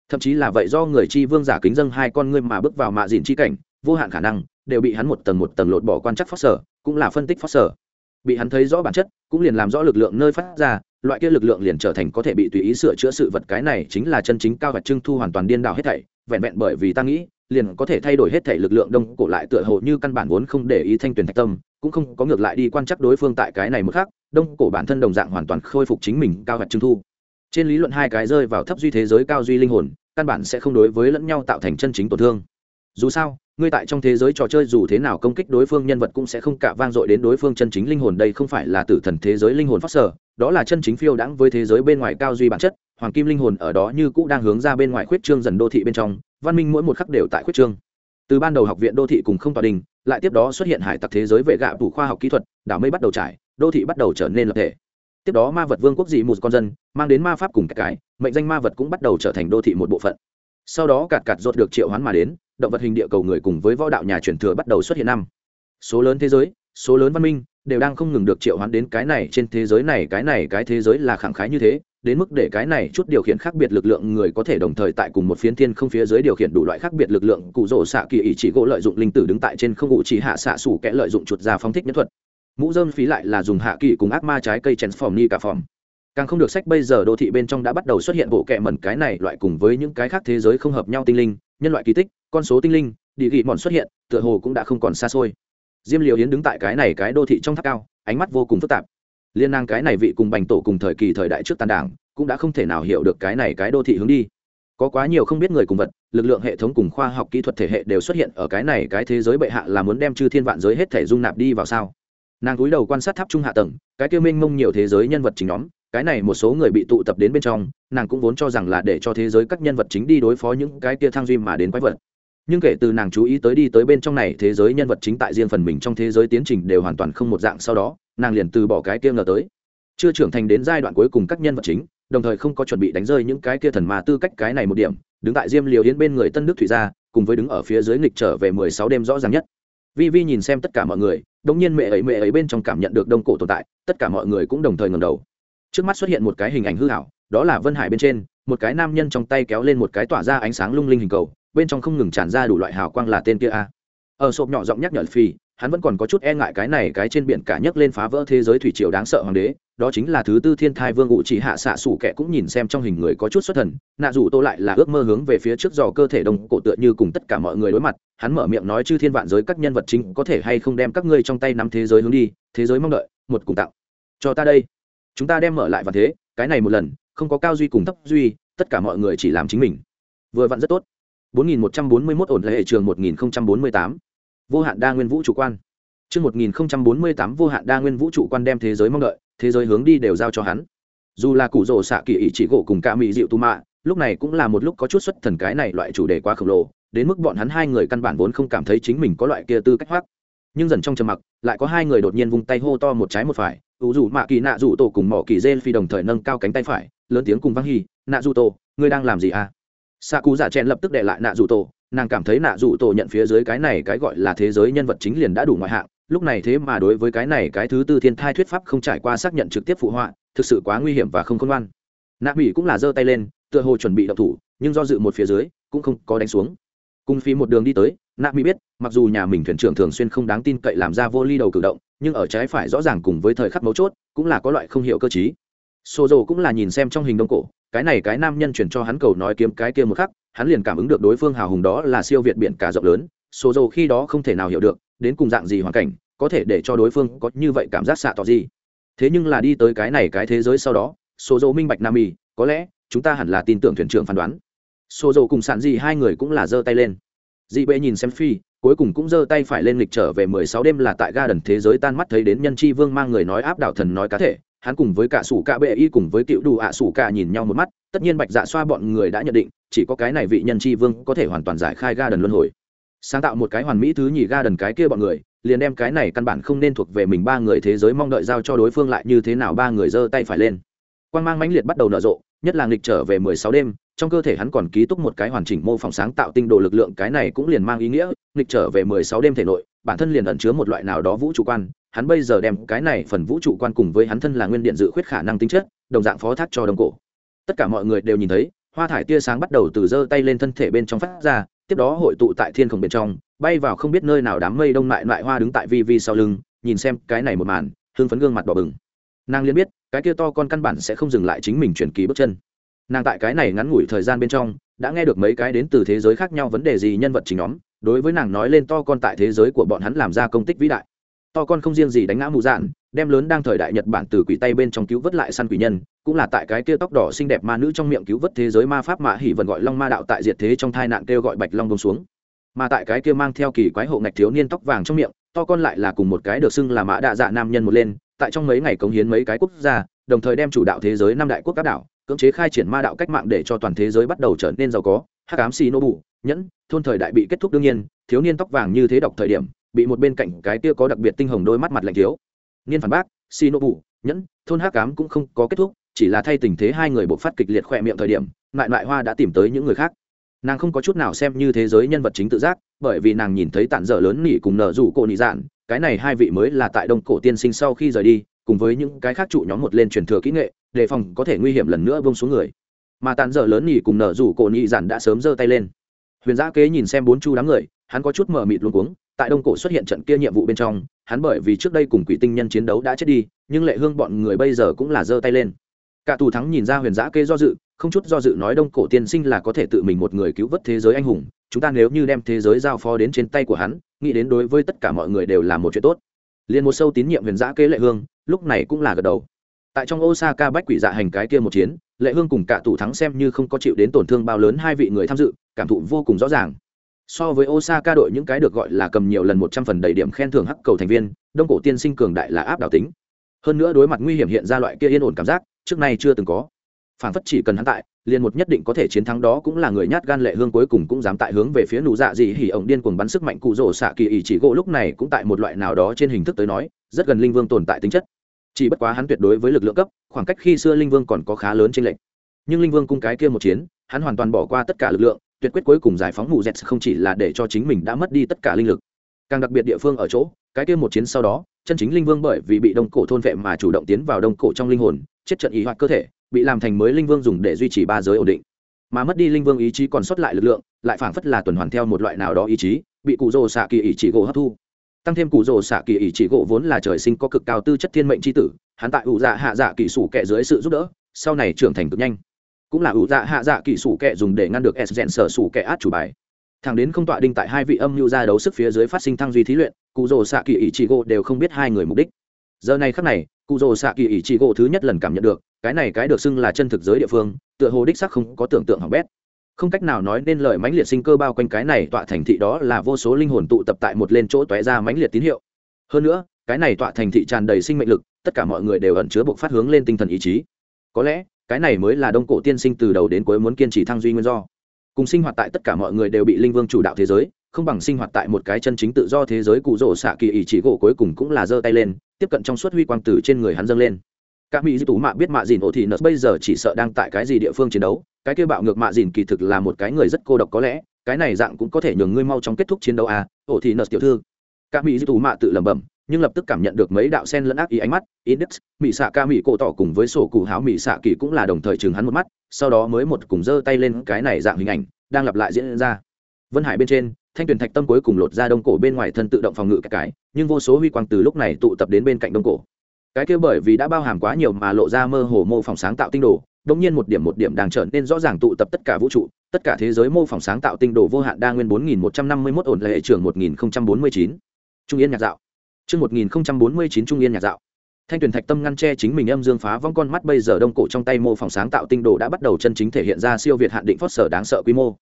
thậm chí là vậy do người chi vương giả kính dâng hai con ngươi mà bước vào mạ dìn chi cảnh, vô hạn khả năng, đều bị hắn một tầng một tầng lột bỏ quan chắc phát sở, cũng là phân tích phát sở. Bị hắn thấy rõ bản chất, cũng liền làm rõ lực lượng nơi phát ra, loại kia lực lượng liền trở thành có thể bị tùy ý sửa chữa sự vật, cái này chính là chân chính cao và trưng thu hoàn toàn điên đảo hết thảy, vẹn vẹn bởi vì ta nghĩ, liền có thể thay đổi hết thảy lực lượng đông cổ lại tựa hồ như căn bản vốn không để ý thanh tuyển thạch tâm, cũng không có ngược lại đi quan chắc đối phương tại cái này một khác đông cổ bản thân đồng dạng hoàn toàn khôi phục chính mình cao và trưng thu trên lý luận hai cái rơi vào thấp duy thế giới cao duy linh hồn, căn bản sẽ không đối với lẫn nhau tạo thành chân chính tổn thương. Dù sao, ngươi tại trong thế giới trò chơi dù thế nào công kích đối phương nhân vật cũng sẽ không cả vang dội đến đối phương chân chính linh hồn đây không phải là tử thần thế giới linh hồn phát sở, đó là chân chính phiêu đãng với thế giới bên ngoài cao duy bản chất, hoàng kim linh hồn ở đó như cũ đang hướng ra bên ngoài khuyết trương dần đô thị bên trong, văn minh mỗi một khắc đều tại khuyết trương. Từ ban đầu học viện đô thị cùng không tòa đình, lại tiếp đó xuất hiện hải tặc thế giới vệ gạ phủ khoa học kỹ thuật, đảo mây bắt đầu trải, đô thị bắt đầu trở nên lập thể tiếp đó ma vật vương quốc dị một con dân mang đến ma pháp cùng cái, mệnh danh ma vật cũng bắt đầu trở thành đô thị một bộ phận. Sau đó cạt cạt rột được triệu hoán mà đến, động vật hình địa cầu người cùng với võ đạo nhà truyền thừa bắt đầu xuất hiện năm. Số lớn thế giới, số lớn văn minh đều đang không ngừng được triệu hoán đến cái này, trên thế giới này, cái này, cái thế giới là khẳng khái như thế, đến mức để cái này chút điều khiển khác biệt lực lượng người có thể đồng thời tại cùng một phiến thiên không phía dưới điều khiển đủ loại khác biệt lực lượng, cụ rỗ xạ kỳ ý chỉ gỗ lợi dụng linh tử đứng tại trên không ngụ chỉ hạ xạ sủ kẽ lợi dụng chuột ra phóng thích nhất thuật mũ dơm phí lại là dùng hạ kỳ cùng ác ma trái cây transform ni cả phòng càng không được sách bây giờ đô thị bên trong đã bắt đầu xuất hiện bộ kệ mẩn cái này loại cùng với những cái khác thế giới không hợp nhau tinh linh, nhân loại kỳ tích, con số tinh linh, địa ghi mòn xuất hiện, tựa hồ cũng đã không còn xa xôi. Diêm liều hiến đứng tại cái này cái đô thị trong tháp cao, ánh mắt vô cùng phức tạp. Liên năng cái này vị cùng bành tổ cùng thời kỳ thời đại trước tàn đảng, cũng đã không thể nào hiểu được cái này cái đô thị hướng đi. Có quá nhiều không biết người cùng vật, lực lượng hệ thống cùng khoa học kỹ thuật thể hệ đều xuất hiện ở cái này cái thế giới bệ hạ là muốn đem chư thiên vạn giới hết thể dung nạp đi vào sao? Nàng cúi đầu quan sát tháp trung hạ tầng, cái kia minh mông nhiều thế giới nhân vật chính nhóm, cái này một số người bị tụ tập đến bên trong, nàng cũng vốn cho rằng là để cho thế giới các nhân vật chính đi đối phó những cái kia thang duy mà đến quái vật. Nhưng kể từ nàng chú ý tới đi tới bên trong này, thế giới nhân vật chính tại riêng phần mình trong thế giới tiến trình đều hoàn toàn không một dạng sau đó, nàng liền từ bỏ cái kia ngờ tới. Chưa trưởng thành đến giai đoạn cuối cùng các nhân vật chính, đồng thời không có chuẩn bị đánh rơi những cái kia thần mà tư cách cái này một điểm, đứng tại diêm liều yến bên người tân đức thủy gia cùng với đứng ở phía dưới nghịch trở về mười sáu đêm rõ ràng nhất vi vi nhìn xem tất cả mọi người đông nhiên mẹ ấy mẹ ấy bên trong cảm nhận được đông cổ tồn tại, tất cả mọi người cũng đồng thời ngầm đầu. Trước mắt xuất hiện một cái hình ảnh hư hảo đó là vân hải bên trên, một cái nam nhân trong tay kéo lên một cái tỏa ra ánh sáng lung linh hình cầu, bên trong không ngừng tràn ra đủ loại hào quang là tên kia a. Ở sộp nhỏ giọng nhắc nhở phi, hắn vẫn còn có chút e ngại cái này cái trên biển cả nhấc lên phá vỡ thế giới thủy triều đáng sợ hoàng đế đó chính là thứ tư thiên thai vương ngụ chỉ hạ xạ sủ kẻ cũng nhìn xem trong hình người có chút xuất thần nạ dù tô lại là ước mơ hướng về phía trước dò cơ thể đông cổ tựa như cùng tất cả mọi người đối mặt hắn mở miệng nói chư thiên vạn giới các nhân vật chính có thể hay không đem các ngươi trong tay nắm thế giới hướng đi thế giới mong đợi một cùng tặng cho ta đây. Chúng ta đem mở lại và thế cái này một lần không có cao duy cùng thấp duy tất cả mọi người chỉ làm chính mình. Vừa vặn rất tốt. 4141 ổn lệ trường 1048. Vô hạn đa nguyên vũ trụ quan. Chương 1048 vô hạn đa nguyên vũ trụ quan đem thế giới mong đợi, thế giới hướng đi đều giao cho hắn. Dù là cụ rồ xạ kỳ ý chỉ gỗ cùng ca mỹ dịu tu mạ, lúc này cũng là một lúc có chút xuất thần cái này loại chủ đề quá khổng lồ, đến mức bọn hắn hai người căn bản vốn không cảm thấy chính mình có loại kia tư cách hoắc. Nhưng dần trong trầm mặc, lại có hai người đột nhiên vung tay hô to một trái một phải, ủ rủ mạ kỳ nạ rủ tổ cùng mỏ kỳ dê phi đồng thời nâng cao cánh tay phải, lớn tiếng cùng vang hy nạ rủ tổ, ngươi đang làm gì à? xạ cú giả chen lập tức để lại nạ dù tổ nàng cảm thấy nạ dù tổ nhận phía dưới cái này cái gọi là thế giới nhân vật chính liền đã đủ ngoại hạng lúc này thế mà đối với cái này cái thứ tư thiên thai thuyết pháp không trải qua xác nhận trực tiếp phụ họa, thực sự quá nguy hiểm và không khôn ngoan. Nạ mỹ cũng là giơ tay lên, tựa hồ chuẩn bị đập thủ, nhưng do dự một phía dưới, cũng không có đánh xuống. Cùng phí một đường đi tới, nạ mỹ biết, mặc dù nhà mình thuyền trưởng thường xuyên không đáng tin cậy làm ra vô ly đầu cử động, nhưng ở trái phải rõ ràng cùng với thời khắc mấu chốt, cũng là có loại không hiểu cơ chí xô dầu cũng là nhìn xem trong hình đông cổ, cái này cái nam nhân chuyển cho hắn cầu nói kiếm cái kia một khắc, hắn liền cảm ứng được đối phương hào hùng đó là siêu việt biển cả rộng lớn. Số dầu khi đó không thể nào hiểu được đến cùng dạng gì hoàn cảnh, có thể để cho đối phương có như vậy cảm giác xạ tỏ gì. Thế nhưng là đi tới cái này cái thế giới sau đó số dầu minh bạch nam y có lẽ, chúng ta hẳn là tin tưởng thuyền trưởng phán đoán. Số dầu cùng sản gì hai người cũng là giơ tay lên. Dị bệ nhìn xem phi, cuối cùng cũng giơ tay phải lên lịch trở về mười sáu đêm là tại ga đần thế giới tan mắt thấy đến nhân chi vương mang người nói áp đảo thần nói cá thể. Hắn cùng với cả sủ cả bệ y cùng với cựu đủ ạ sủ cả nhìn nhau một mắt, tất nhiên bạch dạ xoa bọn người đã nhận định, chỉ có cái này vị nhân tri vương có thể hoàn toàn giải khai ga đần luân hồi sáng tạo một cái hoàn mỹ thứ nhì ga đần cái kia bọn người, liền đem cái này căn bản không nên thuộc về mình ba người thế giới mong đợi giao cho đối phương lại như thế nào ba người giơ tay phải lên. Quan mang mãnh liệt bắt đầu nở rộ, nhất là nghịch trở về mười sáu đêm, trong cơ thể hắn còn ký túc một cái hoàn chỉnh mô phỏng sáng tạo tinh độ lực lượng, cái này cũng liền mang ý nghĩa, nghịch trở về mười sáu đêm thể nội, bản thân liền ẩn chứa một loại nào đó vũ trụ quan, hắn bây giờ đem cái này phần vũ trụ quan cùng với hắn thân là nguyên điện dự khuyết khả năng tính chất, đồng dạng phó thác cho đồng cổ. Tất cả mọi người đều nhìn thấy, hoa thải tia sáng bắt đầu từ giơ tay lên thân thể bên trong phát ra tiếp đó hội tụ tại thiên khổng bên trong, bay vào không biết nơi nào đám mây đông lại lại hoa đứng tại vi vi sau lưng, nhìn xem cái này một màn hương phấn gương mặt đỏ bừng. Nàng liền biết, cái kia to con căn bản sẽ không dừng lại chính mình chuyển kỳ bước chân. Nàng tại cái này ngắn ngủi thời gian bên trong, đã nghe được mấy cái đến từ thế giới khác nhau vấn đề gì nhân vật chính nhóm, đối với nàng nói lên to con tại thế giới của bọn hắn làm ra công tích vĩ đại. To con không riêng gì đánh ngã mù dạn, đem lớn đang thời đại nhật bản từ quỷ tay bên trong cứu vớt lại săn quỷ nhân cũng là tại cái kia tóc đỏ xinh đẹp ma nữ trong miệng cứu vớt thế giới ma pháp mạ hỉ vần gọi long ma đạo tại diệt thế trong thai nạn kêu gọi bạch long bông xuống. Mà tại cái kia mang theo kỳ quái hộ ngạch thiếu niên tóc vàng trong miệng, to con lại là cùng một cái được xưng là mã đạ dạ nam nhân một lên, tại trong mấy ngày cống hiến mấy cái quốc gia, đồng thời đem chủ đạo thế giới năm đại quốc các đảo, cưỡng chế khai triển ma đạo cách mạng để cho toàn thế giới bắt đầu trở nên giàu có. Hắc ám xì nô bụ nhẫn, thôn thời đại bị kết thúc đương nhiên, thiếu niên tóc vàng như thế đọc thời điểm, bị một bên cạnh cái kia có đặc biệt tinh hồng đôi mắt mặt lạnh thiếu. Niên phản bác xì nô bụ nhẫn, thôn hắc ám cũng không có kết thúc chỉ là thay tình thế hai người buộc phát kịch liệt khỏe miệng thời điểm ngoại ngoại hoa đã tìm tới những người khác. Nàng không có chút nào xem như thế giới nhân vật chính tự giác, bởi vì nàng nhìn thấy tản dở lớn nỉ cùng nở rủ cổ nỉ dạn, cái này hai vị mới là tại đông cổ tiên sinh sau khi rời đi, cùng với những cái khác trụ nhóm một lên truyền thừa kỹ nghệ, đề phòng có thể nguy hiểm lần nữa vông xuống người. Mà tàn dở lớn nhì cùng nở rủ cổ nhị giản đã sớm giơ tay lên. Huyền giã kế nhìn xem bốn chu đám người, hắn có chút mờ mịt luôn cuống, tại đông cổ xuất hiện trận kia nhiệm vụ bên trong, hắn bởi vì trước đây cùng quỷ tinh nhân chiến đấu đã chết đi, nhưng lệ hương bọn người bây giờ cũng là giơ tay lên cả tù thắng nhìn ra huyền giã Kê do dự, không chút do dự nói đông cổ tiên sinh là có thể tự mình một người cứu vớt thế giới anh hùng, chúng ta nếu như đem thế giới giao phó đến trên tay của hắn, nghĩ đến đối với tất cả mọi người đều là một chuyện tốt. Liền một sâu tín nhiệm huyền giã kế lệ hương, lúc này cũng là gật đầu. Tại trong osaka bách quỷ dạ hành cái kia một chiến, lệ hương cùng cả tù thắng xem như không có chịu đến tổn thương bao lớn hai vị người tham dự, cảm thụ vô cùng rõ ràng. So với osaka đội những cái được gọi là cầm nhiều lần một trăm phần đầy điểm khen thưởng hắc cầu thành viên, đông cổ tiên sinh cường đại là áp đảo tính. Hơn nữa đối mặt nguy hiểm hiện ra loại kia yên ổn cảm giác trước nay chưa từng có. Phản phất chỉ cần hắn tại, liền một nhất định có thể chiến thắng đó cũng là người nhát gan lệ hương cuối cùng cũng dám tại hướng về phía nụ dạ gì hỉ ổng điên cuồng bắn sức mạnh cụ rỗ xạ kỳ ý chỉ gỗ lúc này cũng tại một loại nào đó trên hình thức tới nói, rất gần linh vương tồn tại tính chất. Chỉ bất quá hắn tuyệt đối với lực lượng cấp, khoảng cách khi xưa linh vương còn có khá lớn trên lệnh nhưng linh vương cung cái kia một chiến, hắn hoàn toàn bỏ qua tất cả lực lượng, tuyệt quyết cuối cùng giải phóng mù dẹt không chỉ là để cho chính mình đã mất đi tất cả linh lực. Càng đặc biệt địa phương ở chỗ, cái kia một chiến sau đó, chân chính linh vương bởi vì bị đông cổ thôn vệ mà chủ động tiến vào đông cổ trong linh hồn chết trận ý hoạt cơ thể, bị làm thành mới linh vương dùng để duy trì ba giới ổn định. Mà mất đi linh vương ý chí còn sót lại lực lượng, lại phảng phất là tuần hoàn theo một loại nào đó ý chí, bị cụ rồ xạ kỳ ý chỉ gỗ hấp thu. Tăng thêm cụ rồ xạ kỳ ý chỉ gỗ vốn là trời sinh có cực cao tư chất thiên mệnh c h i tử, hắn tại ủ dạ hạ dạ kỳ sủ kệ dưới sự giúp đỡ, sau này trưởng thành cực nhanh. Cũng là ủ dạ hạ dạ kỳ sủ kệ dùng để ngăn được s rèn sở sủ kệ át chủ bài. Thằng đến không tọa đinh tại hai vị âm mưu ra đấu sức phía dưới phát sinh thăng duy thí luyện, cụ rồ xạ kỳ ý chỉ gỗ đều không biết hai người mục đích. Giờ này khắc này cụ rồ xạ kỳ ỷ chỉ gỗ thứ nhất lần cảm nhận được, cái này cái được xưng là chân thực giới địa phương, tựa hồ đích sắc không có tưởng tượng hỏng bét. Không cách nào nói nên lời mãnh liệt sinh cơ bao quanh cái này tọa thành thị đó là vô số linh hồn tụ tập tại một lên chỗ tóe ra mãnh liệt tín hiệu. Hơn nữa, cái này tọa thành thị tràn đầy sinh mệnh lực, tất cả mọi người đều ẩn chứa buộc phát hướng lên tinh thần ý chí. Có lẽ, cái này mới là đông cổ tiên sinh từ đầu đến cuối muốn kiên trì thăng duy nguyên do. Cùng sinh hoạt tại tất cả mọi người đều bị linh vương chủ đạo thế giới không bằng sinh hoạt tại một cái chân chính tự do thế giới cụ rỗ xạ kỳ ý chỉ gỗ cuối cùng cũng là giơ tay lên, tiếp cận trong suốt huy quang tử trên người hắn dâng lên. Các mỹ di tú mạ biết mạ dìn ổ thị nợ bây giờ chỉ sợ đang tại cái gì địa phương chiến đấu, cái kia bạo ngược mạ dìn kỳ thực là một cái người rất cô độc có lẽ, cái này dạng cũng có thể nhường ngươi mau chóng kết thúc chiến đấu à ổ thị nợ tiểu thư. Các mỹ di tú mạ tự lẩm bẩm, nhưng lập tức cảm nhận được mấy đạo sen lẫn ác ý ánh mắt, index, mỹ xạ ca mỹ cổ tỏ cùng với sổ cụ háo mỹ xạ kỳ cũng là đồng thời chừng hắn một mắt, sau đó mới một cùng giơ tay lên cái này dạng hình ảnh, đang lặp lại diễn ra. Vân hải bên trên thanh tuyển thạch tâm cuối cùng lột ra đông cổ bên ngoài thân tự động phòng ngự cái cái, nhưng vô số huy quang từ lúc này tụ tập đến bên cạnh đông cổ cái kia bởi vì đã bao hàm quá nhiều mà lộ ra mơ hồ mô phỏng sáng tạo tinh đồ đông nhiên một điểm một điểm đang trở nên rõ ràng tụ tập tất cả vũ trụ, tất cả thế giới mô phỏng sáng tạo tinh đồ vô hạn đa nguyên 4151 ổn lệ trưởng 1049. Trung Yên nhạc dạo. Chương 1049 Trung Yên nhạc dạo. Thanh tuyển thạch tâm ngăn che chính mình âm dương phá vong con mắt bây giờ đông cổ trong tay mô phỏng sáng tạo tinh đồ đã bắt đầu chân chính thể hiện ra siêu việt hạn định phót sở đáng sợ quy mô.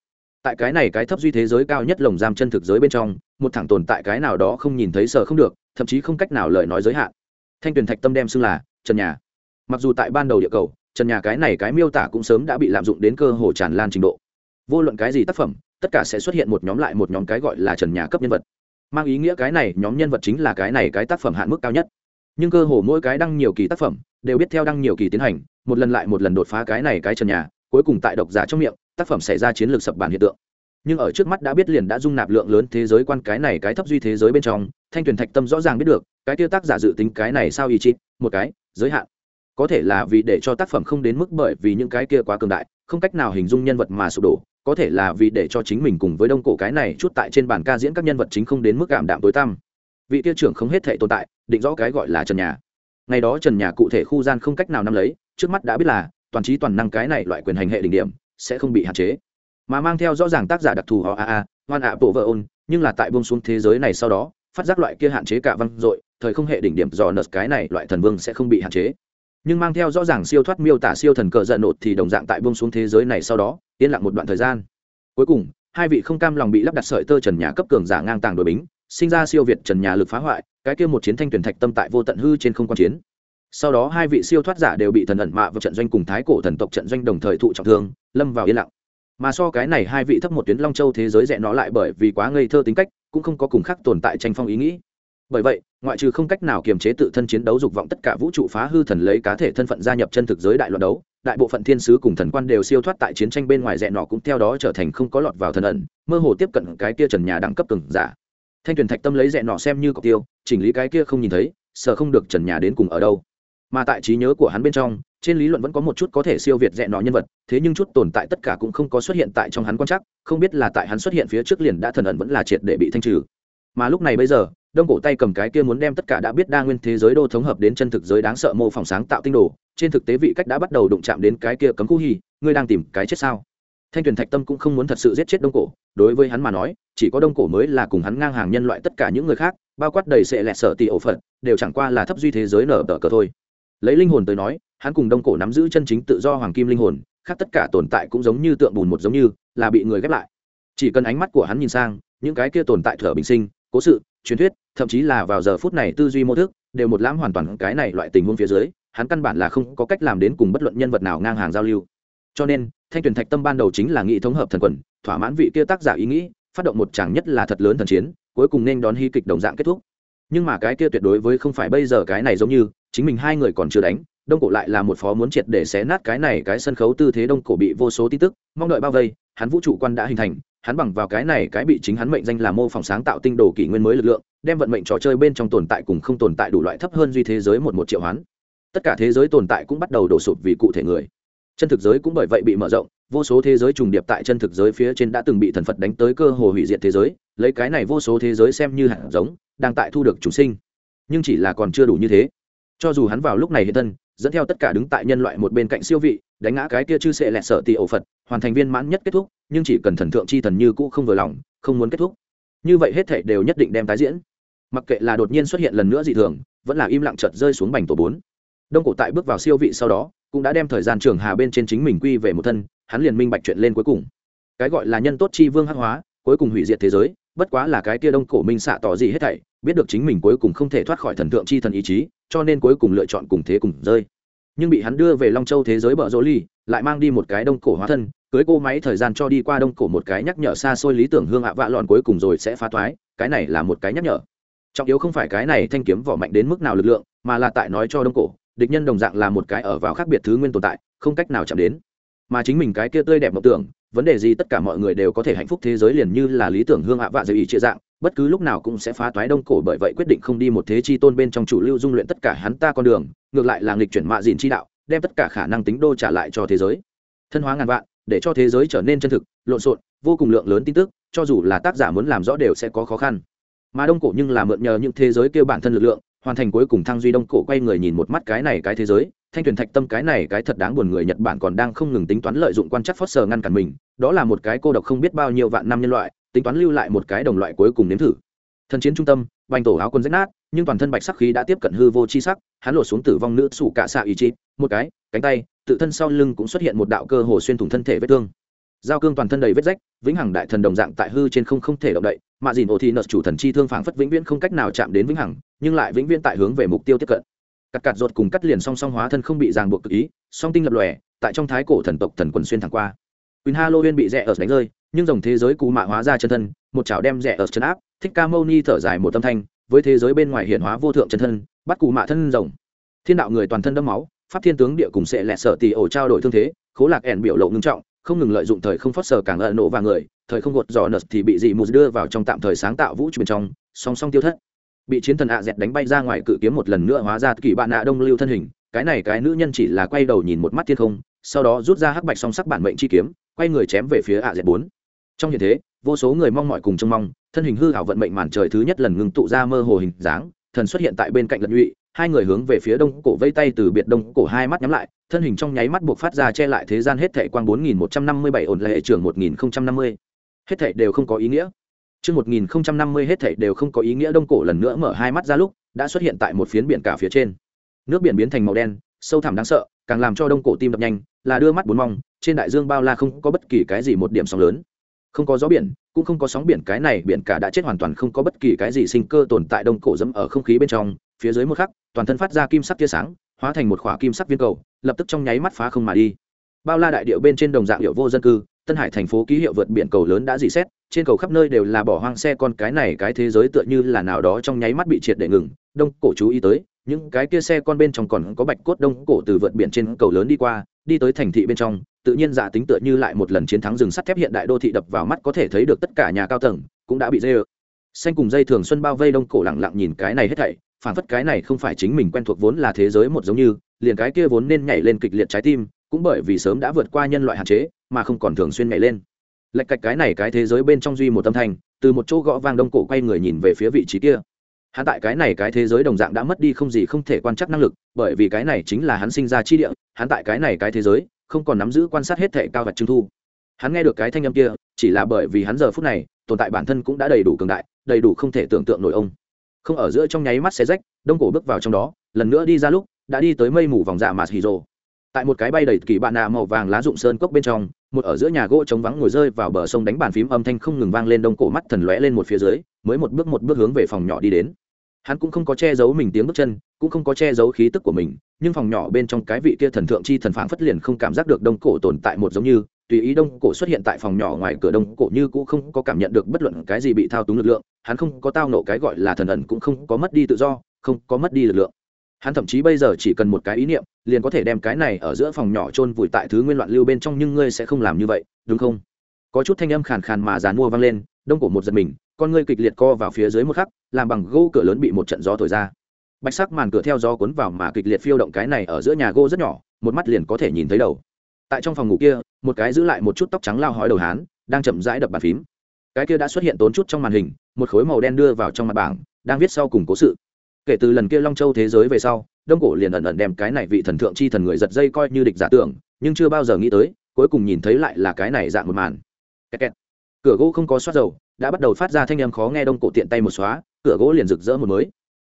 Tại cái này cái thấp duy thế giới cao nhất lồng giam chân thực giới bên trong, một thẳng tồn tại cái nào đó không nhìn thấy sở không được, thậm chí không cách nào lời nói giới hạn. Thanh tuyền thạch tâm đem xưng là trần nhà. Mặc dù tại ban đầu địa cầu trần nhà cái này cái miêu tả cũng sớm đã bị lạm dụng đến cơ hồ tràn lan trình độ. Vô luận cái gì tác phẩm tất cả sẽ xuất hiện một nhóm lại một nhóm cái gọi là trần nhà cấp nhân vật. Mang ý nghĩa cái này nhóm nhân vật chính là cái này cái tác phẩm hạn mức cao nhất. Nhưng cơ hồ mỗi cái đăng nhiều kỳ tác phẩm đều biết theo đăng nhiều kỳ tiến hành một lần lại một lần đột phá cái này cái trần nhà cuối cùng tại độc giả trong miệng tác phẩm xảy ra chiến lược sập bản hiện tượng. Nhưng ở trước mắt đã biết liền đã dung nạp lượng lớn thế giới quan cái này cái thấp duy thế giới bên trong, thanh Tuyền thạch tâm rõ ràng biết được, cái tiêu tác giả dự tính cái này sao ý chí, một cái, giới hạn. Có thể là vì để cho tác phẩm không đến mức bởi vì những cái kia quá cường đại, không cách nào hình dung nhân vật mà sụp đổ, có thể là vì để cho chính mình cùng với đông cổ cái này chút tại trên bàn ca diễn các nhân vật chính không đến mức cảm đạm tối tăm. Vị tiêu trưởng không hết thể tồn tại, định rõ cái gọi là trần nhà. Ngày đó trần nhà cụ thể khu gian không cách nào nắm lấy, trước mắt đã biết là, toàn trí toàn năng cái này loại quyền hành hệ đỉnh điểm sẽ không bị hạn chế. Mà mang theo rõ ràng tác giả đặc thù họ a a, hoan ạ bộ vợ ôn, nhưng là tại buông xuống thế giới này sau đó, phát giác loại kia hạn chế cả văn dội, thời không hệ đỉnh điểm dò nợt cái này loại thần vương sẽ không bị hạn chế. Nhưng mang theo rõ ràng siêu thoát miêu tả siêu thần cờ giận nột thì đồng dạng tại buông xuống thế giới này sau đó, yên lặng một đoạn thời gian. Cuối cùng, hai vị không cam lòng bị lắp đặt sợi tơ trần nhà cấp cường giả ngang tàng đội bính, sinh ra siêu việt trần nhà lực phá hoại, cái kia một chiến thanh tuyển thạch tâm tại vô tận hư trên không quan chiến sau đó hai vị siêu thoát giả đều bị thần ẩn mạ vào trận doanh cùng thái cổ thần tộc trận doanh đồng thời thụ trọng thương, lâm vào yên lặng. Mà so cái này hai vị thấp một tuyến long châu thế giới rẽ nó lại bởi vì quá ngây thơ tính cách, cũng không có cùng khác tồn tại tranh phong ý nghĩ. Bởi vậy, ngoại trừ không cách nào kiềm chế tự thân chiến đấu dục vọng tất cả vũ trụ phá hư thần lấy cá thể thân phận gia nhập chân thực giới đại loạn đấu, đại bộ phận thiên sứ cùng thần quan đều siêu thoát tại chiến tranh bên ngoài rẽ nọ cũng theo đó trở thành không có lọt vào thần ẩn, mơ hồ tiếp cận cái kia trần nhà đẳng cấp từng giả. Thanh tuyển thạch tâm lấy rẽ nọ xem như cọc tiêu, chỉnh lý cái kia không nhìn thấy, sợ không được trần nhà đến cùng ở đâu mà tại trí nhớ của hắn bên trong, trên lý luận vẫn có một chút có thể siêu việt dẹn nọ nhân vật, thế nhưng chút tồn tại tất cả cũng không có xuất hiện tại trong hắn quan chắc không biết là tại hắn xuất hiện phía trước liền đã thần ẩn vẫn là triệt để bị thanh trừ. Mà lúc này bây giờ, đông cổ tay cầm cái kia muốn đem tất cả đã biết đa nguyên thế giới đô thống hợp đến chân thực giới đáng sợ mô phỏng sáng tạo tinh đồ, trên thực tế vị cách đã bắt đầu đụng chạm đến cái kia cấm khu hì ngươi đang tìm cái chết sao? Thanh tuyền thạch tâm cũng không muốn thật sự giết chết đông cổ, đối với hắn mà nói, chỉ có đông cổ mới là cùng hắn ngang hàng nhân loại tất cả những người khác, bao quát đầy sệ lẹt sợ tì ổ phật, đều chẳng qua là thấp duy thế giới nở tờ cờ thôi lấy linh hồn tới nói, hắn cùng đông cổ nắm giữ chân chính tự do hoàng kim linh hồn, khác tất cả tồn tại cũng giống như tượng bùn một giống như, là bị người ghép lại. Chỉ cần ánh mắt của hắn nhìn sang, những cái kia tồn tại thở bình sinh, cố sự, truyền thuyết, thậm chí là vào giờ phút này tư duy mô thức, đều một lãm hoàn toàn cái này loại tình huống phía dưới, hắn căn bản là không có cách làm đến cùng bất luận nhân vật nào ngang hàng giao lưu. Cho nên, thanh tuyển thạch tâm ban đầu chính là nghị thống hợp thần quần, thỏa mãn vị kia tác giả ý nghĩ, phát động một chàng nhất là thật lớn thần chiến, cuối cùng nên đón hy kịch đồng dạng kết thúc. Nhưng mà cái kia tuyệt đối với không phải bây giờ cái này giống như chính mình hai người còn chưa đánh, đông cổ lại là một phó muốn triệt để xé nát cái này cái sân khấu tư thế đông cổ bị vô số tin tức, mong đợi bao vây, hắn vũ trụ quan đã hình thành, hắn bằng vào cái này cái bị chính hắn mệnh danh là mô phỏng sáng tạo tinh đồ kỷ nguyên mới lực lượng, đem vận mệnh trò chơi bên trong tồn tại cùng không tồn tại đủ loại thấp hơn duy thế giới một một triệu hoán. Tất cả thế giới tồn tại cũng bắt đầu đổ sụp vì cụ thể người. Chân thực giới cũng bởi vậy bị mở rộng, vô số thế giới trùng điệp tại chân thực giới phía trên đã từng bị thần phật đánh tới cơ hồ hủy diệt thế giới, lấy cái này vô số thế giới xem như hạt giống, đang tại thu được chủ sinh. Nhưng chỉ là còn chưa đủ như thế cho dù hắn vào lúc này hiện thân, dẫn theo tất cả đứng tại nhân loại một bên cạnh siêu vị, đánh ngã cái kia chư sệ lẹt sợ tì ổ phật, hoàn thành viên mãn nhất kết thúc, nhưng chỉ cần thần thượng chi thần như cũ không vừa lòng, không muốn kết thúc. Như vậy hết thể đều nhất định đem tái diễn. Mặc kệ là đột nhiên xuất hiện lần nữa dị thường, vẫn là im lặng chợt rơi xuống bành tổ bốn. Đông cổ tại bước vào siêu vị sau đó, cũng đã đem thời gian trường hà bên trên chính mình quy về một thân, hắn liền minh bạch chuyện lên cuối cùng. Cái gọi là nhân tốt chi vương hắc hóa, cuối cùng hủy diệt thế giới, bất quá là cái kia đông cổ minh xạ tỏ gì hết thảy biết được chính mình cuối cùng không thể thoát khỏi thần tượng chi thần ý chí, cho nên cuối cùng lựa chọn cùng thế cùng rơi. Nhưng bị hắn đưa về long châu thế giới bờ rỗ ly lại mang đi một cái đông cổ hóa thân, cưới cô máy thời gian cho đi qua đông cổ một cái nhắc nhở xa xôi lý tưởng hương hạ vạ lọn cuối cùng rồi sẽ phá thoái, cái này là một cái nhắc nhở. Trọng yếu không phải cái này thanh kiếm vỏ mạnh đến mức nào lực lượng, mà là tại nói cho đông cổ, địch nhân đồng dạng là một cái ở vào khác biệt thứ nguyên tồn tại, không cách nào chạm đến. Mà chính mình cái kia tươi đẹp mộng tưởng, vấn đề gì tất cả mọi người đều có thể hạnh phúc thế giới liền như là lý tưởng hương hạ vạ dạy ý chia dạng bất cứ lúc nào cũng sẽ phá toái đông cổ bởi vậy quyết định không đi một thế chi tôn bên trong chủ lưu dung luyện tất cả hắn ta con đường, ngược lại là nghịch chuyển mạ dìn chi đạo, đem tất cả khả năng tính đô trả lại cho thế giới. Thân hóa ngàn vạn, để cho thế giới trở nên chân thực, lộn xộn, vô cùng lượng lớn tin tức, cho dù là tác giả muốn làm rõ đều sẽ có khó khăn. Mà đông cổ nhưng là mượn nhờ những thế giới kêu bản thân lực lượng, hoàn thành cuối cùng thăng duy đông cổ quay người nhìn một mắt cái này cái thế giới, thanh thuyền thạch tâm cái này cái thật đáng buồn người nhật bản còn đang không ngừng tính toán lợi dụng quan chắc phót sờ ngăn cản mình, đó là một cái cô độc không biết bao nhiêu vạn năm nhân loại tính toán lưu lại một cái đồng loại cuối cùng nếm thử. Thần chiến trung tâm bành tổ áo quần rách nát nhưng toàn thân bạch sắc khí đã tiếp cận hư vô chi sắc hắn lột xuống tử vong nữ sủ cạ xạ ý chí một cái cánh tay tự thân sau lưng cũng xuất hiện một đạo cơ hồ xuyên thủng thân thể vết thương. Giao cương toàn thân đầy vết rách vĩnh hằng đại thần đồng dạng tại hư trên không không thể động đậy mà dìn ổ thì nợ chủ thần chi thương phảng phất vĩnh viễn không cách nào chạm đến vĩnh hằng nhưng lại vĩnh viễn tại hướng về mục tiêu tiếp cận. Cắt cạt ruột cùng cắt liền song song hóa thân không bị ràng buộc cực ý song tinh lập lòe tại trong thái cổ thần tộc thần quần xuyên thẳng qua. Quỳnh Halloween bị rẻ ở đánh rơi, nhưng dòng thế giới cụ mạ hóa ra chân thân, một chảo đem rẻ ở chân áp, thích ca mâu ni thở dài một tâm thanh, với thế giới bên ngoài hiện hóa vô thượng chân thân, bắt cụ mạ thân rồng. Thiên đạo người toàn thân đẫm máu, pháp thiên tướng địa cùng sẽ lẹ sợ tỷ ổ trao đổi thương thế, khố lạc ẻn biểu lộ ngưng trọng, không ngừng lợi dụng thời không phát sở càng ẩn nổ và người, thời không gột giỏ nợt thì bị dị mù đưa vào trong tạm thời sáng tạo vũ trụ bên trong, song song tiêu thất. Bị chiến thần ạ dẹt đánh bay ra ngoài cự kiếm một lần nữa hóa ra kỳ bạn ạ đông lưu thân hình, cái này cái nữ nhân chỉ là quay đầu nhìn một mắt thiên không, sau đó rút ra hắc bạch song sắc bản mệnh chi kiếm, quay người chém về phía ạ dẹt bốn trong hiện thế vô số người mong mọi cùng trông mong thân hình hư hảo vận mệnh màn trời thứ nhất lần ngưng tụ ra mơ hồ hình dáng thần xuất hiện tại bên cạnh lận nhụy hai người hướng về phía đông cổ vây tay từ biệt đông cổ hai mắt nhắm lại thân hình trong nháy mắt buộc phát ra che lại thế gian hết thệ quang bốn nghìn một trăm năm mươi bảy ổn lệ trưởng một nghìn không trăm năm mươi. Hết thệ đều không có ý nghĩa. Trước 1050 hết thảy đều không có ý nghĩa đông cổ lần nữa mở hai mắt ra lúc, đã xuất hiện tại một phiến biển cả phía trên. Nước biển biến thành màu đen, sâu thẳm đáng sợ, càng làm cho đông cổ tim đập nhanh, là đưa mắt bốn mong, trên đại dương bao la không có bất kỳ cái gì một điểm sóng lớn không có gió biển, cũng không có sóng biển, cái này biển cả đã chết hoàn toàn không có bất kỳ cái gì sinh cơ tồn tại đông cổ dẫm ở không khí bên trong. Phía dưới một khắc, toàn thân phát ra kim sắc tia sáng, hóa thành một khỏa kim sắc viên cầu, lập tức trong nháy mắt phá không mà đi. Bao la đại điệu bên trên đồng dạng hiệu vô dân cư, tân hải thành phố ký hiệu vượt biển cầu lớn đã dì xét, trên cầu khắp nơi đều là bỏ hoang xe con, cái này cái thế giới tựa như là nào đó trong nháy mắt bị triệt để ngừng. Đông cổ chú ý tới, những cái kia xe con bên trong còn có bạch cốt đông cổ từ vượt biển trên cầu lớn đi qua, đi tới thành thị bên trong tự nhiên giả tính tựa như lại một lần chiến thắng rừng sắt thép hiện đại đô thị đập vào mắt có thể thấy được tất cả nhà cao tầng, cũng đã bị dê ơ. Xanh cùng dây thường xuân bao vây đông cổ lẳng lặng nhìn cái này hết thảy phản phất cái này không phải chính mình quen thuộc vốn là thế giới một giống như, liền cái kia vốn nên nhảy lên kịch liệt trái tim, cũng bởi vì sớm đã vượt qua nhân loại hạn chế, mà không còn thường xuyên nhảy lên. Lệch cạch cái này cái thế giới bên trong duy một tâm thành từ một chỗ gõ vang đông cổ quay người nhìn về phía vị trí kia. Hắn tại cái này cái thế giới đồng dạng đã mất đi không gì không thể quan trắc năng lực, bởi vì cái này chính là hắn sinh ra chi địa, hắn tại cái này cái thế giới không còn nắm giữ quan sát hết thể cao vật trưng thu. Hắn nghe được cái thanh âm kia, chỉ là bởi vì hắn giờ phút này, tồn tại bản thân cũng đã đầy đủ cường đại, đầy đủ không thể tưởng tượng nổi ông. Không ở giữa trong nháy mắt xe rách, đông cổ bước vào trong đó, lần nữa đi ra lúc, đã đi tới mây mù vòng dạ mà hì rồ tại một cái bay đầy kỳ bạn nạ màu vàng lá rụng sơn cốc bên trong, một ở giữa nhà gỗ trống vắng ngồi rơi vào bờ sông đánh bàn phím âm thanh không ngừng vang lên đông cổ mắt thần lóe lên một phía dưới, mới một bước một bước hướng về phòng nhỏ đi đến. Hắn cũng không có che giấu mình tiếng bước chân, cũng không có che giấu khí tức của mình nhưng phòng nhỏ bên trong cái vị kia thần thượng chi thần phảng phất liền không cảm giác được đông cổ tồn tại một giống như, tùy ý đông cổ xuất hiện tại phòng nhỏ ngoài cửa đông cổ như cũng không có cảm nhận được bất luận cái gì bị thao túng lực lượng, hắn không có tao nộ cái gọi là thần ẩn cũng không có mất đi tự do, không có mất đi lực lượng. Hắn thậm chí bây giờ chỉ cần một cái ý niệm, liền có thể đem cái này ở giữa phòng nhỏ chôn vùi tại thứ nguyên loạn lưu bên trong nhưng ngươi sẽ không làm như vậy, đúng không? Có chút thanh âm khàn khàn mà dàn mua vang lên, đông cổ một giật mình, con ngươi kịch liệt co vào phía dưới một khắc, làm bằng gỗ cửa lớn bị một trận gió thổi ra bạch sắc màn cửa theo gió cuốn vào mà kịch liệt phiêu động cái này ở giữa nhà gỗ rất nhỏ, một mắt liền có thể nhìn thấy đầu. Tại trong phòng ngủ kia, một cái giữ lại một chút tóc trắng lao hói đầu hán, đang chậm rãi đập bàn phím. Cái kia đã xuất hiện tốn chút trong màn hình, một khối màu đen đưa vào trong mặt bảng, đang viết sau cùng cố sự. Kể từ lần kia long châu thế giới về sau, đông cổ liền ẩn ẩn đem cái này vị thần thượng chi thần người giật dây coi như địch giả tưởng, nhưng chưa bao giờ nghĩ tới, cuối cùng nhìn thấy lại là cái này dạng một màn. Kẹt kẹt. cửa gỗ không có xoát dầu, đã bắt đầu phát ra thanh âm khó nghe đông cổ tiện tay một xóa, cửa gỗ liền rực rỡ một mới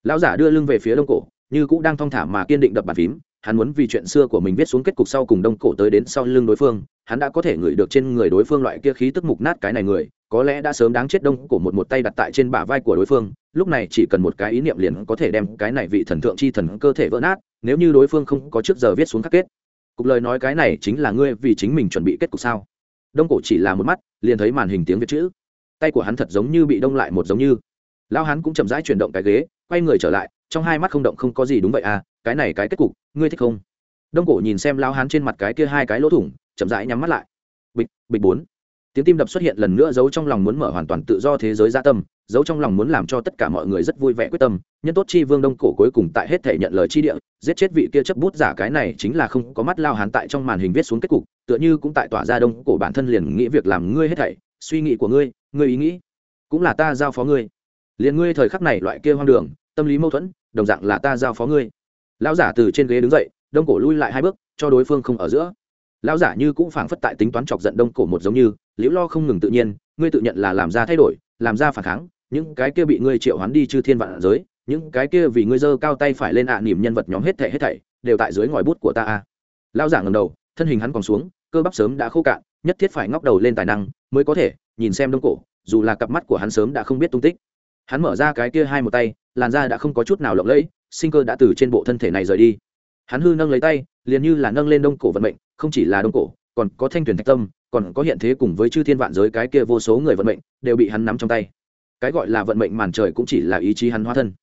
lão giả đưa lưng về phía đông cổ, như cũng đang thong thả mà kiên định đập bàn phím. Hắn muốn vì chuyện xưa của mình viết xuống kết cục sau cùng đông cổ tới đến sau lưng đối phương. Hắn đã có thể ngửi được trên người đối phương loại kia khí tức mục nát cái này người, có lẽ đã sớm đáng chết đông cổ một một tay đặt tại trên bả vai của đối phương. Lúc này chỉ cần một cái ý niệm liền có thể đem cái này vị thần thượng chi thần cơ thể vỡ nát, nếu như đối phương không có trước giờ viết xuống các kết. Cục lời nói cái này chính là ngươi vì chính mình chuẩn bị kết cục sao? Đông cổ chỉ là một mắt, liền thấy màn hình tiếng viết chữ. Tay của hắn thật giống như bị đông lại một giống như. Lao hắn cũng chậm rãi chuyển động cái ghế quay người trở lại, trong hai mắt không động không có gì đúng vậy à cái này cái kết cục, ngươi thích không? Đông cổ nhìn xem lao hán trên mặt cái kia hai cái lỗ thủng, chậm rãi nhắm mắt lại. Bịch bịch bốn. Tiếng tim đập xuất hiện lần nữa giấu trong lòng muốn mở hoàn toàn tự do thế giới gia tâm, giấu trong lòng muốn làm cho tất cả mọi người rất vui vẻ quyết tâm. Nhân tốt chi vương đông cổ cuối cùng tại hết thể nhận lời chi địa, giết chết vị kia chấp bút giả cái này chính là không có mắt lao hán tại trong màn hình viết xuống kết cục, tựa như cũng tại tỏa ra đông cổ bản thân liền nghĩ việc làm ngươi hết thảy, suy nghĩ của ngươi ngươi ý nghĩ cũng là ta giao phó ngươi liền ngươi thời khắc này loại kia hoang đường tâm lý mâu thuẫn đồng dạng là ta giao phó ngươi. Lão giả từ trên ghế đứng dậy đông cổ lui lại hai bước cho đối phương không ở giữa. Lão giả như cũng phảng phất tại tính toán chọc giận đông cổ một giống như liễu lo không ngừng tự nhiên ngươi tự nhận là làm ra thay đổi làm ra phản kháng những cái kia bị ngươi triệu hoán đi chư thiên vạn giới những cái kia vì ngươi giơ cao tay phải lên ạ à, nỉm nhân vật nhóm hết thảy hết thảy đều tại dưới ngòi bút của ta a. Lão giả ngầm đầu thân hình hắn còn xuống cơ bắp sớm đã khô cạn nhất thiết phải ngóc đầu lên tài năng mới có thể nhìn xem đông cổ dù là cặp mắt của hắn sớm đã không biết tung tích hắn mở ra cái kia hai một tay, làn da đã không có chút nào lộng lẫy, sinh cơ đã từ trên bộ thân thể này rời đi. Hắn hư nâng lấy tay, liền như là nâng lên đông cổ vận mệnh, không chỉ là đông cổ, còn có thanh tuyển thạch tâm, còn có hiện thế cùng với chư thiên vạn giới cái kia vô số người vận mệnh, đều bị hắn nắm trong tay. Cái gọi là vận mệnh màn trời cũng chỉ là ý chí hắn hóa thân.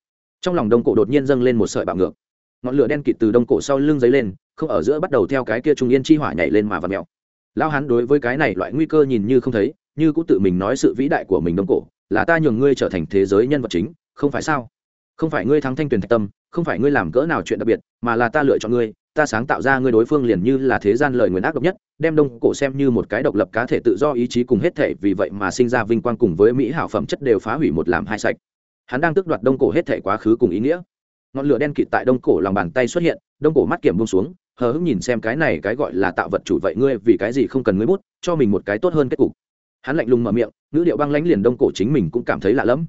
Trong lòng đông cổ đột nhiên dâng lên một sợi bạo ngược. Ngọn lửa đen kịt từ đông cổ sau lưng dấy lên, không ở giữa bắt đầu theo cái kia trung yên chi hỏa nhảy lên mà và mèo. Lao hắn đối với cái này loại nguy cơ nhìn như không thấy, như cũng tự mình nói sự vĩ đại của mình đông cổ là ta nhường ngươi trở thành thế giới nhân vật chính, không phải sao? Không phải ngươi thắng thanh tuyển thạch tâm, không phải ngươi làm cỡ nào chuyện đặc biệt, mà là ta lựa chọn ngươi, ta sáng tạo ra ngươi đối phương liền như là thế gian lời nguyền ác độc nhất, đem đông cổ xem như một cái độc lập cá thể tự do ý chí cùng hết thể vì vậy mà sinh ra vinh quang cùng với mỹ hảo phẩm chất đều phá hủy một làm hai sạch. Hắn đang tước đoạt đông cổ hết thể quá khứ cùng ý nghĩa. Ngọn lửa đen kịt tại đông cổ lòng bàn tay xuất hiện, đông cổ mắt kiểm bông xuống, hờ hững nhìn xem cái này cái gọi là tạo vật chủ vậy ngươi vì cái gì không cần ngươi bút, cho mình một cái tốt hơn kết cục hắn lạnh lùng mở miệng, ngữ điệu băng lãnh liền đông cổ chính mình cũng cảm thấy lạ lẫm.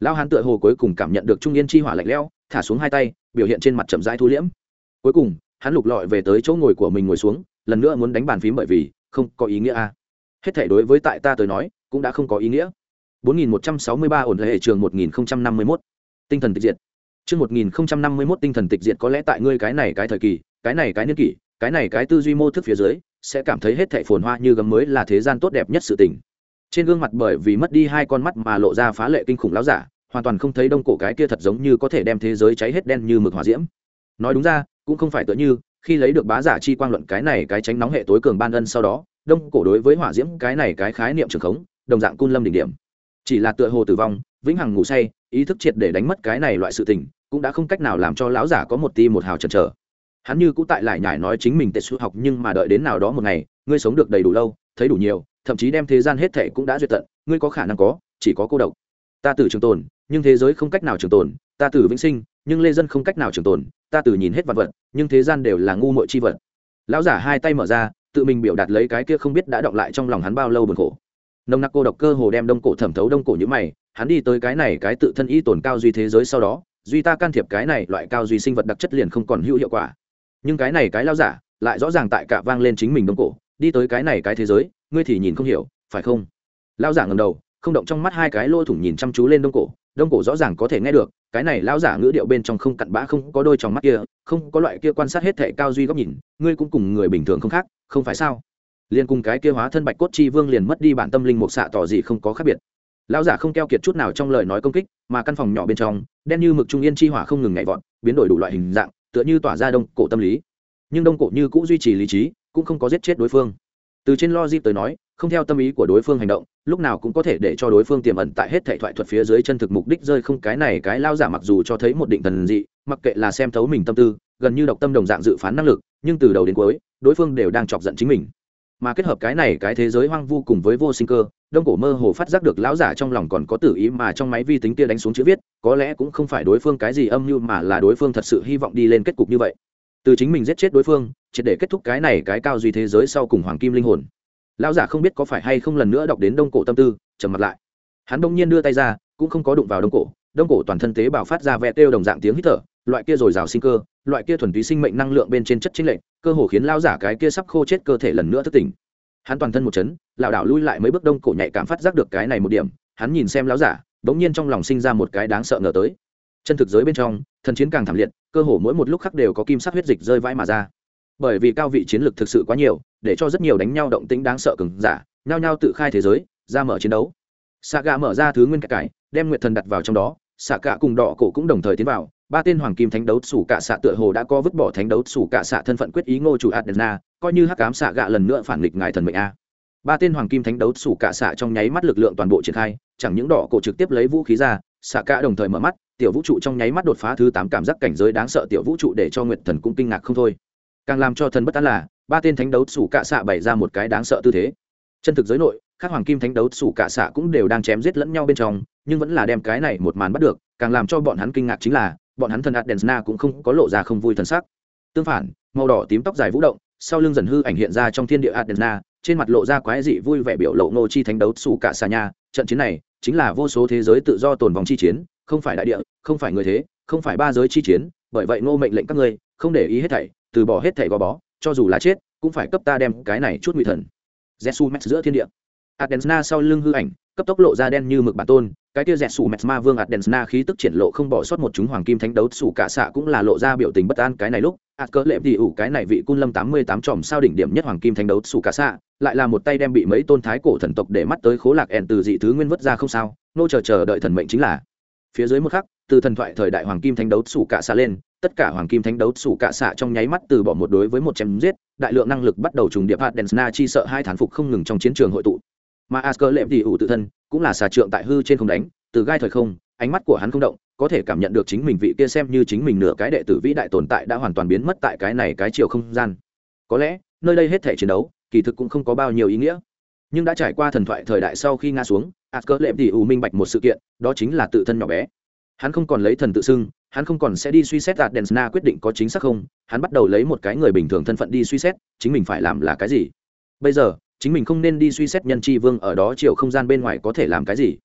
Lao hắn tựa hồ cuối cùng cảm nhận được trung yên chi hỏa lạnh lẽo, thả xuống hai tay, biểu hiện trên mặt chậm rãi thu liễm. Cuối cùng, hắn lục lọi về tới chỗ ngồi của mình ngồi xuống, lần nữa muốn đánh bàn phím bởi vì, không có ý nghĩa a hết thể đối với tại ta tới nói, cũng đã không có ý nghĩa. 4163 ổn hệ trường 1051. tinh thần tịch diệt. Chương 1051 tinh thần tịch diệt có lẽ tại ngươi cái này cái thời kỳ, cái này cái niên kỷ, cái này cái tư duy mô thức phía dưới, sẽ cảm thấy hết thảy phồn hoa như gấm mới là thế gian tốt đẹp nhất sự tình trên gương mặt bởi vì mất đi hai con mắt mà lộ ra phá lệ kinh khủng láo giả, hoàn toàn không thấy đông cổ cái kia thật giống như có thể đem thế giới cháy hết đen như mực hỏa diễm. Nói đúng ra, cũng không phải tựa như, khi lấy được bá giả chi quang luận cái này cái tránh nóng hệ tối cường ban ân sau đó, đông cổ đối với hỏa diễm cái này cái khái niệm trường khống, đồng dạng cun lâm đỉnh điểm. Chỉ là tựa hồ tử vong, vĩnh hằng ngủ say, ý thức triệt để đánh mất cái này loại sự tình, cũng đã không cách nào làm cho lão giả có một ti một hào chần chờ. Hắn như cũng tại lại nhải nói chính mình tệ xuất học, nhưng mà đợi đến nào đó một ngày, ngươi sống được đầy đủ lâu, thấy đủ nhiều thậm chí đem thế gian hết thể cũng đã duyệt tận, ngươi có khả năng có, chỉ có cô độc. Ta từ trường tồn, nhưng thế giới không cách nào trường tồn, ta từ vĩnh sinh, nhưng lê dân không cách nào trường tồn, ta từ nhìn hết vật vật, nhưng thế gian đều là ngu muội chi vật. Lão giả hai tay mở ra, tự mình biểu đạt lấy cái kia không biết đã động lại trong lòng hắn bao lâu buồn khổ. Nồng nặc cô độc cơ hồ đem đông cổ thẩm thấu đông cổ như mày, hắn đi tới cái này cái tự thân y tồn cao duy thế giới sau đó, duy ta can thiệp cái này loại cao duy sinh vật đặc chất liền không còn hữu hiệu quả. Nhưng cái này cái lao giả, lại rõ ràng tại cả vang lên chính mình đông cổ đi tới cái này cái thế giới, ngươi thì nhìn không hiểu, phải không? Lao giả ngầm đầu, không động trong mắt hai cái lỗ thủng nhìn chăm chú lên đông cổ. Đông cổ rõ ràng có thể nghe được, cái này lao giả ngữ điệu bên trong không cặn bã, không có đôi trong mắt kia, không có loại kia quan sát hết thệ cao duy góc nhìn, ngươi cũng cùng người bình thường không khác, không phải sao? Liền cùng cái kia hóa thân bạch cốt chi vương liền mất đi bản tâm linh mục xạ tỏ gì không có khác biệt. Lão giả không keo kiệt chút nào trong lời nói công kích, mà căn phòng nhỏ bên trong, đen như mực trung yên chi hỏa không ngừng nhảy vọt, biến đổi đủ loại hình dạng, tựa như tỏa ra đông cổ tâm lý. Nhưng đông cổ như cũng duy trì lý trí cũng không có giết chết đối phương. Từ trên logic tới nói, không theo tâm ý của đối phương hành động, lúc nào cũng có thể để cho đối phương tiềm ẩn tại hết thệ thoại thuật phía dưới chân thực mục đích rơi không cái này cái lao giả mặc dù cho thấy một định thần dị, mặc kệ là xem thấu mình tâm tư, gần như độc tâm đồng dạng dự phán năng lực, nhưng từ đầu đến cuối, đối phương đều đang chọc giận chính mình. Mà kết hợp cái này cái thế giới hoang vu cùng với vô sinh cơ, đông cổ mơ hồ phát giác được lão giả trong lòng còn có tử ý mà trong máy vi tính kia đánh xuống chữ viết, có lẽ cũng không phải đối phương cái gì âm mưu mà là đối phương thật sự hy vọng đi lên kết cục như vậy từ chính mình giết chết đối phương chỉ để kết thúc cái này cái cao duy thế giới sau cùng hoàng kim linh hồn. Lão giả không biết có phải hay không lần nữa đọc đến đông cổ tâm tư, trầm mặt lại. Hắn đông nhiên đưa tay ra, cũng không có đụng vào đông cổ. Đông cổ toàn thân tế bào phát ra vẽ têu đồng dạng tiếng hít thở, loại kia dồi dào sinh cơ, loại kia thuần túy sinh mệnh năng lượng bên trên chất chính lệnh cơ hồ khiến lao giả cái kia sắp khô chết cơ thể lần nữa thức tỉnh. Hắn toàn thân một chấn, lảo đảo lui lại mấy bước đông cổ nhạy cảm phát giác được cái này một điểm. Hắn nhìn xem lão giả, bỗng nhiên trong lòng sinh ra một cái đáng sợ ngờ tới chân thực giới bên trong, thần chiến càng thảm liệt, cơ hồ mỗi một lúc khắc đều có kim sắc huyết dịch rơi vãi mà ra. Bởi vì cao vị chiến lược thực sự quá nhiều, để cho rất nhiều đánh nhau động tĩnh đáng sợ cứng giả, nhao nhao tự khai thế giới, ra mở chiến đấu. Xạ gà mở ra thứ nguyên cải cải đem nguyệt thần đặt vào trong đó xạ cả cùng đỏ cổ cũng đồng thời tiến vào, ba tên hoàng kim thánh đấu sủ cả xạ tựa hồ đã có vứt bỏ thánh đấu sủ cả xạ thân phận quyết ý ngô chủ adena, coi như hắc cám xạ gạ lần nữa phản nghịch ngài thần mệnh a. Ba tên hoàng kim thánh đấu sủ cả xạ trong nháy mắt lực lượng toàn bộ triển khai, chẳng những đỏ cổ trực tiếp lấy vũ khí ra xạ cả đồng thời mở mắt tiểu vũ trụ trong nháy mắt đột phá thứ tám cảm giác cảnh giới đáng sợ tiểu vũ trụ để cho nguyệt thần cũng kinh ngạc không thôi. Càng làm cho thần bất an là, ba tên thánh đấu sủ cạ xạ bày ra một cái đáng sợ tư thế. Chân thực giới nội, các hoàng kim thánh đấu sủ cạ xạ cũng đều đang chém giết lẫn nhau bên trong, nhưng vẫn là đem cái này một màn bắt được, càng làm cho bọn hắn kinh ngạc chính là, bọn hắn thần adensna cũng không có lộ ra không vui thần sắc. Tương phản, màu đỏ tím tóc dài vũ động, sau lưng dần hư ảnh hiện ra trong thiên địa adensna, trên mặt lộ ra quái dị vui vẻ biểu lộ nô chi thánh đấu sủ cạ xà nha. Trận chiến này, chính là vô số thế giới tự do tồn vong chi chiến không phải đại địa, không phải người thế, không phải ba giới chi chiến, bởi vậy ngô mệnh lệnh các ngươi, không để ý hết thảy, từ bỏ hết thảy gò bó, cho dù là chết, cũng phải cấp ta đem cái này chút nguy thần. Jesu max giữa thiên địa. Adensna sau lưng hư ảnh, cấp tốc lộ ra đen như mực bản tôn, cái kia dẹt sủ mẹt ma vương adensna khí tức triển lộ không bỏ sót một chúng hoàng kim thánh đấu, sủ cả xạ cũng là lộ ra biểu tình bất an cái này lúc, ạt cỡ lệm thì ủ cái này vị cun lâm tám mươi tám tròm sao đỉnh điểm nhất hoàng kim thánh đấu, sủ cả xạ, lại là một tay đem bị mấy tôn thái cổ thần tộc để mắt tới khố lạc ẻn từ dị thứ nguyên vất ra không sao, nô chờ chờ đợi thần mệnh chính là phía dưới một khắc, từ thần thoại thời đại hoàng kim thánh đấu sủ cả xạ lên, tất cả hoàng kim thánh đấu sủ cả xạ trong nháy mắt từ bỏ một đối với một chém giết, đại lượng năng lực bắt đầu trùng điệp hạt đèn chi sợ hai thán phục không ngừng trong chiến trường hội tụ. Mà asker lệm thì ủ tự thân, cũng là xà trượng tại hư trên không đánh, từ gai thời không, ánh mắt của hắn không động, có thể cảm nhận được chính mình vị kia xem như chính mình nửa cái đệ tử vĩ đại tồn tại đã hoàn toàn biến mất tại cái này cái chiều không gian. Có lẽ, nơi đây hết thể chiến đấu, kỳ thực cũng không có bao nhiêu ý nghĩa. Nhưng đã trải qua thần thoại thời đại sau khi nga xuống asker lệm thì ủ minh bạch một sự kiện, đó chính là tự thân nhỏ bé. Hắn không còn lấy thần tự xưng, hắn không còn sẽ đi suy xét đạt đèn quyết định có chính xác không, hắn bắt đầu lấy một cái người bình thường thân phận đi suy xét, chính mình phải làm là cái gì. Bây giờ, chính mình không nên đi suy xét nhân tri vương ở đó chiều không gian bên ngoài có thể làm cái gì.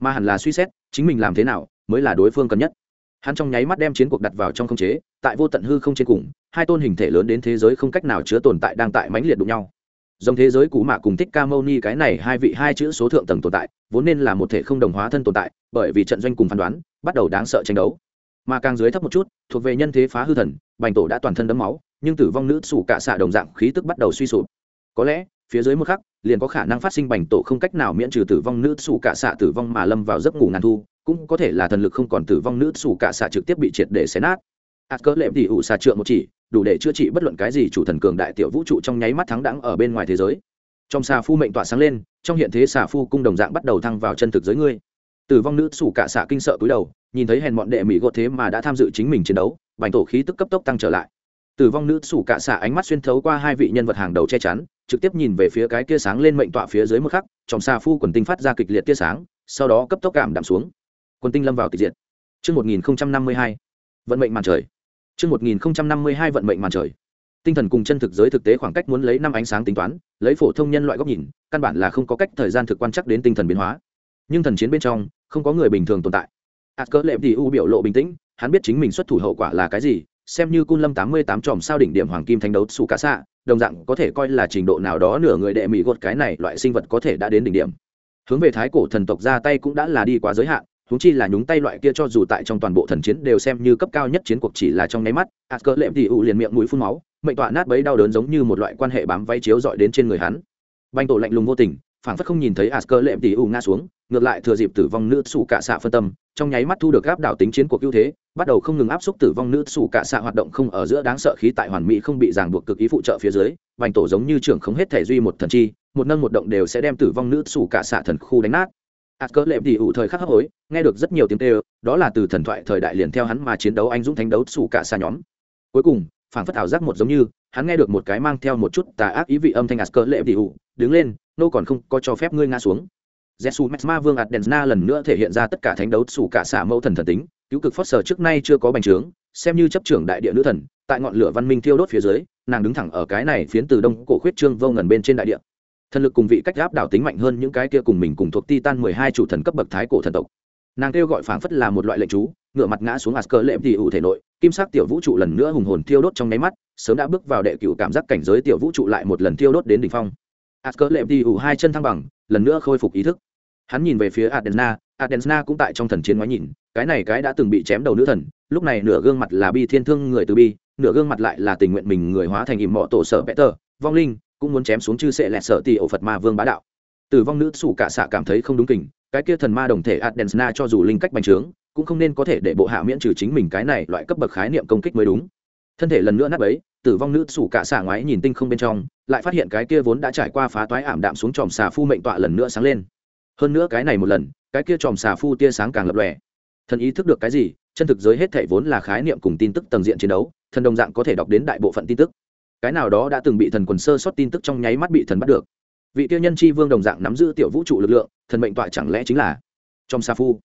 Mà hẳn là suy xét, chính mình làm thế nào mới là đối phương cần nhất. Hắn trong nháy mắt đem chiến cuộc đặt vào trong không chế, tại vô tận hư không trên cùng, hai tôn hình thể lớn đến thế giới không cách nào chứa tồn tại đang tại mãnh liệt đụng nhau dòng thế giới cũ mạ cùng thích ca mâu ni cái này hai vị hai chữ số thượng tầng tồn tại, vốn nên là một thể không đồng hóa thân tồn tại, bởi vì trận doanh cùng phán đoán, bắt đầu đáng sợ tranh đấu. Mà càng dưới thấp một chút, thuộc về nhân thế phá hư thần, bành tổ đã toàn thân đấm máu, nhưng tử vong nữ sủ cả xạ đồng dạng khí tức bắt đầu suy sụp. Có lẽ, phía dưới một khắc, liền có khả năng phát sinh bành tổ không cách nào miễn trừ tử vong nữ sủ cả xạ tử vong mà lâm vào giấc ngủ ngàn thu, cũng có thể là thần lực không còn tử vong nữ sủ cả xạ trực tiếp bị triệt để xé nát. Ạt cỡ lệm thì ủ xà trượng một chỉ đủ để chữa trị bất luận cái gì chủ thần cường đại tiểu vũ trụ trong nháy mắt thắng đẳng ở bên ngoài thế giới. Trong xà phu mệnh tỏa sáng lên trong hiện thế xà phu cung đồng dạng bắt đầu thăng vào chân thực giới ngươi. Tử vong nữ xù cả xạ kinh sợ cúi đầu nhìn thấy hèn bọn đệ mỹ gột thế mà đã tham dự chính mình chiến đấu bành tổ khí tức cấp tốc tăng trở lại. Tử vong nữ xù cả xạ ánh mắt xuyên thấu qua hai vị nhân vật hàng đầu che chắn trực tiếp nhìn về phía cái kia sáng lên mệnh tọa phía dưới một khắc trong xà phu quần tinh phát ra kịch liệt tia sáng sau đó cấp tốc cảm đạm xuống. Quần tinh lâm vào kịch diệt. Trước 1052, vận mệnh màn trời. Trước 1052 vận mệnh màn trời. Tinh thần cùng chân thực giới thực tế khoảng cách muốn lấy năm ánh sáng tính toán, lấy phổ thông nhân loại góc nhìn, căn bản là không có cách thời gian thực quan chắc đến tinh thần biến hóa. Nhưng thần chiến bên trong, không có người bình thường tồn tại. À, Asker Lệm thì u biểu lộ bình tĩnh, hắn biết chính mình xuất thủ hậu quả là cái gì, xem như cun lâm tám mươi tám tròm sao đỉnh điểm hoàng kim thánh đấu sủ cả xạ đồng dạng có thể coi là trình độ nào đó nửa người đệ mỹ gột cái này loại sinh vật có thể đã đến đỉnh điểm hướng về thái cổ thần tộc ra tay cũng đã là đi quá giới hạn húng chi là nhúng tay loại kia cho dù tại trong toàn bộ thần chiến đều xem như cấp cao nhất chiến cuộc chỉ là trong nháy mắt ạt cỡ lệm thì ụ liền miệng mũi phun máu, mệnh tọa nát bấy đau đớn giống như một loại quan hệ bám váy chiếu dọi đến trên người hắn. Banh tổ lạnh lùng vô tình, phảng phất không nhìn thấy ạt cỡ lệm thì ụ ngã xuống, ngược lại thừa dịp tử vong nữ sủ cả xạ phân tâm, trong nháy mắt thu được áp đảo tính chiến cuộc ưu thế, bắt đầu không ngừng áp xúc tử vong nữ sủ cả xạ hoạt động không ở giữa đáng sợ khí tại hoàn mỹ không bị ràng buộc cực ý phụ trợ phía dưới vành tổ giống như trưởng không hết thể duy một thần chi, một nâng một động đều sẽ đem tử vong nữ sủ cả xạ thần khu đánh nát ạt cỡ lệm thì ủ thời khắc hấp hối nghe được rất nhiều tiếng kêu đó là từ thần thoại thời đại liền theo hắn mà chiến đấu anh dũng thánh đấu sủ cả xa nhóm cuối cùng phảng phất ảo giác một giống như hắn nghe được một cái mang theo một chút tà ác ý vị âm thanh ạt cỡ lệm thì ủ đứng lên nô còn không có cho phép ngươi ngã xuống Jesu Mesma Vương Adensna lần nữa thể hiện ra tất cả thánh đấu sủ cả xả mẫu thần thần tính, cứu cực Foster trước nay chưa có bành trướng, xem như chấp trưởng đại địa nữ thần, tại ngọn lửa văn minh thiêu đốt phía dưới, nàng đứng thẳng ở cái này phiến từ đông cổ khuyết trương vô ngần bên trên đại địa. Thần lực cùng vị cách áp đảo tính mạnh hơn những cái kia cùng mình cùng thuộc Titan 12 chủ thần cấp bậc thái cổ thần tộc. Nàng kêu gọi phảng phất là một loại lệnh chú, ngựa mặt ngã xuống Asker lệm thì ủ thể nội, kim sắc tiểu vũ trụ lần nữa hùng hồn thiêu đốt trong nháy mắt, sớm đã bước vào đệ cửu cảm giác cảnh giới tiểu vũ trụ lại một lần thiêu đốt đến đỉnh phong. Asker lệm thì ủ hai chân thăng bằng, lần nữa khôi phục ý thức hắn nhìn về phía adena adena cũng tại trong thần chiến ngoái nhìn cái này cái đã từng bị chém đầu nữ thần lúc này nửa gương mặt là bi thiên thương người từ bi nửa gương mặt lại là tình nguyện mình người hóa thành ìm mọ tổ sở peter vong linh cũng muốn chém xuống chư sệ lẹt sợ tì ổ phật ma vương bá đạo. Tử vong nữ sủ cả xạ cảm thấy không đúng kình, cái kia thần ma đồng thể adensna cho dù linh cách bành trướng, cũng không nên có thể để bộ hạ miễn trừ chính mình cái này loại cấp bậc khái niệm công kích mới đúng. Thân thể lần nữa nát ấy tử vong nữ sủ cả xạ ngoái nhìn tinh không bên trong, lại phát hiện cái kia vốn đã trải qua phá toái ảm đạm xuống tròm xà phu mệnh tọa lần nữa sáng lên. Hơn nữa cái này một lần, cái kia tròm xà phu tia sáng càng lập lòe. Thần ý thức được cái gì, chân thực giới hết thể vốn là khái niệm cùng tin tức tầng diện chiến đấu, thần đồng dạng có thể đọc đến đại bộ phận tin tức cái nào đó đã từng bị thần quần sơ sót tin tức trong nháy mắt bị thần bắt được. Vị tiêu nhân chi vương đồng dạng nắm giữ tiểu vũ trụ lực lượng, thần mệnh tọa chẳng lẽ chính là trong sa phu?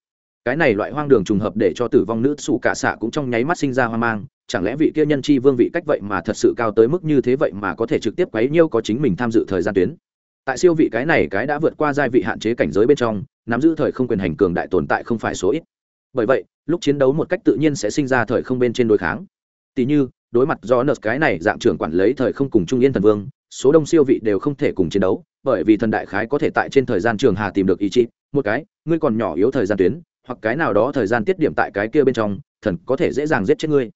Cái này loại hoang đường trùng hợp để cho tử vong nữ sủ cả xạ cũng trong nháy mắt sinh ra hoang mang, chẳng lẽ vị kia nhân chi vương vị cách vậy mà thật sự cao tới mức như thế vậy mà có thể trực tiếp quấy nhiêu có chính mình tham dự thời gian tuyến? Tại siêu vị cái này cái đã vượt qua giai vị hạn chế cảnh giới bên trong, nắm giữ thời không quyền hành cường đại tồn tại không phải số ít. Bởi vậy, lúc chiến đấu một cách tự nhiên sẽ sinh ra thời không bên trên đối kháng. Tỷ như đối mặt do nợ cái này dạng trưởng quản lấy thời không cùng trung yên thần vương, số đông siêu vị đều không thể cùng chiến đấu, bởi vì thần đại khái có thể tại trên thời gian trường hà tìm được ý chí, một cái, ngươi còn nhỏ yếu thời gian tuyến, hoặc cái nào đó thời gian tiết điểm tại cái kia bên trong, thần có thể dễ dàng giết chết ngươi.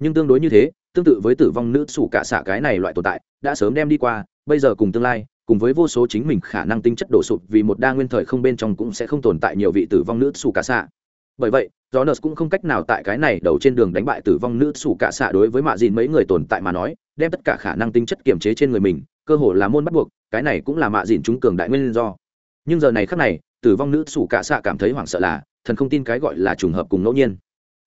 Nhưng tương đối như thế, tương tự với tử vong nữ sủ cả xạ cái này loại tồn tại, đã sớm đem đi qua, bây giờ cùng tương lai, cùng với vô số chính mình khả năng tính chất đổ sụp vì một đa nguyên thời không bên trong cũng sẽ không tồn tại nhiều vị tử vong nữ sủ cả xạ bởi vậy, Jonas cũng không cách nào tại cái này đầu trên đường đánh bại tử vong nữ xù cả xạ đối với mạ dìn mấy người tồn tại mà nói, đem tất cả khả năng tính chất kiểm chế trên người mình, cơ hồ là môn bắt buộc, cái này cũng là mạ dìn chúng cường đại nguyên do. Nhưng giờ này khắc này, tử vong nữ xù cả xạ cảm thấy hoảng sợ là, thần không tin cái gọi là trùng hợp cùng ngẫu nhiên.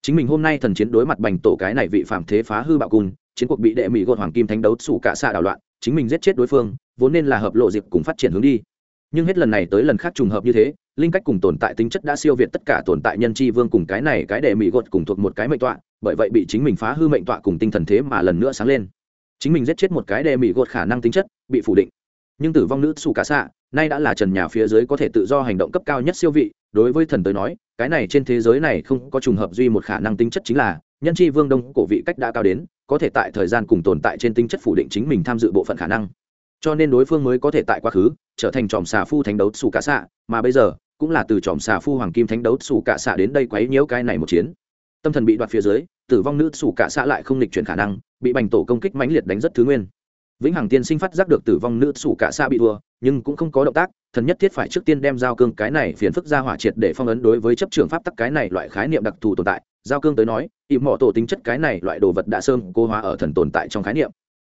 Chính mình hôm nay thần chiến đối mặt bành tổ cái này vị phạm thế phá hư bạo cùn chiến cuộc bị đệ mỹ gột hoàng kim thánh đấu xù cả xạ đảo loạn, chính mình giết chết đối phương, vốn nên là hợp lộ dịp cùng phát triển hướng đi. Nhưng hết lần này tới lần khác trùng hợp như thế linh cách cùng tồn tại tính chất đã siêu việt tất cả tồn tại nhân tri vương cùng cái này cái đệ mỹ gột cùng thuộc một cái mệnh tọa, bởi vậy bị chính mình phá hư mệnh tọa cùng tinh thần thế mà lần nữa sáng lên. Chính mình giết chết một cái đệ mỹ gột khả năng tính chất, bị phủ định. Nhưng tử vong nữ xù cả xạ nay đã là trần nhà phía dưới có thể tự do hành động cấp cao nhất siêu vị, đối với thần tới nói, cái này trên thế giới này không có trùng hợp duy một khả năng tính chất chính là, nhân tri vương đông cổ vị cách đã cao đến, có thể tại thời gian cùng tồn tại trên tính chất phủ định chính mình tham dự bộ phận khả năng. Cho nên đối phương mới có thể tại quá khứ, trở thành tròm xà phu thánh đấu xù cả xạ mà bây giờ cũng là từ tròm xà phu hoàng kim thánh đấu xù cả xạ đến đây quấy nhiễu cái này một chiến. Tâm thần bị đoạt phía dưới, tử vong nữ xù cả xạ lại không lịch chuyển khả năng, bị bành tổ công kích mãnh liệt đánh rất thứ nguyên. Vĩnh hằng tiên sinh phát giác được tử vong nữ sủ cả xạ bị thua, nhưng cũng không có động tác, thần nhất thiết phải trước tiên đem giao cương cái này phiền phức ra hỏa triệt để phong ấn đối với chấp trường pháp tắc cái này loại khái niệm đặc thù tồn tại. Giao cương tới nói im mỏ tổ tính chất cái này loại đồ vật đã sơn cô hóa ở thần tồn tại trong khái niệm.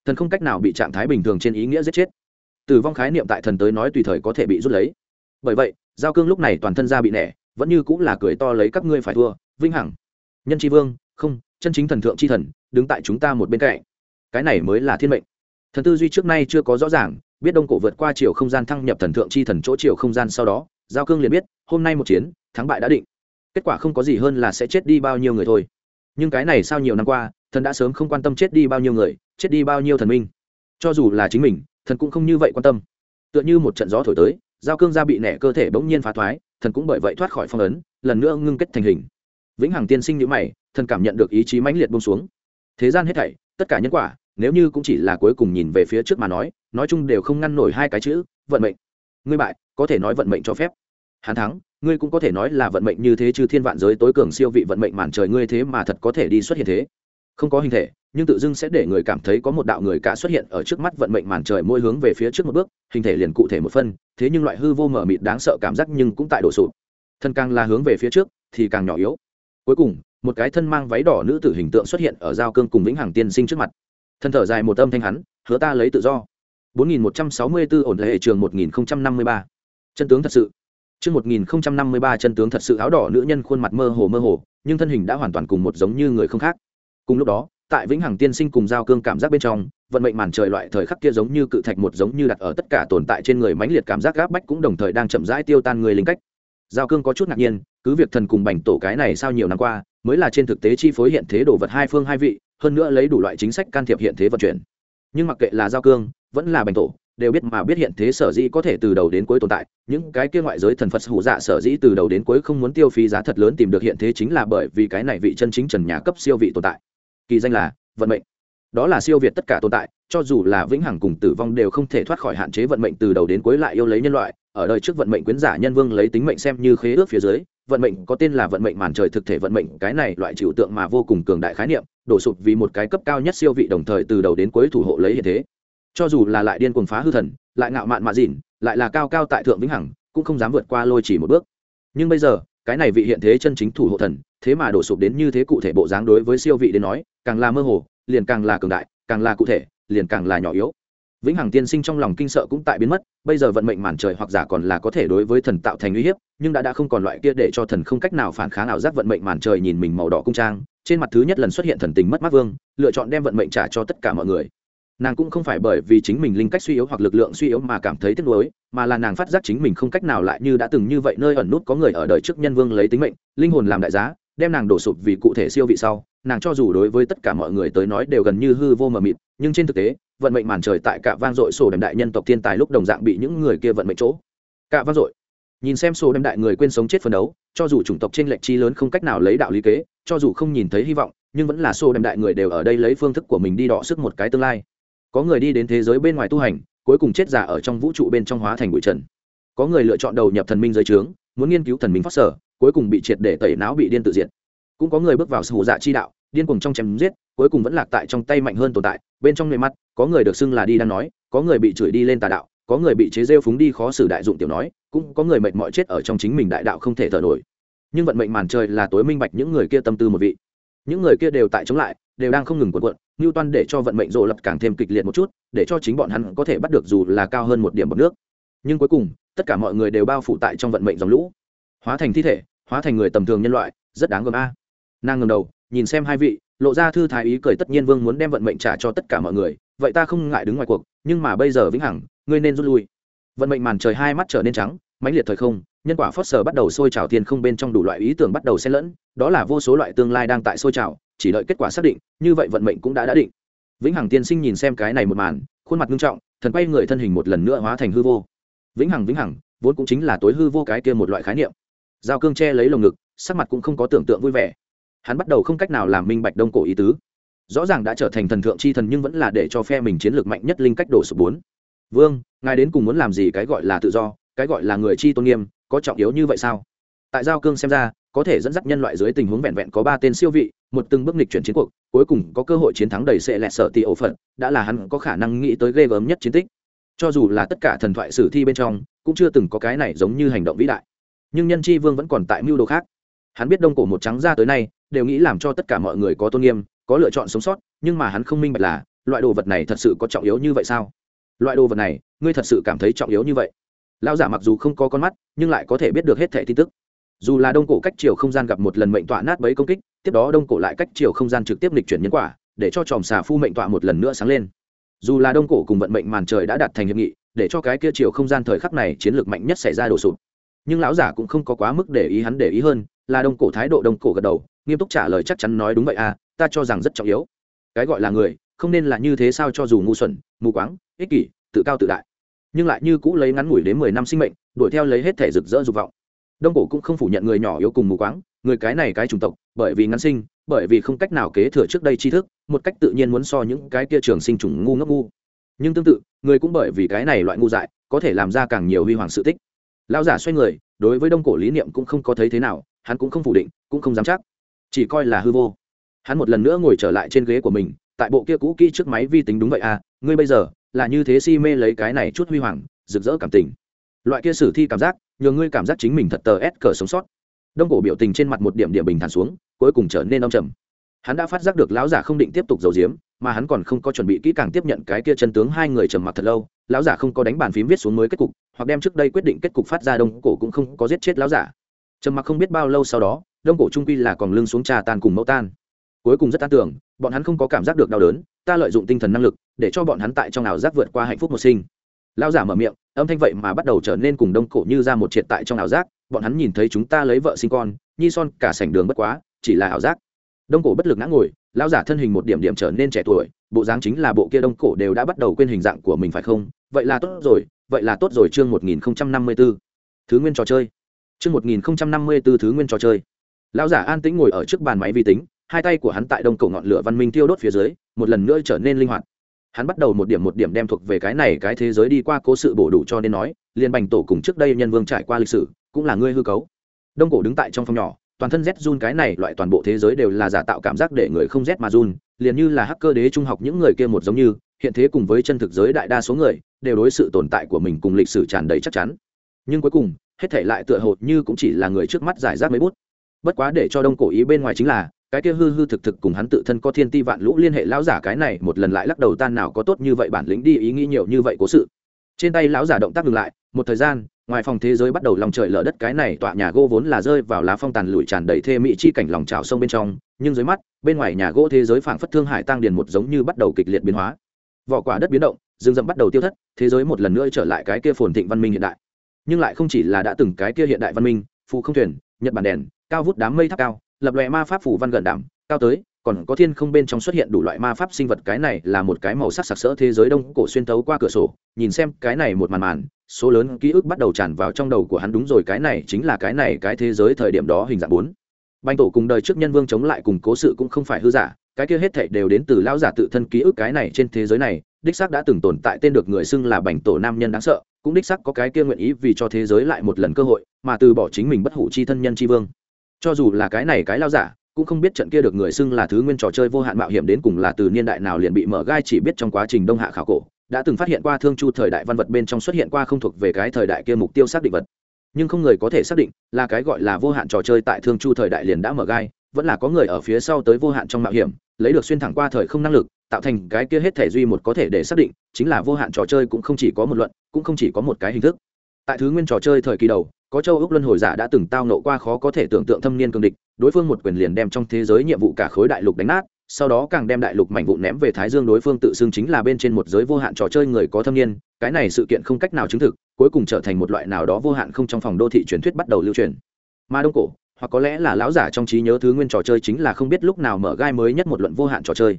Thần không cách nào bị trạng thái bình thường trên ý nghĩa giết chết. Tử vong khái niệm tại thần tới nói tùy thời có thể bị rút lấy. Bởi vậy giao cương lúc này toàn thân ra bị nẻ, vẫn như cũng là cười to lấy các ngươi phải thua, vinh hằng. Nhân tri vương, không, chân chính thần thượng tri thần, đứng tại chúng ta một bên cạnh. Cái này mới là thiên mệnh. Thần tư duy trước nay chưa có rõ ràng, biết đông cổ vượt qua chiều không gian thăng nhập thần thượng chi thần chỗ chiều không gian sau đó, giao cương liền biết, hôm nay một chiến, thắng bại đã định. Kết quả không có gì hơn là sẽ chết đi bao nhiêu người thôi. Nhưng cái này sau nhiều năm qua, thần đã sớm không quan tâm chết đi bao nhiêu người, chết đi bao nhiêu thần minh. Cho dù là chính mình, thần cũng không như vậy quan tâm. Tựa như một trận gió thổi tới giao cương gia bị nẻ cơ thể bỗng nhiên phá thoái, thần cũng bởi vậy thoát khỏi phong ấn, lần nữa ngưng kết thành hình. Vĩnh hằng tiên sinh nhữ mày, thần cảm nhận được ý chí mãnh liệt bông xuống. Thế gian hết thảy, tất cả nhân quả, nếu như cũng chỉ là cuối cùng nhìn về phía trước mà nói nói chung đều không ngăn nổi hai cái chữ, vận mệnh. Ngươi bại, có thể nói vận mệnh cho phép. Hắn thắng, ngươi cũng có thể nói là vận mệnh như thế chứ thiên vạn giới tối cường siêu vị vận mệnh màn trời ngươi thế mà thật có thể đi xuất hiện thế không có hình thể nhưng tự dưng sẽ để người cảm thấy có một đạo người cả xuất hiện ở trước mắt vận mệnh màn trời mỗi hướng về phía trước một bước hình thể liền cụ thể một phân thế nhưng loại hư vô mở mịt đáng sợ cảm giác nhưng cũng tại đổ sụp. Thân càng là hướng về phía trước thì càng nhỏ yếu. Cuối cùng một cái thân mang váy đỏ nữ tử hình tượng xuất hiện ở giao cương cùng vĩnh hằng tiên sinh trước mặt. Thân thở dài một âm thanh hắn hứa ta lấy tự do. 4164 ổn hệ trường 1053. chân tướng thật sự. Trước 1053 chân tướng thật sự. Áo đỏ nữ nhân khuôn mặt mơ hồ mơ hồ, nhưng thân hình đã hoàn toàn cùng một giống như người không khác. Cùng lúc đó, tại Vĩnh Hằng Tiên Sinh cùng giao cương cảm giác bên trong, vận mệnh màn trời loại thời khắc kia giống như cự thạch một giống như đặt ở tất cả tồn tại trên người mãnh liệt cảm giác gáp bách cũng đồng thời đang chậm rãi tiêu tan người linh cách. Giao cương có chút ngạc nhiên, cứ việc thần cùng bành tổ cái này sao nhiều năm qua, mới là trên thực tế chi phối hiện thế đồ vật hai phương hai vị, hơn nữa lấy đủ loại chính sách can thiệp hiện thế vận chuyển. Nhưng mặc kệ là giao cương vẫn là bành tổ đều biết mà biết hiện thế sở dĩ có thể từ đầu đến cuối tồn tại. Những cái kia ngoại giới thần phật hủ dạ sở dĩ từ đầu đến cuối không muốn tiêu phí giá thật lớn tìm được hiện thế chính là bởi vì cái này vị chân chính trần nhà cấp siêu vị tồn tại kỳ danh là vận mệnh. Đó là siêu việt tất cả tồn tại, cho dù là vĩnh hằng cùng tử vong đều không thể thoát khỏi hạn chế vận mệnh từ đầu đến cuối lại yêu lấy nhân loại. Ở đời trước vận mệnh quyến giả nhân vương lấy tính mệnh xem như khế ước phía dưới, vận mệnh có tên là vận mệnh màn trời thực thể vận mệnh, cái này loại trừu tượng mà vô cùng cường đại khái niệm, đổ sụp vì một cái cấp cao nhất siêu vị đồng thời từ đầu đến cuối thủ hộ lấy hiện thế. Cho dù là lại điên cuồng phá hư thần, lại ngạo mạn mạ dỉn lại là cao cao tại thượng vĩnh hằng, cũng không dám vượt qua lôi chỉ một bước. Nhưng bây giờ cái này vị hiện thế chân chính thủ hộ thần, thế mà đổ sụp đến như thế cụ thể bộ dáng đối với siêu vị đến nói, càng là mơ hồ, liền càng là cường đại, càng là cụ thể, liền càng là nhỏ yếu. Vĩnh hằng tiên sinh trong lòng kinh sợ cũng tại biến mất, bây giờ vận mệnh màn trời hoặc giả còn là có thể đối với thần tạo thành uy hiếp, nhưng đã đã không còn loại kia để cho thần không cách nào phản kháng ảo giác vận mệnh màn trời nhìn mình màu đỏ cung trang, trên mặt thứ nhất lần xuất hiện thần tình mất mát vương, lựa chọn đem vận mệnh trả cho tất cả mọi người nàng cũng không phải bởi vì chính mình linh cách suy yếu hoặc lực lượng suy yếu mà cảm thấy tiếc nuối, mà là nàng phát giác chính mình không cách nào lại như đã từng như vậy nơi ẩn nút có người ở đời trước nhân vương lấy tính mệnh, linh hồn làm đại giá, đem nàng đổ sụp vì cụ thể siêu vị sau, nàng cho dù đối với tất cả mọi người tới nói đều gần như hư vô mờ mịt, nhưng trên thực tế, vận mệnh màn trời tại cả vang dội sổ đầm đại nhân tộc thiên tài lúc đồng dạng bị những người kia vận mệnh chỗ. Cả vang dội. Nhìn xem sổ đầm đại người quên sống chết phấn đấu, cho dù chủng tộc trên lệch chi lớn không cách nào lấy đạo lý kế, cho dù không nhìn thấy hy vọng, nhưng vẫn là sổ đầm đại người đều ở đây lấy phương thức của mình đi đọ sức một cái tương lai có người đi đến thế giới bên ngoài tu hành, cuối cùng chết giả ở trong vũ trụ bên trong hóa thành bụi trần. Có người lựa chọn đầu nhập thần minh giới trướng, muốn nghiên cứu thần minh phát sở, cuối cùng bị triệt để tẩy não bị điên tự diện cũng có người bước vào sự dạ chi đạo, điên cuồng trong chém giết, cuối cùng vẫn lạc tại trong tay mạnh hơn tồn tại, bên trong người mắt, có người được xưng là đi đang nói, có người bị chửi đi lên tà đạo, có người bị chế rêu phúng đi khó xử đại dụng tiểu nói, cũng có người mệt mỏi chết ở trong chính mình đại đạo không thể thở nổi. Nhưng vận mệnh màn trời là tối minh bạch những người kia tâm tư một vị. Những người kia đều tại chống lại, đều đang không ngừng quần quận ngưu toan để cho vận mệnh rồ lập càng thêm kịch liệt một chút, để cho chính bọn hắn có thể bắt được dù là cao hơn một điểm bọt nước. Nhưng cuối cùng, tất cả mọi người đều bao phủ tại trong vận mệnh dòng lũ. Hóa thành thi thể, hóa thành người tầm thường nhân loại, rất đáng gờm a. Nàng ngẩng đầu, nhìn xem hai vị, lộ ra thư thái ý cười tất nhiên vương muốn đem vận mệnh trả cho tất cả mọi người, vậy ta không ngại đứng ngoài cuộc, nhưng mà bây giờ vĩnh hằng, ngươi nên rút lui. Vận mệnh màn trời hai mắt trở nên trắng, mãnh liệt thời không, nhân quả phớt sờ bắt đầu sôi trào thiên không bên trong đủ loại ý tưởng bắt đầu xen lẫn, đó là vô số loại tương lai đang tại sôi trào chỉ đợi kết quả xác định, như vậy vận mệnh cũng đã đã định. Vĩnh hằng tiên sinh nhìn xem cái này một màn, khuôn mặt nghiêm trọng, thần quay người thân hình một lần nữa hóa thành hư vô. Vĩnh hằng vĩnh hằng, vốn cũng chính là tối hư vô cái kia một loại khái niệm. Giao cương che lấy lồng ngực, sắc mặt cũng không có tưởng tượng vui vẻ. Hắn bắt đầu không cách nào làm minh bạch đông cổ ý tứ. Rõ ràng đã trở thành thần thượng c h i thần nhưng vẫn là để cho phe mình chiến lược mạnh nhất linh cách đổ sụp bốn. Vương, ngài đến cùng muốn làm gì cái gọi là tự do, cái gọi là người chi tôn nghiêm, có trọng yếu như vậy sao? Tại giao cương xem ra, có thể dẫn dắt nhân loại dưới tình huống vẹn vẹn có ba tên siêu vị một từng bước nghịch chuyển chiến cuộc, cuối cùng có cơ hội chiến thắng đầy sẽ lẹt sợ tỷ ổ phận đã là hắn có khả năng nghĩ tới ghê gớm nhất chiến tích. Cho dù là tất cả thần thoại sử thi bên trong, cũng chưa từng có cái này giống như hành động vĩ đại. Nhưng nhân chi vương vẫn còn tại mưu đồ khác. Hắn biết đông cổ một trắng ra tới nay, đều nghĩ làm cho tất cả mọi người có tôn nghiêm, có lựa chọn sống sót, nhưng mà hắn không minh bạch là, loại đồ vật này thật sự có trọng yếu như vậy sao? Loại đồ vật này, ngươi thật sự cảm thấy trọng yếu như vậy? Lão giả mặc dù không có con mắt, nhưng lại có thể biết được hết thẻ tin tức dù là đông cổ cách chiều không gian gặp một lần mệnh tọa nát bấy công kích, tiếp đó đông cổ lại cách chiều không gian trực tiếp lịch chuyển nhân quả, để cho tròm xà phu mệnh tọa một lần nữa sáng lên. Dù là đông cổ cùng vận mệnh màn trời đã đạt thành hiệp nghị, để cho cái kia chiều không gian thời khắc này chiến lược mạnh nhất xảy ra đổ sụp. Nhưng lão giả cũng không có quá mức để ý hắn để ý hơn, là đông cổ thái độ đông cổ gật đầu, nghiêm túc trả lời chắc chắn nói đúng vậy à ta cho rằng rất trọng yếu. Cái gọi là người, không nên là như thế sao cho dù ngu xuẩn, mù quáng, ích kỷ, tự cao tự đại. Nhưng lại như cũ lấy ngắn ngủi đến mười năm sinh mệnh, đuổi theo lấy hết thể rực rỡ dục vọng đông cổ cũng không phủ nhận người nhỏ yếu cùng mù quáng, người cái này cái chủng tộc, bởi vì ngắn sinh, bởi vì không cách nào kế thừa trước đây tri thức, một cách tự nhiên muốn so những cái kia trường sinh trùng ngu ngốc ngu. Nhưng tương tự, người cũng bởi vì cái này loại ngu dại, có thể làm ra càng nhiều huy hoàng sự tích. Lão giả xoay người, đối với đông cổ lý niệm cũng không có thấy thế nào, hắn cũng không phủ định, cũng không dám chắc. Chỉ coi là hư vô. Hắn một lần nữa ngồi trở lại trên ghế của mình, tại bộ kia cũ kỹ trước máy vi tính đúng vậy à ngươi bây giờ là như thế si mê lấy cái này chút huy hoàng, rực rỡ cảm tình. Loại kia sử thi cảm giác nhờ ngươi cảm giác chính mình thật tờ ép cờ sống sót. Đông cổ biểu tình trên mặt một điểm điểm bình thản xuống, cuối cùng trở nên âm trầm. Hắn đã phát giác được lão giả không định tiếp tục giấu giếm, mà hắn còn không có chuẩn bị kỹ càng tiếp nhận cái kia chân tướng hai người trầm mặc thật lâu, lão giả không có đánh bàn phím viết xuống mới kết cục, hoặc đem trước đây quyết định kết cục phát ra đông cổ cũng không có giết chết lão giả. Trầm mặc không biết bao lâu sau đó, đông cổ trung quy là còn lưng xuống trà tan cùng mẫu tan. Cuối cùng rất tan tưởng, bọn hắn không có cảm giác được đau đớn, ta lợi dụng tinh thần năng lực, để cho bọn hắn tại trong ảo giác vượt qua hạnh phúc một sinh lão giả mở miệng, âm thanh vậy mà bắt đầu trở nên cùng đông cổ như ra một triệt tại trong ảo giác, bọn hắn nhìn thấy chúng ta lấy vợ sinh con, nhi son cả sảnh đường bất quá, chỉ là ảo giác. Đông cổ bất lực ngã ngồi, lão giả thân hình một điểm điểm trở nên trẻ tuổi, bộ dáng chính là bộ kia đông cổ đều đã bắt đầu quên hình dạng của mình phải không? Vậy là tốt rồi, vậy là tốt rồi chương một nghìn năm mươi b ố thứ nguyên trò chơi. Chương một nghìn năm mươi b ố thứ nguyên trò chơi. Lão giả an tĩnh ngồi ở trước bàn máy vi tính, hai tay của hắn tại đông cổ ngọn lửa văn minh tiêu đốt phía dưới, một lần nữa trở nên linh hoạt hắn bắt đầu một điểm một điểm đem thuộc về cái này cái thế giới đi qua cố sự bổ đủ cho nên nói, liên bành tổ cùng trước đây nhân vương trải qua lịch sử, cũng là ngươi hư cấu. Đông cổ đứng tại trong phòng nhỏ, toàn thân z run cái này loại toàn bộ thế giới đều là giả tạo cảm giác để người không z mà run, liền như là hacker đế trung học những người kia một giống như, hiện thế cùng với chân thực giới đại đa số người, đều đối sự tồn tại của mình cùng lịch sử tràn đầy chắc chắn. Nhưng cuối cùng, hết thể lại tựa hồ như cũng chỉ là người trước mắt giải rác mấy bút. Bất quá để cho đông cổ ý bên ngoài chính là cái kia hư hư thực thực cùng hắn tự thân có thiên ti vạn lũ liên hệ lão giả cái này một lần lại lắc đầu tan nào có tốt như vậy bản lĩnh đi ý nghĩ nhiều như vậy cố sự. Trên tay lão giả động tác ngừng lại, một thời gian, ngoài phòng thế giới bắt đầu lòng trời lở đất cái này tọa nhà gỗ vốn là rơi vào lá phong tàn lụi tràn đầy thê mỹ chi cảnh lòng trào sông bên trong, nhưng dưới mắt, bên ngoài nhà gỗ thế giới phảng phất thương hải tăng điền một giống như bắt đầu kịch liệt biến hóa. Vỏ quả đất biến động, rừng rậm bắt đầu tiêu thất, thế giới một lần nữa trở lại cái kia phồn thịnh văn minh hiện đại. Nhưng lại không chỉ là đã từng cái kia hiện đại văn minh, phù không thuyền, nhật bản đèn, cao vút đám mây tháp cao lập loè ma pháp phủ văn gần đảm cao tới, còn có thiên không bên trong xuất hiện đủ loại ma pháp sinh vật, cái này là một cái màu sắc sặc sỡ thế giới đông cổ xuyên tấu qua cửa sổ, nhìn xem cái này một màn màn, số lớn ký ức bắt đầu tràn vào trong đầu của hắn, đúng rồi, cái này chính là cái này, cái thế giới thời điểm đó, hình dạng bốn. Banh tổ cùng đời trước nhân vương chống lại cùng cố sự cũng không phải hư giả, cái kia hết thảy đều đến từ lão giả tự thân ký ức cái này trên thế giới này, đích xác đã từng tồn tại, tên được người xưng là bành tổ nam nhân đáng sợ, cũng đích xác có cái kia nguyện ý vì cho thế giới lại một lần cơ hội, mà từ bỏ chính mình bất hủ chi thân nhân chi vương cho dù là cái này cái lao giả, cũng không biết trận kia được người xưng là thứ nguyên trò chơi vô hạn mạo hiểm đến cùng là từ niên đại nào liền bị mở gai chỉ biết trong quá trình đông hạ khảo cổ, đã từng phát hiện qua thương chu thời đại văn vật bên trong xuất hiện qua không thuộc về cái thời đại kia mục tiêu xác định vật. Nhưng không người có thể xác định là cái gọi là vô hạn trò chơi tại thương chu thời đại liền đã mở gai, vẫn là có người ở phía sau tới vô hạn trong mạo hiểm, lấy được xuyên thẳng qua thời không năng lực, tạo thành cái kia hết thể duy một có thể để xác định, chính là vô hạn trò chơi cũng không chỉ có một luận, cũng không chỉ có một cái hình thức. Tại thứ nguyên trò chơi thời kỳ đầu có châu ước luân hồi giả đã từng tao nộ qua khó có thể tưởng tượng thâm niên cường địch, đối phương một quyền liền đem trong thế giới nhiệm vụ cả khối đại lục đánh nát, sau đó càng đem đại lục mảnh vụ ném về thái dương đối phương tự xưng chính là bên trên một giới vô hạn trò chơi người có thâm niên, cái này sự kiện không cách nào chứng thực, cuối cùng trở thành một loại nào đó vô hạn không trong phòng đô thị truyền thuyết bắt đầu lưu truyền. Mà đông cổ, hoặc có lẽ là lão giả trong trí nhớ thứ nguyên trò chơi chính là không biết lúc nào mở gai mới nhất một luận vô hạn trò chơi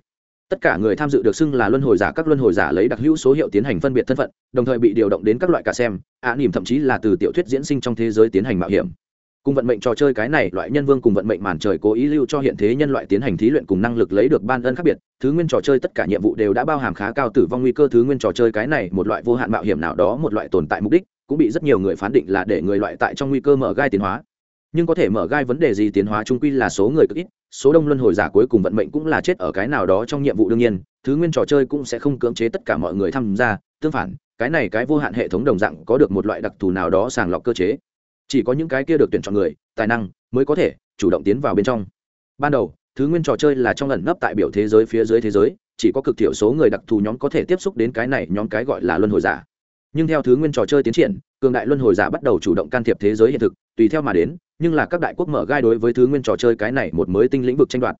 tất cả người tham dự được xưng là luân hồi giả các luân hồi giả lấy đặc hữu số hiệu tiến hành phân biệt thân phận đồng thời bị điều động đến các loại cả xem ạ à, nỉm thậm chí là từ tiểu thuyết diễn sinh trong thế giới tiến hành mạo hiểm. Cùng vận mệnh trò chơi cái này loại nhân vương cùng vận mệnh màn trời cố ý lưu cho hiện thế nhân loại tiến hành thí luyện cùng năng lực lấy được ban ân khác biệt thứ nguyên trò chơi tất cả nhiệm vụ đều đã bao hàm khá cao tử vong nguy cơ thứ nguyên trò chơi cái này một loại vô hạn mạo hiểm nào đó một loại tồn tại mục đích cũng bị rất nhiều người phán định là để người loại tại trong nguy cơ mở gai tiến hóa nhưng có thể mở gai vấn đề gì tiến hóa trung quy là số người cực ít, số đông luân hồi giả cuối cùng vận mệnh cũng là chết ở cái nào đó trong nhiệm vụ đương nhiên, thứ nguyên trò chơi cũng sẽ không cưỡng chế tất cả mọi người tham gia, tương phản, cái này cái vô hạn hệ thống đồng dạng có được một loại đặc thù nào đó sàng lọc cơ chế. Chỉ có những cái kia được tuyển chọn người, tài năng, mới có thể chủ động tiến vào bên trong. Ban đầu, thứ nguyên trò chơi là trong lần nấp tại biểu thế giới phía dưới thế giới, chỉ có cực thiểu số người đặc thù nhóm có thể tiếp xúc đến cái này nhóm cái gọi là luân hồi giả nhưng theo thứ nguyên trò chơi tiến triển, cường đại luân hồi giả bắt đầu chủ động can thiệp thế giới hiện thực, tùy theo mà đến, nhưng là các đại quốc mở gai đối với thứ nguyên trò chơi cái này một mới tinh lĩnh vực tranh đoạt.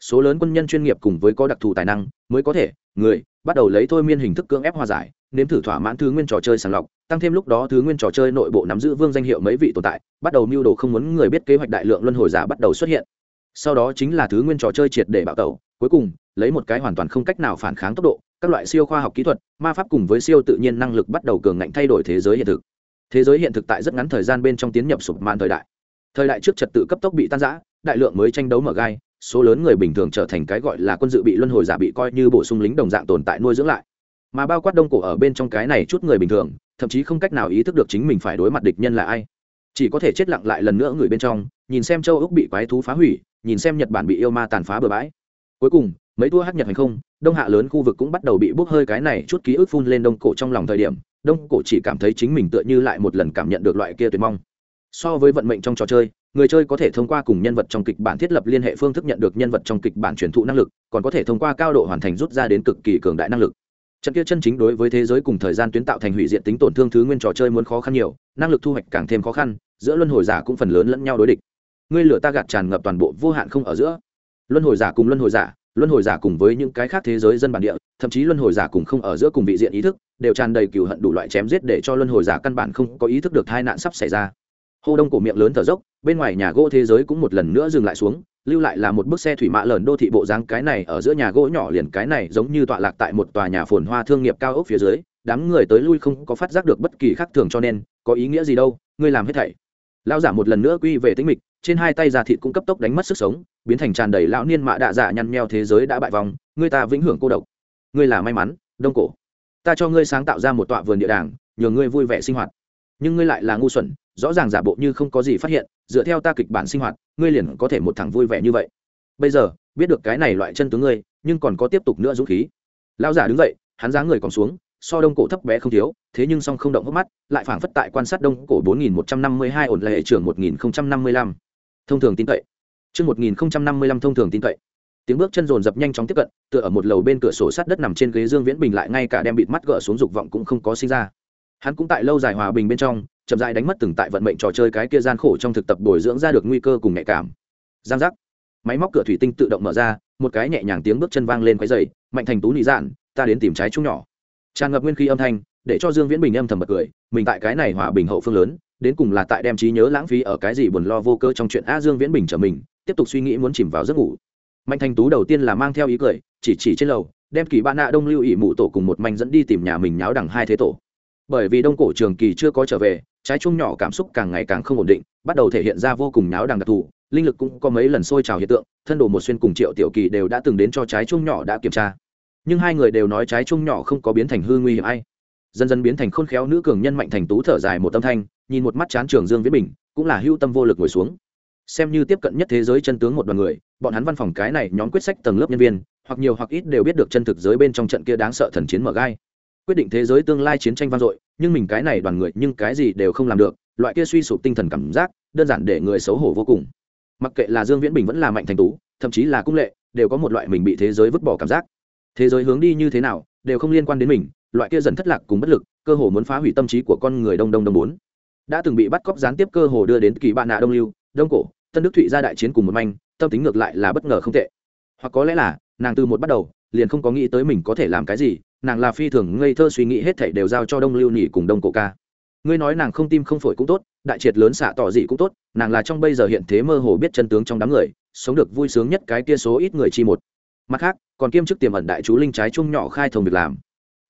Số lớn quân nhân chuyên nghiệp cùng với có đặc thù tài năng, mới có thể, người, bắt đầu lấy thôi miên hình thức cưỡng ép hòa giải, nếm thử thỏa mãn thứ nguyên trò chơi sàng lọc, tăng thêm lúc đó thứ nguyên trò chơi nội bộ nắm giữ vương danh hiệu mấy vị tồn tại, bắt đầu mưu đồ không muốn người biết kế hoạch đại lượng luân hồi giả bắt đầu xuất hiện. Sau đó chính là thứ nguyên trò chơi triệt để bạo tẩu, cuối cùng, lấy một cái hoàn toàn không cách nào phản kháng tốc độ các loại siêu khoa học kỹ thuật, ma pháp cùng với siêu tự nhiên năng lực bắt đầu cường ngạnh thay đổi thế giới hiện thực. Thế giới hiện thực tại rất ngắn thời gian bên trong tiến nhập sụp màn thời đại. Thời đại trước trật tự cấp tốc bị tan giã đại lượng mới tranh đấu mở gai, số lớn người bình thường trở thành cái gọi là quân dự bị luân hồi giả bị coi như bổ sung lính đồng dạng tồn tại nuôi dưỡng lại. Mà bao quát đông cổ ở bên trong cái này chút người bình thường, thậm chí không cách nào ý thức được chính mình phải đối mặt địch nhân là ai. Chỉ có thể chết lặng lại lần nữa người bên trong, nhìn xem châu úc bị quái thú phá hủy, nhìn xem nhật bản bị yêu ma tàn phá bừa bãi. Cuối cùng mấy tour hát nhật hành không, đông hạ lớn khu vực cũng bắt đầu bị bốc hơi cái này chút ký ức phun lên đông cổ trong lòng thời điểm, đông cổ chỉ cảm thấy chính mình tựa như lại một lần cảm nhận được loại kia tuyệt mong. So với vận mệnh trong trò chơi, người chơi có thể thông qua cùng nhân vật trong kịch bản thiết lập liên hệ phương thức nhận được nhân vật trong kịch bản truyền thụ năng lực, còn có thể thông qua cao độ hoàn thành rút ra đến cực kỳ cường đại năng lực. Trận kia chân chính đối với thế giới cùng thời gian tuyến tạo thành hủy diện tính tổn thương thứ nguyên trò chơi muốn khó khăn nhiều, năng lực thu hoạch càng thêm khó khăn, giữa luân hồi giả cũng phần lớn lẫn nhau đối địch. Ngươi lửa ta gạt tràn ngập toàn bộ vô hạn không ở giữa. Luân hồi giả cùng luân hồi giả luân hồi giả cùng với những cái khác thế giới dân bản địa, thậm chí luân hồi giả cùng không ở giữa cùng vị diện ý thức, đều tràn đầy cừu hận đủ loại chém giết để cho luân hồi giả căn bản không có ý thức được tai nạn sắp xảy ra. Hô đông cổ miệng lớn thở dốc, bên ngoài nhà gỗ thế giới cũng một lần nữa dừng lại xuống, lưu lại là một bức xe thủy mã lởn đô thị bộ dáng cái này ở giữa nhà gỗ nhỏ liền cái này giống như tọa lạc tại một tòa nhà phồn hoa thương nghiệp cao ốc phía dưới, đám người tới lui không có phát giác được bất kỳ khác thường cho nên, có ý nghĩa gì đâu, ngươi làm hết thảy. Lao giả một lần nữa quy về tính mịch trên hai tay da thịt cũng cấp tốc đánh mất sức sống, biến thành tràn đầy lão niên mạ đạ dạ nhăn nheo thế giới đã bại vòng người ta vĩnh hưởng cô độc. Ngươi là may mắn, đông cổ. Ta cho ngươi sáng tạo ra một tọa vườn địa đàng, nhờ ngươi vui vẻ sinh hoạt. Nhưng ngươi lại là ngu xuẩn, rõ ràng giả bộ như không có gì phát hiện, dựa theo ta kịch bản sinh hoạt, ngươi liền có thể một thằng vui vẻ như vậy. Bây giờ, biết được cái này loại chân tướng ngươi, nhưng còn có tiếp tục nữa dũng khí. Lão giả đứng dậy, hắn dáng người còn xuống, so đông cổ thấp bé không thiếu, thế nhưng song không động hốc mắt, lại phảng phất tại quan sát đông cổ 4152 ổn lệ trưởng 1055 thông thường tin cậy. Chương một nghìn năm mươi lăm thông thường tin cậy. Tiếng bước chân rồn rập nhanh chóng tiếp cận, tựa ở một lầu bên cửa sổ sát đất nằm trên ghế dương viễn bình lại ngay cả đem bịt mắt gỡ xuống dục vọng cũng không có sinh ra. Hắn cũng tại lâu dài hòa bình bên trong, chậm dại đánh mất từng tại vận mệnh trò chơi cái kia gian khổ trong thực tập bồi dưỡng ra được nguy cơ cùng nhạy cảm. Giang giác. Máy móc cửa thủy tinh tự động mở ra, một cái nhẹ nhàng tiếng bước chân vang lên quái dày mạnh thành tú nị dạn, ta đến tìm trái trung nhỏ. Tràn ngập nguyên khí âm thanh để cho dương viễn bình âm thầm bật cười, mình tại cái này hòa bình hậu phương lớn, đến cùng là tại đem trí nhớ lãng phí ở cái gì buồn lo vô cơ trong chuyện a dương viễn bình trở mình, tiếp tục suy nghĩ muốn chìm vào giấc ngủ. Mạnh Thanh tú đầu tiên là mang theo ý cười, chỉ chỉ trên lầu, đem kỳ bạn nạ đông lưu ỉ mụ tổ cùng một manh dẫn đi tìm nhà mình nháo đằng hai thế tổ. Bởi vì đông cổ trường kỳ chưa có trở về, trái chung nhỏ cảm xúc càng ngày càng không ổn định, bắt đầu thể hiện ra vô cùng nháo đằng đặc thù, linh lực cũng có mấy lần sôi trào hiện tượng, thân đồ một xuyên cùng triệu tiểu kỳ đều đã từng đến cho trái chung nhỏ đã kiểm tra. Nhưng hai người đều nói trái chung nhỏ không có biến thành hư nguy hiểm ai dần dần biến thành khôn khéo nữ cường nhân mạnh thành tú thở dài một tâm thanh, nhìn một mắt chán trường dương viễn bình, cũng là hưu tâm vô lực ngồi xuống. Xem như tiếp cận nhất thế giới chân tướng một đoàn người, bọn hắn văn phòng cái này nhóm quyết sách tầng lớp nhân viên, hoặc nhiều hoặc ít đều biết được chân thực giới bên trong trận kia đáng sợ thần chiến mở gai. Quyết định thế giới tương lai chiến tranh vang dội, nhưng mình cái này đoàn người, nhưng cái gì đều không làm được, loại kia suy sụp tinh thần cảm giác, đơn giản để người xấu hổ vô cùng. Mặc kệ là dương viễn bình vẫn là mạnh thành tú, thậm chí là cung lệ, đều có một loại mình bị thế giới vứt bỏ cảm giác. Thế giới hướng đi như thế nào, đều không liên quan đến mình loại kia dần thất lạc cùng bất lực, cơ hồ muốn phá hủy tâm trí của con người đông đông đông bốn. Đã từng bị bắt cóc gián tiếp cơ hồ đưa đến kỳ bạn nạ đông lưu, đông cổ, tân đức thụy ra đại chiến cùng một manh, tâm tính ngược lại là bất ngờ không tệ. Hoặc có lẽ là, nàng từ một bắt đầu, liền không có nghĩ tới mình có thể làm cái gì, nàng là phi thường ngây thơ suy nghĩ hết thảy đều giao cho đông lưu nhỉ cùng đông cổ ca. Ngươi nói nàng không tim không phổi cũng tốt, đại triệt lớn xạ tỏ gì cũng tốt, nàng là trong bây giờ hiện thế mơ hồ biết chân tướng trong đám người, sống được vui sướng nhất cái kia số ít người chi một. Mặt khác, còn kiêm chức tiềm ẩn đại chú linh trái chung nhỏ khai thông việc làm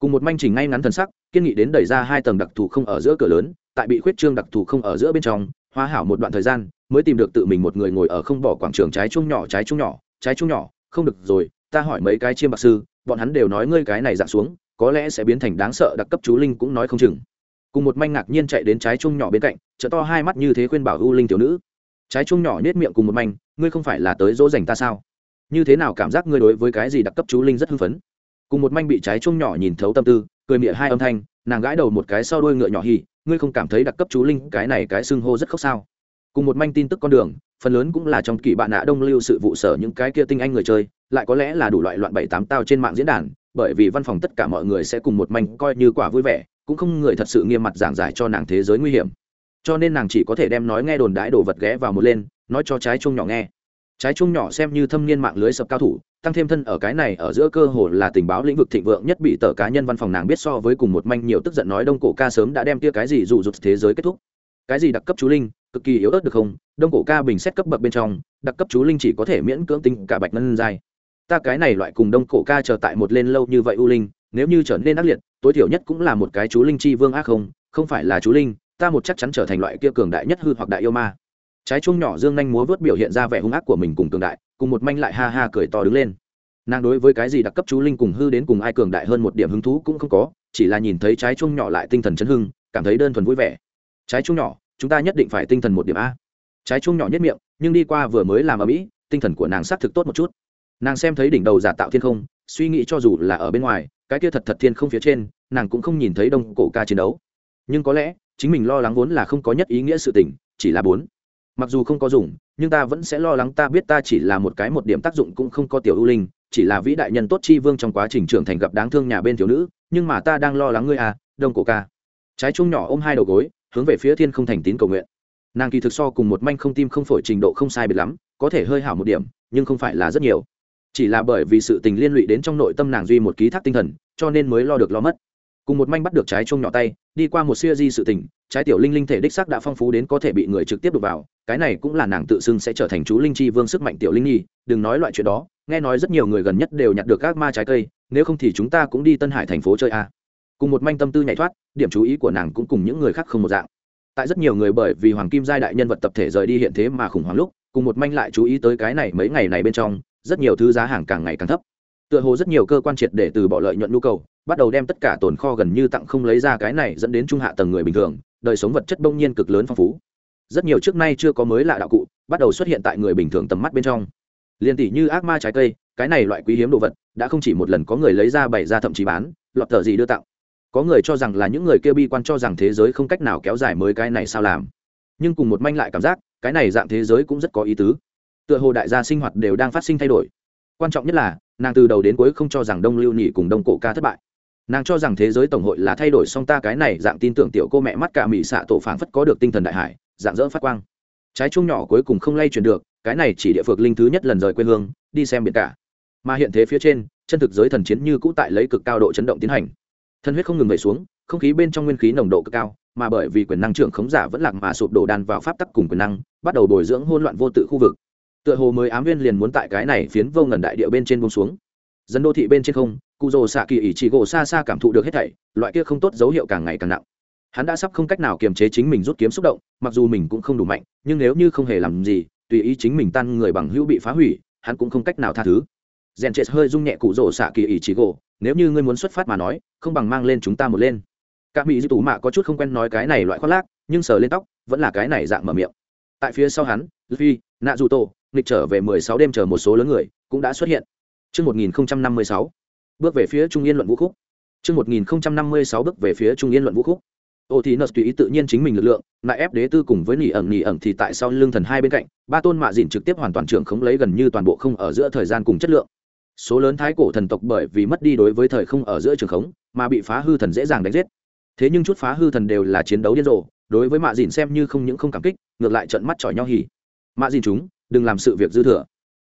cùng một manh chỉnh ngay ngắn thần sắc, kiên nghị đến đẩy ra hai tầng đặc thù không ở giữa cửa lớn, tại bị khuyết trương đặc thù không ở giữa bên trong hoa hảo một đoạn thời gian, mới tìm được tự mình một người ngồi ở không bỏ quảng trường trái chung nhỏ, trái chung nhỏ, trái chung nhỏ. Không được rồi, ta hỏi mấy cái chiêm bạc sư, bọn hắn đều nói ngươi cái này dạng xuống, có lẽ sẽ biến thành đáng sợ, đặc cấp chú linh cũng nói không chừng. Cùng một manh ngạc nhiên chạy đến trái chung nhỏ bên cạnh chợ to hai mắt như thế khuyên bảo u linh tiểu nữ. Trái chung nhỏ nhét miệng cùng một manh, ngươi không phải là tới dỗ dành ta sao? Như thế nào cảm giác ngươi đối với cái gì đặc cấp chú linh rất hưng phấn? Cùng một manh bị trái chuông nhỏ nhìn thấu tâm tư, cười miệng hai âm thanh, nàng gãi đầu một cái sau đuôi ngựa nhỏ hì, ngươi không cảm thấy đặc cấp chú linh, cái này cái xưng hô rất khóc sao? Cùng một manh tin tức con đường, phần lớn cũng là trong kỳ bạn nạ đông lưu sự vụ sở những cái kia tinh anh người chơi, lại có lẽ là đủ loại loạn bảy tám tao trên mạng diễn đàn, bởi vì văn phòng tất cả mọi người sẽ cùng một manh coi như quả vui vẻ, cũng không người thật sự nghiêm mặt giảng giải cho nàng thế giới nguy hiểm. Cho nên nàng chỉ có thể đem nói nghe đồn đãi đồ vật ghé vào một lên, nói cho trái chuông nhỏ nghe trái chuông nhỏ xem như thâm niên mạng lưới sập cao thủ, tăng thêm thân ở cái này ở giữa cơ hồ là tình báo lĩnh vực thịnh vượng nhất bị tờ cá nhân văn phòng nàng biết so với cùng một manh nhiều tức giận nói đông cổ ca sớm đã đem kia cái gì dụ dụt thế giới kết thúc. Cái gì đặc cấp chú linh, cực kỳ yếu ớt được không? Đông cổ ca bình xét cấp bậc bên trong, đặc cấp chú linh chỉ có thể miễn cưỡng tính cả bạch ngân dài ta cái này loại cùng đông cổ ca chờ tại một lên lâu như vậy u linh, nếu như trở nên ác liệt, tối thiểu nhất cũng là một cái chú linh chi vương ác không không phải là chú linh, ta một chắc chắn trở thành loại kia cường đại nhất hư hoặc đại yêu ma trái chuông nhỏ dương nhanh múa vớt biểu hiện ra vẻ hung ác của mình cùng cường đại, cùng một manh lại ha ha cười to đứng lên. Nàng đối với cái gì đặc cấp chú linh cùng hư đến cùng ai cường đại hơn một điểm hứng thú cũng không có, chỉ là nhìn thấy trái chuông nhỏ lại tinh thần chấn hưng, cảm thấy đơn thuần vui vẻ. Trái chuông nhỏ, chúng ta nhất định phải tinh thần một điểm a. Trái chuông nhỏ nhất miệng, nhưng đi qua vừa mới làm ở mỹ, tinh thần của nàng xác thực tốt một chút. Nàng xem thấy đỉnh đầu giả tạo thiên không, suy nghĩ cho dù là ở bên ngoài, cái kia thật thật thiên không phía trên, nàng cũng không nhìn thấy đông cổ ca chiến đấu. Nhưng có lẽ, chính mình lo lắng vốn là không có nhất ý nghĩa sự tình, chỉ là bốn mặc dù không có dùng, nhưng ta vẫn sẽ lo lắng ta biết ta chỉ là một cái một điểm tác dụng cũng không có tiểu ưu linh, chỉ là vĩ đại nhân tốt chi vương trong quá trình trưởng thành gặp đáng thương nhà bên thiếu nữ, nhưng mà ta đang lo lắng ngươi à đông cổ ca. Trái chung nhỏ ôm hai đầu gối, hướng về phía thiên không thành tín cầu nguyện. Nàng kỳ thực so cùng một manh không tim không phổi trình độ không sai biệt lắm, có thể hơi hảo một điểm, nhưng không phải là rất nhiều. Chỉ là bởi vì sự tình liên lụy đến trong nội tâm nàng duy một ký thác tinh thần, cho nên mới lo được lo mất cùng một manh bắt được trái chuông nhỏ tay, đi qua một siêu di sự tình, trái tiểu linh linh thể đích sắc đã phong phú đến có thể bị người trực tiếp đụng vào, cái này cũng là nàng tự xưng sẽ trở thành chú linh chi vương sức mạnh tiểu linh nhi, đừng nói loại chuyện đó, nghe nói rất nhiều người gần nhất đều nhặt được các ma trái cây, nếu không thì chúng ta cũng đi tân hải thành phố chơi a. Cùng một manh tâm tư nhảy thoát, điểm chú ý của nàng cũng cùng những người khác không một dạng. Tại rất nhiều người bởi vì hoàng kim giai đại nhân vật tập thể rời đi hiện thế mà khủng hoảng lúc, cùng một manh lại chú ý tới cái này mấy ngày này bên trong, rất nhiều thứ giá hàng càng ngày càng thấp tựa hồ rất nhiều cơ quan triệt để từ bỏ lợi nhuận nhu cầu, bắt đầu đem tất cả tồn kho gần như tặng không lấy ra cái này dẫn đến trung hạ tầng người bình thường, đời sống vật chất bỗng nhiên cực lớn phong phú. Rất nhiều trước nay chưa có mới lạ đạo cụ, bắt đầu xuất hiện tại người bình thường tầm mắt bên trong. Liền tỷ như ác ma trái cây, cái này loại quý hiếm đồ vật, đã không chỉ một lần có người lấy ra bày ra thậm chí bán, lọt tờ gì đưa tặng. Có người cho rằng là những người kia bi quan cho rằng thế giới không cách nào kéo dài mới cái này sao làm. Nhưng cùng một manh lại cảm giác, cái này dạng thế giới cũng rất có ý tứ. Tựa hồ đại gia sinh hoạt đều đang phát sinh thay đổi. Quan trọng nhất là nàng từ đầu đến cuối không cho rằng đông lưu nhị cùng đông cổ ca thất bại. Nàng cho rằng thế giới tổng hội là thay đổi song ta cái này dạng tin tưởng tiểu cô mẹ mắt cả mỹ xạ tổ phảng phất có được tinh thần đại hải, dạng dỡ phát quang. Trái chuông nhỏ cuối cùng không lay chuyển được, cái này chỉ địa phược linh thứ nhất lần rời quê hương, đi xem biển cả. Mà hiện thế phía trên, chân thực giới thần chiến như cũ tại lấy cực cao độ chấn động tiến hành. Thân huyết không ngừng về xuống, không khí bên trong nguyên khí nồng độ cực cao, mà bởi vì quyền năng trưởng khống giả vẫn lạc mà sụp đổ đan vào pháp tắc cùng quyền năng, bắt đầu bồi dưỡng hôn loạn vô tự khu vực tựa hồ mới ám viên liền muốn tại cái này phiến vô ngần đại địa bên trên bông xuống. Dân đô thị bên trên không, cụ rồ xạ kỳ ỉ chỉ gỗ xa xa cảm thụ được hết thảy, loại kia không tốt dấu hiệu càng ngày càng nặng. Hắn đã sắp không cách nào kiềm chế chính mình rút kiếm xúc động, mặc dù mình cũng không đủ mạnh, nhưng nếu như không hề làm gì, tùy ý chính mình tan người bằng hữu bị phá hủy, hắn cũng không cách nào tha thứ. Rèn chết hơi rung nhẹ cụ rồ xạ kỳ ỉ chỉ gỗ, nếu như ngươi muốn xuất phát mà nói, không bằng mang lên chúng ta một lên. Các mỹ di tù mạ có chút không quen nói cái này loại khoác lác, nhưng sờ lên tóc, vẫn là cái này dạng mở miệng. Tại phía sau hắn, luffy nạ dù tổ nghịch trở về mười sáu đêm chờ một số lớn người cũng đã xuất hiện Chương 1056, bước về phía Trung Yên luận vũ khúc. Chương 1056 bước về phía Trung Yên luận vũ khúc. Ô thì nợ tùy ý tự nhiên chính mình lực lượng, lại ép đế tư cùng với nỉ ẩn nỉ ẩn thì tại sau lưng thần hai bên cạnh, ba tôn mạ dịn trực tiếp hoàn toàn trưởng khống lấy gần như toàn bộ không ở giữa thời gian cùng chất lượng. Số lớn thái cổ thần tộc bởi vì mất đi đối với thời không ở giữa trường khống, mà bị phá hư thần dễ dàng đánh giết. Thế nhưng chút phá hư thần đều là chiến đấu điên rồ, đối với mạ dịn xem như không những không cảm kích, ngược lại trợn mắt chọi nhau hỉ. Mạ dịn chúng, đừng làm sự việc dư thừa.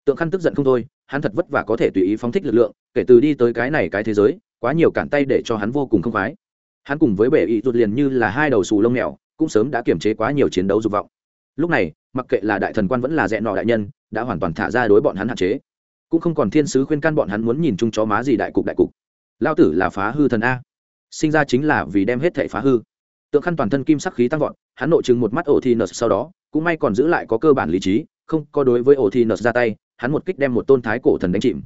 Tượng khăn tức giận không thôi, hắn thật vất vả có thể tùy ý phóng thích lực lượng, kể từ đi tới cái này cái thế giới, quá nhiều cản tay để cho hắn vô cùng không khoái. Hắn cùng với bể ý rụt liền như là hai đầu xù lông mèo, cũng sớm đã kiềm chế quá nhiều chiến đấu dục vọng. Lúc này, mặc kệ là đại thần quan vẫn là dẹn nọ đại nhân, đã hoàn toàn thả ra đối bọn hắn hạn chế. Cũng không còn thiên sứ khuyên can bọn hắn muốn nhìn chung chó má gì đại cục đại cục. Lao tử là phá hư thần a. Sinh ra chính là vì đem hết thể phá hư. Tượng khăn toàn thân kim sắc khí tăng vọt, hắn nội chừng một mắt ổ thi nợ sau đó, cũng may còn giữ lại có cơ bản lý trí không có đối với ổ thi nợt ra tay, hắn một kích đem một tôn thái cổ thần đánh chìm.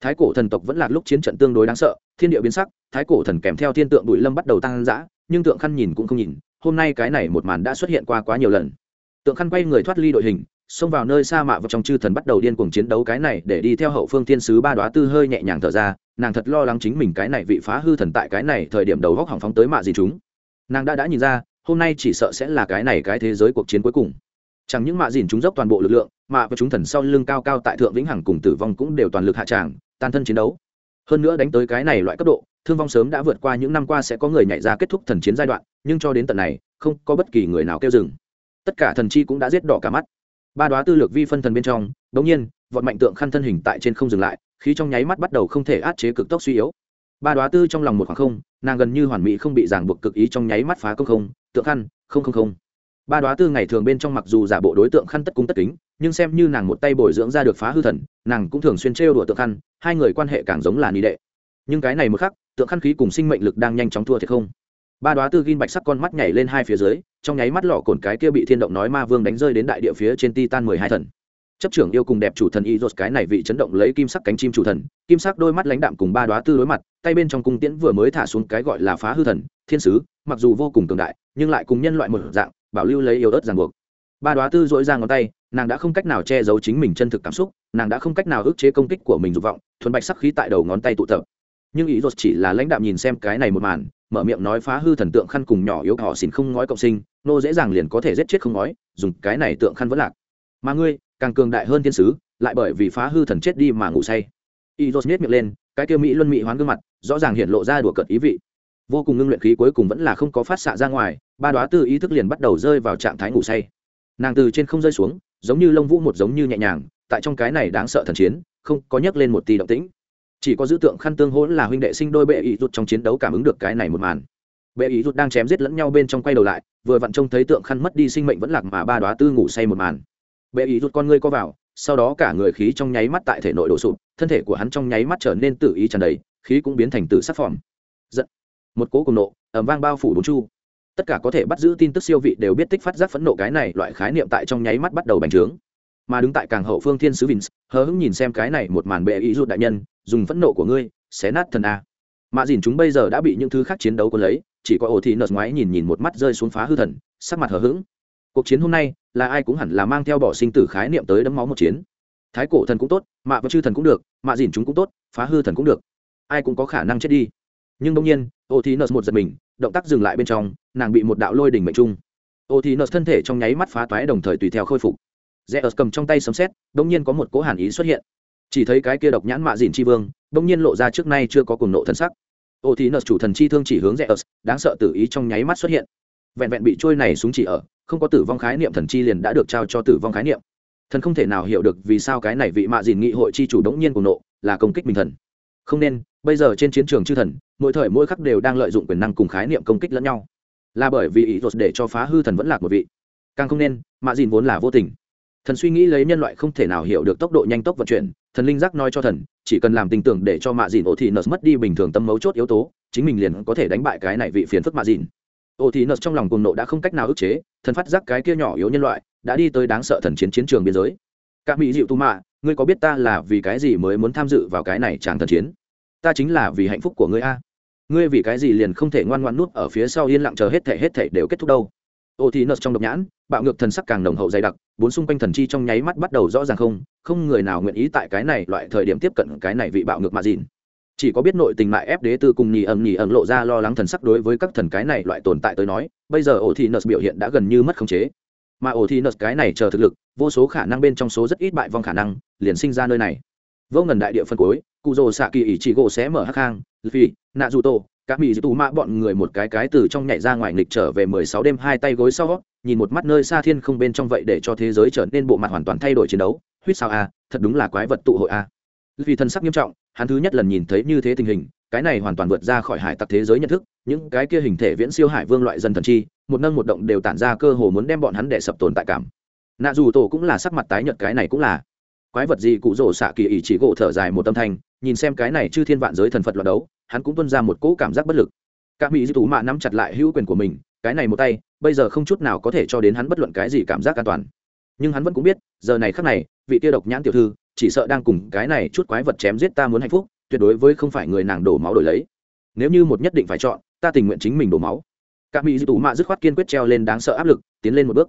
Thái cổ thần tộc vẫn là lúc chiến trận tương đối đáng sợ, thiên địa biến sắc, thái cổ thần kèm theo thiên tượng bụi lâm bắt đầu tăng dã, nhưng tượng khăn nhìn cũng không nhìn, hôm nay cái này một màn đã xuất hiện qua quá nhiều lần. Tượng khăn quay người thoát ly đội hình, xông vào nơi sa mạ và trong chư thần bắt đầu điên cuồng chiến đấu cái này để đi theo hậu phương thiên sứ ba đoá tư hơi nhẹ nhàng thở ra, nàng thật lo lắng chính mình cái này vị phá hư thần tại cái này thời điểm đầu góc hỏng phóng tới mạ gì chúng. Nàng đã đã nhìn ra, hôm nay chỉ sợ sẽ là cái này cái thế giới cuộc chiến cuối cùng chẳng những mạ dìn chúng dốc toàn bộ lực lượng, mạ và chúng thần sau lưng cao cao tại thượng vĩnh hằng cùng tử vong cũng đều toàn lực hạ tràng, tan thân chiến đấu. Hơn nữa đánh tới cái này loại cấp độ, thương vong sớm đã vượt qua những năm qua sẽ có người nhảy ra kết thúc thần chiến giai đoạn, nhưng cho đến tận này, không có bất kỳ người nào kêu dừng. Tất cả thần chi cũng đã giết đỏ cả mắt. Ba đoá tư lược vi phân thần bên trong đ ỗ n g nhiên, vọt mạnh tượng khăn thân hình tại trên không dừng lại, khí trong nháy mắt bắt đầu không thể át chế cực tốc suy yếu. Ba đoá tư trong lòng một khoảng không, nàng gần như hoàn mỹ không bị ràng buộc cực ý trong nháy mắt phá công không, tượng khăn, không không không ba đoá tư ngày thường bên trong mặc dù giả bộ đối tượng khăn tất cung tất kính, nhưng xem như nàng một tay bồi dưỡng ra được phá hư thần, nàng cũng thường xuyên trêu đùa tượng khăn, hai người quan hệ càng giống là ni đệ. Nhưng cái này một khắc, tượng khăn khí cùng sinh mệnh lực đang nhanh chóng thua thiệt không? Ba đoá tư gin bạch sắc con mắt nhảy lên hai phía dưới, trong nháy mắt lọ cồn cái kia bị thiên động nói ma vương đánh rơi đến đại địa phía trên titan mười hai thần. Chấp trưởng yêu cùng đẹp chủ thần y rột cái này vị chấn động lấy kim sắc cánh chim chủ thần, kim sắc đôi mắt lãnh đạm cùng ba đoá tư đối mặt, tay bên trong cung tiễn vừa mới thả xuống cái gọi là phá hư thần, thiên sứ, mặc dù vô cùng cường đại, nhưng lại cùng nhân loại một dạng bảo lưu lấy yêu ớt ràng buộc. Ba đoá tư dỗi ra ngón tay, nàng đã không cách nào che giấu chính mình chân thực cảm xúc, nàng đã không cách nào ức chế công kích của mình dục vọng, thuần bạch sắc khí tại đầu ngón tay tụ tập. Nhưng ý rột chỉ là lãnh đạm nhìn xem cái này một màn, mở miệng nói phá hư thần tượng khăn cùng nhỏ yếu họ xỉn không ngói cộng sinh, nô dễ dàng liền có thể giết chết không ngói, dùng cái này tượng khăn vẫn lạc. Mà ngươi, càng cường đại hơn thiên sứ, lại bởi vì phá hư thần chết đi mà ngủ say. Y rột nhét miệng lên, cái kia mỹ luân mỹ hoán gương mặt, rõ ràng hiện lộ ra đùa cợt ý vị vô cùng ngưng luyện khí cuối cùng vẫn là không có phát xạ ra ngoài, ba đoá tư ý thức liền bắt đầu rơi vào trạng thái ngủ say. Nàng từ trên không rơi xuống, giống như lông vũ một giống như nhẹ nhàng, tại trong cái này đáng sợ thần chiến, không có nhấc lên một tỷ động tĩnh. Chỉ có giữ tượng khăn tương hỗn là huynh đệ sinh đôi bệ ý rút trong chiến đấu cảm ứng được cái này một màn. Bệ ý rút đang chém giết lẫn nhau bên trong quay đầu lại, vừa vặn trông thấy tượng khăn mất đi sinh mệnh vẫn lạc mà ba đoá tư ngủ say một màn. Bệ ý rút con ngươi co vào, sau đó cả người khí trong nháy mắt tại thể nội đổ sụp, thân thể của hắn trong nháy mắt trở nên tự ý tràn đầy, khí cũng biến thành tự sắc phỏng một cố cùng nộ ẩm vang bao phủ bốn chu. Tất cả có thể bắt giữ tin tức siêu vị đều biết tích phát giác phẫn nộ cái này loại khái niệm tại trong nháy mắt bắt đầu bành trướng. Mà đứng tại càng hậu phương thiên sứ vins, hờ hững nhìn xem cái này một màn bệ ý rụt đại nhân, dùng phẫn nộ của ngươi, xé nát thần a. Mà dìn chúng bây giờ đã bị những thứ khác chiến đấu có lấy, chỉ có ổ thị nợt ngoái nhìn nhìn một mắt rơi xuống phá hư thần, sắc mặt hờ hững. Cuộc chiến hôm nay, là ai cũng hẳn là mang theo bỏ sinh tử khái niệm tới đấm máu một chiến. Thái cổ thần cũng tốt, mạ và chư thần cũng được, mạ dìn chúng cũng tốt, phá hư thần cũng được. Ai cũng có khả năng chết đi. Nhưng đông nhiên ô thị nợt một giật mình, động tác dừng lại bên trong, nàng bị một đạo lôi đỉnh mệnh trung. Ô thị nợt thân thể trong nháy mắt phá toái đồng thời tùy theo khôi phục. Rẽ ớt cầm trong tay sấm xét đông nhiên có một cố hàn ý xuất hiện. Chỉ thấy cái kia độc nhãn mạ dìn chi vương đông nhiên lộ ra trước nay chưa có cùng nộ thần sắc. Ô thị nợt chủ thần chi thương chỉ hướng rẽ ớt đáng sợ tử ý trong nháy mắt xuất hiện. Vẹn vẹn bị trôi này xuống chỉ ở, không có tử vong khái niệm thần chi liền đã được trao cho tử vong khái niệm. Thần không thể nào hiểu được vì sao cái này vị mạ dìn nghị hội chi chủ đống nhiên cùng nộ, là công kích mình thần. Không nên bây giờ trên chiến trường chư thần, mỗi thời mỗi khắc đều đang lợi dụng quyền năng cùng khái niệm công kích lẫn nhau. Là bởi vì ý rột để cho phá hư thần vẫn lạc một vị. Càng không nên, mạ dìn vốn là vô tình. Thần suy nghĩ lấy nhân loại không thể nào hiểu được tốc độ nhanh tốc vận chuyển, thần linh giác nói cho thần, chỉ cần làm tình tưởng để cho mạ dìn ô thị nợt mất đi bình thường tâm mấu chốt yếu tố, chính mình liền có thể đánh bại cái này vị phiền phức mạ dìn. Ô thị nợt trong lòng cùng nộ đã không cách nào ức chế, thần phát giác cái kia nhỏ yếu nhân loại, đã đi tới đáng sợ thần chiến chiến trường biên giới. Các mỹ dịu tu mạ, ngươi có biết ta là vì cái gì mới muốn tham dự vào cái này chàng thần chiến? Ta chính là vì hạnh phúc của ngươi a. Ngươi vì cái gì liền không thể ngoan ngoan nuốt ở phía sau yên lặng chờ hết thể hết thể đều kết thúc đâu. Ô thì nợt trong độc nhãn, bạo ngược thần sắc càng nồng hậu dày đặc, bốn xung quanh thần chi trong nháy mắt bắt đầu rõ ràng không không người nào nguyện ý tại cái này loại thời điểm tiếp cận cái này vị bạo ngược mà dìn chỉ có biết nội tình mại ép đế tư cùng nhì ẩn nhì ẩn lộ ra lo lắng thần sắc đối với các thần cái này loại tồn tại tới nói, bây giờ ổ thị nợt biểu hiện đã gần như mất khống chế. Mà ổ thị nợt cái này chờ thực lực, vô số khả năng bên trong số rất ít bại vong khả năng, liền sinh ra nơi này. Vô ngần đại địa phân cuối cụ rồ xạ kỳ ỷ chỉ gỗ xé mở hắc hang vì nạ dù tô các mỹ tù mạ bọn người một cái cái từ trong nhảy ra ngoài nghịch trở về mười sáu đêm hai tay gối sau, nhìn một mắt nơi xa thiên không bên trong vậy để cho thế giới trở nên bộ mặt hoàn toàn thay đổi chiến đấu. Huýt sao a thật đúng là quái vật tụ hội à. a vì thân sắc nghiêm trọng, hắn thứ nhất lần nhìn thấy như thế tình hình, cái này hoàn toàn vượt ra khỏi hải tặc thế giới nhận thức, những cái kia hình thể viễn siêu hải vương loại dân thần chi, một nâng một động đều tản ra cơ hồ muốn đem bọn hắn để sập tồn tại cảm. Nạ dù tổ cũng là sắc mặt tái nhợt, cái này cũng là. Quái vật gì cụ rổ xạ kỳ ỉ chỉ gỗ thở dài một tâm thanh nhìn xem cái này chư thiên vạn giới thần phật loạt đấu, hắn cũng tuân ra một cỗ cảm giác bất lực. Các mỹ di tú mạ nắm chặt lại hữu quyền của mình, cái này một tay, bây giờ không chút nào có thể cho đến hắn bất luận cái gì cảm giác an toàn. Nhưng hắn vẫn cũng biết, giờ này khác này, vị tiêu độc nhãn tiểu thư, chỉ sợ đang cùng cái này chút quái vật chém giết ta muốn hạnh phúc, tuyệt đối với không phải người nàng đổ máu đổi lấy. Nếu như một nhất định phải chọn, ta tình nguyện chính mình đổ máu. Các mỹ di tú mạ dứt khoát kiên quyết treo lên đáng sợ áp lực, tiến lên một bước.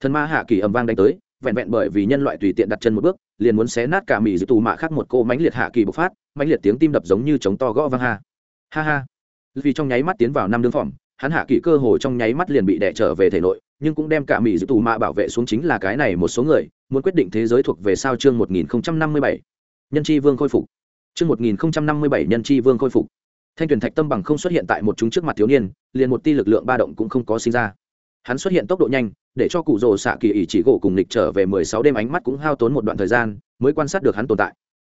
Thần ma hạ kỳ ầm vang đánh tới vẹn vẹn bởi vì nhân loại tùy tiện đặt chân một bước, liền muốn xé nát cả mỹ dư tù mạ khác một cô mánh liệt hạ kỳ bộc phát mánh liệt tiếng tim đập giống như chống to gõ vang ha. Ha ha. Vì trong nháy mắt tiến vào năm đương phòng, hắn hạ kỳ cơ hồ trong nháy mắt liền bị đẻ trở về thể nội, nhưng cũng đem cả mỹ dư tù mạ bảo vệ xuống chính là cái này một số người, muốn quyết định thế giới thuộc về sao chương một nghìn năm mươi bảy. Nhân tri vương khôi phục. Chương một nghìn năm mươi bảy, nhân tri vương khôi phục. Thanh tuyển thạch tâm bằng không xuất hiện tại một chúng trước mặt thiếu niên, liền một ti lực lượng ba động cũng không có sinh ra. Hắn xuất hiện tốc độ nhanh để cho cụ rồ xạ kỳ ỉ chỉ gỗ cùng lịch trở về mười sáu đêm ánh mắt cũng hao tốn một đoạn thời gian mới quan sát được hắn tồn tại.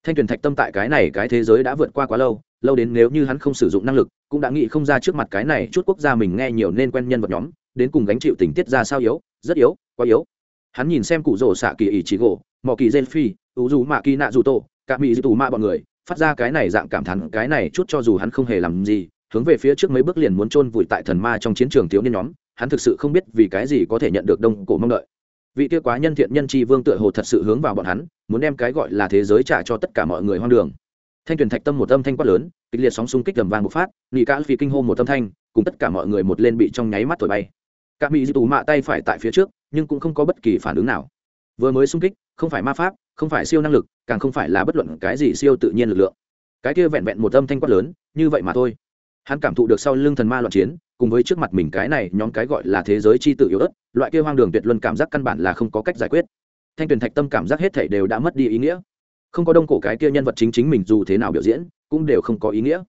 Thanh tuyển thạch tâm tại cái này cái thế giới đã vượt qua quá lâu lâu đến nếu như hắn không sử dụng năng lực, cũng đã nghĩ không ra trước mặt cái này chút quốc gia mình nghe nhiều nên quen nhân vật nhóm, đến cùng gánh chịu tình tiết ra sao yếu, rất yếu, quá yếu. Hắn nhìn xem cụ rồ xạ kỳ ỉ chỉ gỗ, mò kỳ gen phi, ủ dù mạ kỳ nạ dù tổ, cả mỹ dù tù mạ bọn người, phát ra cái này dạng cảm thán, cái này chút cho dù hắn không hề làm gì, hướng về phía trước mấy bước liền muốn chôn vùi tại thần ma trong chiến trường thiếu niên nhóm hắn thực sự không biết vì cái gì có thể nhận được đông cổ mong đợi. Vị kia quá nhân thiện nhân tri vương tựa hồ thật sự hướng vào bọn hắn, muốn đem cái gọi là thế giới trả cho tất cả mọi người hoang đường. Thanh tuyển thạch tâm một âm thanh quát lớn, kịch liệt sóng xung kích gầm vang một phát nghị cả phi kinh hô một âm thanh, cùng tất cả mọi người một lên bị trong nháy mắt thổi bay. Cả mỹ di tù mạ tay phải tại phía trước, nhưng cũng không có bất kỳ phản ứng nào. Vừa mới xung kích, không phải ma pháp, không phải siêu năng lực, càng không phải là bất luận cái gì siêu tự nhiên lực lượng. Cái kia vẹn vẹn một âm thanh quát lớn, như vậy mà thôi. Hắn cảm thụ được sau lưng thần ma loạn chiến cùng với trước mặt mình cái này nhóm cái gọi là thế giới chi tự yếu ớt, loại kia hoang đường tuyệt luân cảm giác căn bản là không có cách giải quyết. Thanh tuyền thạch tâm cảm giác hết thảy đều đã mất đi ý nghĩa. Không có đông cổ cái kia nhân vật chính chính mình dù thế nào biểu diễn, cũng đều không có ý nghĩa.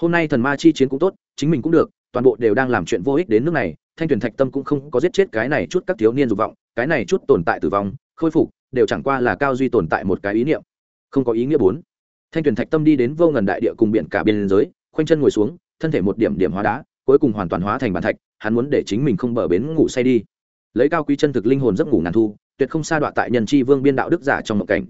Hôm nay thần ma chi chiến cũng tốt, chính mình cũng được, toàn bộ đều đang làm chuyện vô ích đến nước này, thanh tuyền thạch tâm cũng không có giết chết cái này chút các thiếu niên dục vọng, cái này chút tồn tại tử vong, khôi phục, đều chẳng qua là cao duy tồn tại một cái ý niệm. Không có ý nghĩa bốn. Thanh tuyền thạch tâm đi đến vô ngần đại địa cùng biển cả biên giới, khoanh chân ngồi xuống, thân thể một điểm điểm hóa đá cuối cùng hoàn toàn hóa thành bàn thạch, hắn muốn để chính mình không bờ bến ngủ say đi. Lấy cao quý chân thực linh hồn giấc ngủ ngàn thu, tuyệt không sa đoạn tại nhân tri vương biên đạo đức giả trong mộng cảnh.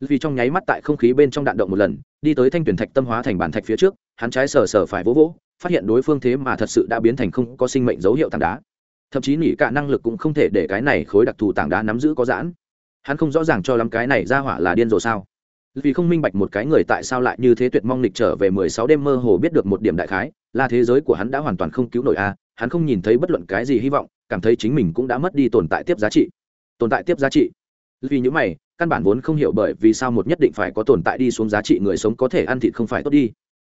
Vì trong nháy mắt tại không khí bên trong đạn động một lần, đi tới thanh tuyển thạch tâm hóa thành bàn thạch phía trước, hắn trái sờ sờ phải vỗ vỗ, phát hiện đối phương thế mà thật sự đã biến thành không có sinh mệnh dấu hiệu tảng đá. Thậm chí nỉ cả năng lực cũng không thể để cái này khối đặc thù tảng đá nắm giữ có giãn. Hắn không rõ ràng cho lắm cái này ra hỏa là điên rồi sao vì không minh bạch một cái người tại sao lại như thế tuyệt mong lịch trở về mười sáu đêm mơ hồ biết được một điểm đại khái, là thế giới của hắn đã hoàn toàn không cứu nổi a, hắn không nhìn thấy bất luận cái gì hy vọng, cảm thấy chính mình cũng đã mất đi tồn tại tiếp giá trị. Tồn tại tiếp giá trị? Vì những mày, căn bản vốn không hiểu bởi vì sao một nhất định phải có tồn tại đi xuống giá trị người sống có thể ăn thịt không phải tốt đi.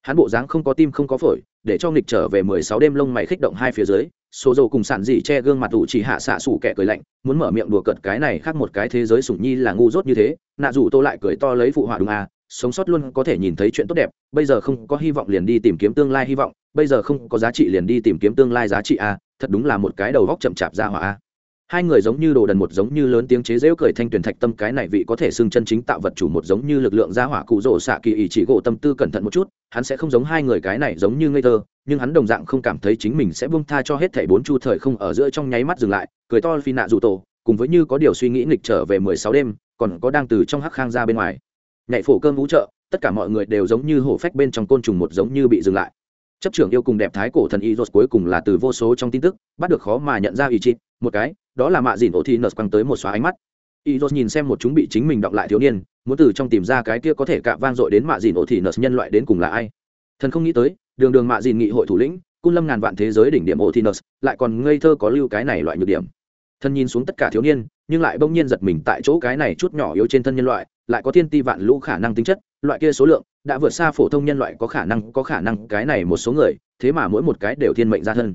Hắn bộ dáng không có tim không có phổi, để cho nghịch trở về mười sáu đêm lông mày khích động hai phía dưới số dầu cùng sản dị che gương mặt ủ chỉ hạ xạ xủ kẻ cười lạnh, muốn mở miệng đùa cợt cái này khác một cái thế giới sủng nhi là ngu dốt như thế, nạ dù tô lại cười to lấy phụ họa đúng à sống sót luôn có thể nhìn thấy chuyện tốt đẹp, bây giờ không có hy vọng liền đi tìm kiếm tương lai hy vọng, bây giờ không có giá trị liền đi tìm kiếm tương lai giá trị à thật đúng là một cái đầu góc chậm chạp ra hỏa à hai người giống như đồ đần, một giống như lớn tiếng chế giễu cười thanh tuyển thạch tâm, cái này vị có thể xưng chân chính tạo vật chủ, một giống như lực lượng gia hỏa cụ rỗ xạ kỳ ý chỉ gỗ tâm tư cẩn thận một chút, hắn sẽ không giống hai người cái này giống như ngây thơ, nhưng hắn đồng dạng không cảm thấy chính mình sẽ buông tha cho hết thảy bốn chu thời không ở giữa trong nháy mắt dừng lại, cười to phi nạ dù tổ, cùng với như có điều suy nghĩ nghịch trở về mười sáu đêm, còn có đang từ trong hắc khang ra bên ngoài. Nhảy phổ cơm vũ trợ, tất cả mọi người đều giống như hổ phách bên trong côn trùng một giống như bị dừng lại. Chấp trưởng yêu cùng đẹp thái cổ thần y rốt cuối cùng là từ vô số trong tin tức, bắt được khó mà nhận ra ý chí một cái, đó là mạ dìn ổ thì nợt quăng tới một xóa ánh mắt. Y rốt nhìn xem một chúng bị chính mình đọc lại thiếu niên, muốn từ trong tìm ra cái kia có thể cạ vang dội đến mạ dìn ổ thì nợt nhân loại đến cùng là ai. Thần không nghĩ tới, đường đường mạ dìn nghị hội thủ lĩnh, cung lâm ngàn vạn thế giới đỉnh điểm ổ thì nợt lại còn ngây thơ có lưu cái này loại nhược điểm. Thân nhìn xuống tất cả thiếu niên, nhưng lại bỗng nhiên giật mình tại chỗ cái này chút nhỏ yếu trên thân nhân loại, lại có thiên ti vạn lũ khả năng tính chất, loại kia số lượng, đã vượt xa phổ thông nhân loại có khả năng, có khả năng cái này một số người, thế mà mỗi một cái đều thiên mệnh ra thân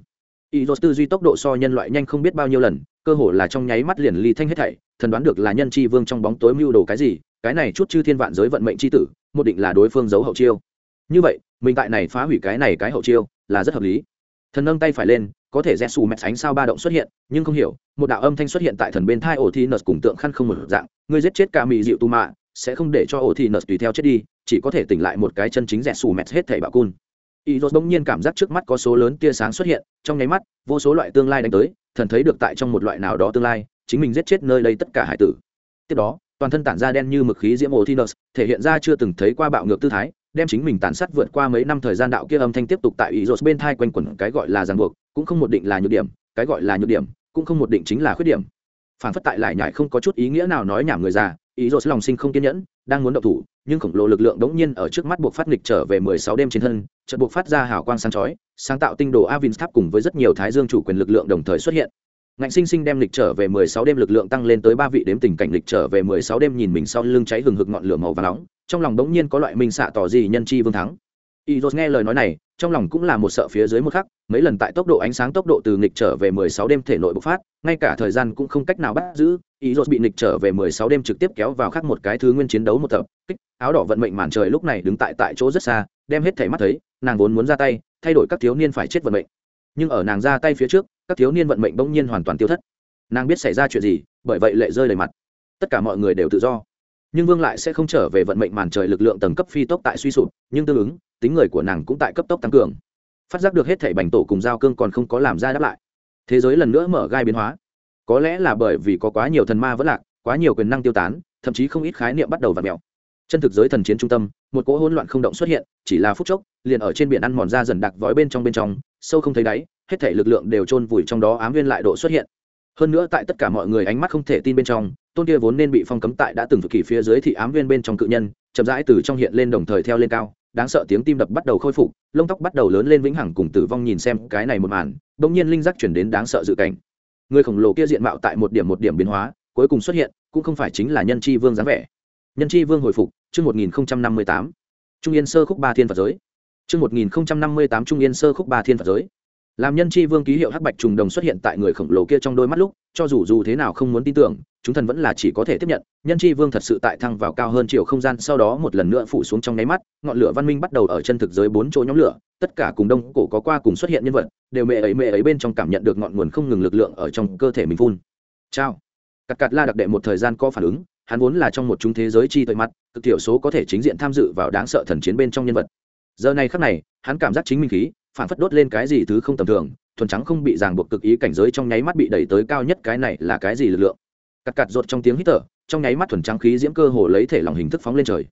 y dốt tư duy tốc độ so nhân loại nhanh không biết bao nhiêu lần, cơ hồ là trong nháy mắt liền ly thanh hết thảy, thần đoán được là nhân tri vương trong bóng tối mưu đồ cái gì, cái này chút chư thiên vạn giới vận mệnh chi tử, một định là đối phương giấu hậu chiêu. Như vậy, mình tại này phá hủy cái này cái hậu chiêu, là rất hợp lý. Thần nâng tay phải lên, có thể rẽ xù mẹt sánh sao ba động xuất hiện, nhưng không hiểu, một đạo âm thanh xuất hiện tại thần bên thai ổ thi nợt cùng tượng khăn không một dạng Người giết chết cả mị dịu tu mạ, sẽ không để cho ổ thi nợt tùy theo chết đi, chỉ có thể tỉnh lại một cái chân chính rẽ xù mẹt hết thảy bạo cun y dốt bỗng nhiên cảm giác trước mắt có số lớn tia sáng xuất hiện, trong nháy mắt, vô số loại tương lai đánh tới, thần thấy được tại trong một loại nào đó tương lai, chính mình giết chết nơi đây tất cả hải tử. Tiếp đó, toàn thân tản ra đen như mực khí diễm ổ thinus thể hiện ra chưa từng thấy qua bạo ngược tư thái, đem chính mình tàn sát vượt qua mấy năm thời gian đạo kia âm thanh tiếp tục tại ý rột bên thai quanh quẩn cái gọi là ràng buộc, cũng không một định là nhược điểm, cái gọi là nhược điểm, cũng không một định chính là khuyết điểm. Phản phất tại lại nhải không có chút ý nghĩa nào nói nhảm người già ý rột lòng sinh không kiên nhẫn, đang muốn động thủ, nhưng khổng lồ lực lượng đống nhiên ở trước mắt buộc phát nghịch trở về mười sáu đêm trên thân trận buộc phát ra hào quang sáng chói, sáng tạo tinh đồ avin tháp cùng với rất nhiều thái dương chủ quyền lực lượng đồng thời xuất hiện. Ngạnh sinh sinh đem lịch trở về mười sáu đêm lực lượng tăng lên tới ba vị đếm tình cảnh lịch trở về mười sáu đêm nhìn mình sau lưng cháy hừng hực ngọn lửa màu và nóng, trong lòng đống nhiên có loại minh xạ tỏ gì nhân chi vương thắng y dốt nghe lời nói này, trong lòng cũng là một sợ phía dưới một khắc, mấy lần tại tốc độ ánh sáng tốc độ từ nghịch trở về mười sáu đêm thể nội bộc phát, ngay cả thời gian cũng không cách nào bắt giữ y dốt bị nghịch trở về mười sáu đêm trực tiếp kéo vào khác một cái thứ nguyên chiến đấu một tập, kích, áo đỏ vận mệnh màn trời lúc này đứng tại tại chỗ rất xa, đem hết thể mắt thấy, nàng vốn muốn ra tay, thay đổi các thiếu niên phải chết vận mệnh. Nhưng ở nàng ra tay phía trước, các thiếu niên vận mệnh bỗng nhiên hoàn toàn tiêu thất. Nàng biết xảy ra chuyện gì, bởi vậy lệ rơi đầy mặt. Tất cả mọi người đều tự do nhưng vương lại sẽ không trở về vận mệnh màn trời lực lượng tầng cấp phi tốc tại suy sụp, nhưng tương ứng, tính người của nàng cũng tại cấp tốc tăng cường. Phát giác được hết thảy bành tổ cùng giao cương còn không có làm ra đáp lại. Thế giới lần nữa mở gai biến hóa. Có lẽ là bởi vì có quá nhiều thần ma vẫn lạc, quá nhiều quyền năng tiêu tán, thậm chí không ít khái niệm bắt đầu v ặ mẹo chân thực giới thần chiến trung tâm, một cỗ hỗn loạn không động xuất hiện, chỉ là phút chốc, liền ở trên biển ăn mòn ra dần đặc vói bên trong bên trong, sâu không thấy đáy, hết thể lực lượng đều chôn vùi trong đó ám viên lại độ xuất hiện. Hơn nữa tại tất cả mọi người ánh mắt không thể tin bên trong tôn kia vốn nên bị phong cấm tại đã từng thực kỳ phía dưới thị ám viên bên trong cự nhân, chậm rãi từ trong hiện lên đồng thời theo lên cao, đáng sợ tiếng tim đập bắt đầu khôi phục, lông tóc bắt đầu lớn lên vĩnh hằng cùng tử vong nhìn xem cái này một màn, bỗng nhiên linh giác chuyển đến đáng sợ dự cảnh. Người khổng lồ kia diện mạo tại một điểm một điểm biến hóa, cuối cùng xuất hiện, cũng không phải chính là nhân chi vương dáng vẻ. Nhân chi vương hồi phục, chương một nghìn năm mươi tám. Trung yên sơ khúc ba thiên phật giới. Chương một nghìn năm mươi tám trung yên sơ khúc ba thiên phật giới làm nhân chi vương ký hiệu hắc bạch trùng đồng xuất hiện tại người khổng lồ kia trong đôi mắt lúc, cho dù dù thế nào không muốn tin tưởng, chúng thần vẫn là chỉ có thể tiếp nhận. Nhân chi vương thật sự tại thăng vào cao hơn chiều không gian, sau đó một lần nữa phủ xuống trong nháy mắt, ngọn lửa văn minh bắt đầu ở chân thực giới bốn chỗ nhóm lửa, tất cả cùng đông cổ có qua cùng xuất hiện nhân vật, đều mẹ ấy mẹ ấy bên trong cảm nhận được ngọn nguồn không ngừng lực lượng ở trong cơ thể mình phun. Chao cắt cắt la đặc đệ một thời gian có phản ứng, hắn vốn là trong một chúng thế giới chi tội mắt cực thiểu số có thể chính diện tham dự vào đáng sợ thần chiến bên trong nhân vật. Giờ này khắc này, hắn cảm giác chính mình khí phản phất đốt lên cái gì thứ không tầm thường, thuần trắng không bị ràng buộc cực ý cảnh giới trong nháy mắt bị đẩy tới cao nhất cái này là cái gì lực lượng? Cặt cặt rột trong tiếng hít thở, trong nháy mắt thuần trắng khí diễm cơ hồ lấy thể lòng hình thức phóng lên trời.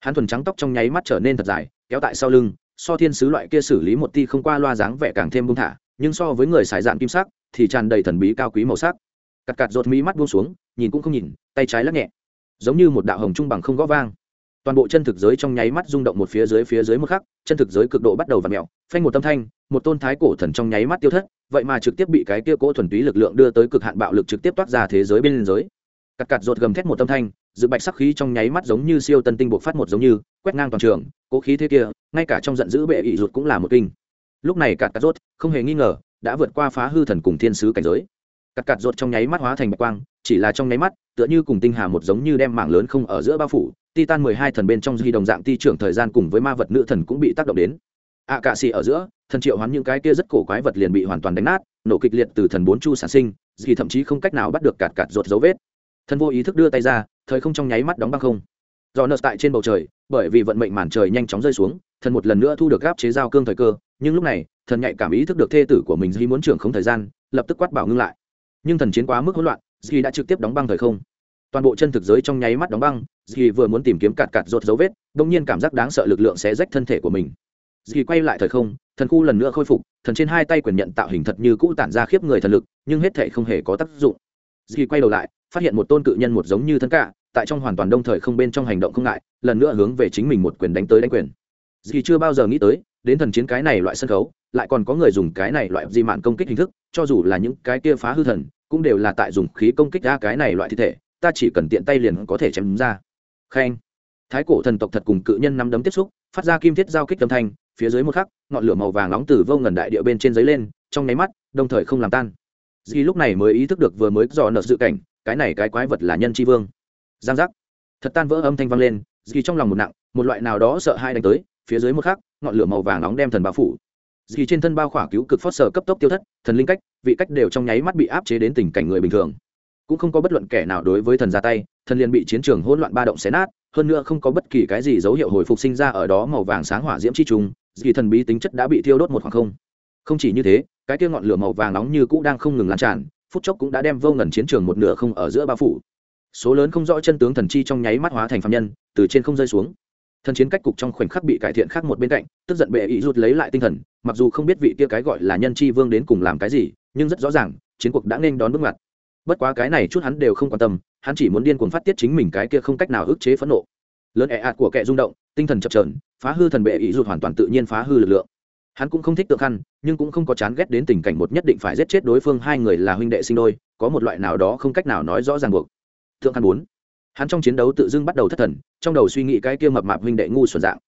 Hắn thuần trắng tóc trong nháy mắt trở nên thật dài, kéo tại sau lưng, so thiên sứ loại kia xử lý một ti không qua loa dáng vẻ càng thêm buông thả, nhưng so với người xài dạn kim sắc, thì tràn đầy thần bí cao quý màu sắc. Cặt cặt rột mí mắt buông xuống, nhìn cũng không nhìn, tay trái lắc nhẹ. Giống như một đạo hồng trung bằng không gõ vang toàn bộ chân thực giới trong nháy mắt rung động một phía dưới phía dưới một khắc, chân thực giới cực độ bắt đầu v ặ mẹo phanh một tâm thanh, một tôn thái cổ thần trong nháy mắt tiêu thất, vậy mà trực tiếp bị cái kia cỗ thuần túy lực lượng đưa tới cực hạn bạo lực trực tiếp toát ra thế giới bên liên giới cắt cắt rột gầm thét một tâm thanh, dự bạch sắc khí trong nháy mắt giống như siêu tân tinh buộc phát một giống như, quét ngang toàn trường cố khí thế kia, ngay cả trong giận dữ bệ ỵ rụt cũng là một kinh. Lúc này cắt cắt rốt không hề nghi ngờ, đã vượt qua phá hư thần cùng thiên sứ cảnh giới. Cắt cắt rột trong nháy mắt hóa thành bạch quang, chỉ là trong nháy mắt, tựa như cùng tinh hà một giống như đem mảng lớn không ở giữa bao phủ titan mười hai thần bên trong di đồng dạng ti trưởng thời gian cùng với ma vật nữ thần cũng bị tác động đến. Ạ cạ xì ở giữa, thần triệu hoán những cái kia rất cổ quái vật liền bị hoàn toàn đánh nát, nổ kịch liệt từ thần bốn chu sản sinh gì thậm chí không cách nào bắt được cạt cạt ruột dấu vết. Thần vô ý thức đưa tay ra, thời không trong nháy mắt đóng băng không. Do nợ tại trên bầu trời, bởi vì vận mệnh màn trời nhanh chóng rơi xuống, thần một lần nữa thu được gáp chế giao cương thời cơ, nhưng lúc này, thần nhạy cảm ý thức được thê tử của mình di muốn trưởng không thời gian, lập tức quát bảo ngưng lại. Nhưng thần chiến quá mức hỗn loạn di đã trực tiếp đóng băng thời không toàn bộ chân thực giới trong nháy mắt đóng băng dì vừa muốn tìm kiếm cạt cạt rột dấu vết đ ỗ n g nhiên cảm giác đáng sợ lực lượng sẽ rách thân thể của mình. Dì quay lại thời không, thần khu lần nữa khôi phục, thần trên hai tay quyền nhận tạo hình thật như cũ tản ra khiếp người thần lực, nhưng hết thể không hề có tác dụng. Dì quay đầu lại, phát hiện một tôn cự nhân một giống như thân cả, tại trong hoàn toàn đông thời không bên trong hành động không ngại, lần nữa hướng về chính mình một quyền đánh tới đánh quyền. Dì chưa bao giờ nghĩ tới, đến thần chiến cái này loại sân khấu, lại còn có người dùng cái này loại di mạn công kích hình thức, cho dù là những cái kia phá hư thần, cũng đều là tại dùng khí công kích ra cái này loại thi thể ta chỉ cần tiện tay liền có thể chém ra. Khen. Thái cổ thần tộc thật cùng cự nhân nắm đấm tiếp xúc, phát ra kim thiết giao kích âm thanh, phía dưới một khắc, ngọn lửa màu vàng nóng từ vô ngần đại địa bên trên giấy lên, trong nháy mắt, đồng thời không làm tan. Di lúc này mới ý thức được vừa mới dò nợ dự cảnh, cái này cái quái vật là nhân tri vương. Giang giác. Thật tan vỡ âm thanh vang lên Di trong lòng một nặng, một loại nào đó sợ hai đánh tới, phía dưới một khắc, ngọn lửa màu vàng nóng đem thần bao phủ. Di trên thân bao khỏa cứu cực phót sở cấp tốc tiêu thất, thần linh cách, vị cách đều trong nháy mắt bị áp chế đến tình cảnh người bình thường cũng không có bất luận kẻ nào đối với thần ra tay, thần liền bị chiến trường hỗn loạn ba động xé nát, hơn nữa không có bất kỳ cái gì dấu hiệu hồi phục sinh ra ở đó màu vàng sáng hỏa diễm chi trùng vì thần bí tính chất đã bị thiêu đốt một khoảng không. Không chỉ như thế, cái kia ngọn lửa màu vàng nóng như cũ đang không ngừng lan tràn, phút chốc cũng đã đem vô ngần chiến trường một nửa không ở giữa bao phủ. Số lớn không rõ chân tướng thần chi trong nháy mắt hóa thành phạm nhân, từ trên không rơi xuống. Thần chiến cách cục trong khoảnh khắc bị cải thiện khác một bên cạnh, tức giận bệ ý rút lấy lại tinh thần, mặc dù không biết vị kia cái gọi là nhân chi vương đến cùng làm cái gì, nhưng rất rõ ràng, chiến cuộc đã nên đón bước ngoặt bất quá cái này chút hắn đều không quan tâm, hắn chỉ muốn điên cuồng phát tiết chính mình cái kia không cách nào ức chế phẫn nộ. Lớn ẹ ạt của kẻ rung động, tinh thần chập trờn phá hư thần bệ ý rụt hoàn toàn tự nhiên phá hư lực lượng. Hắn cũng không thích tượng khăn, nhưng cũng không có chán ghét đến tình cảnh một nhất định phải giết chết đối phương hai người là huynh đệ sinh đôi, có một loại nào đó không cách nào nói rõ ràng buộc. Tượng khăn bốn. Hắn trong chiến đấu tự dưng bắt đầu thất thần, trong đầu suy nghĩ cái kia mập mạp huynh đệ ngu xuẩn dạng.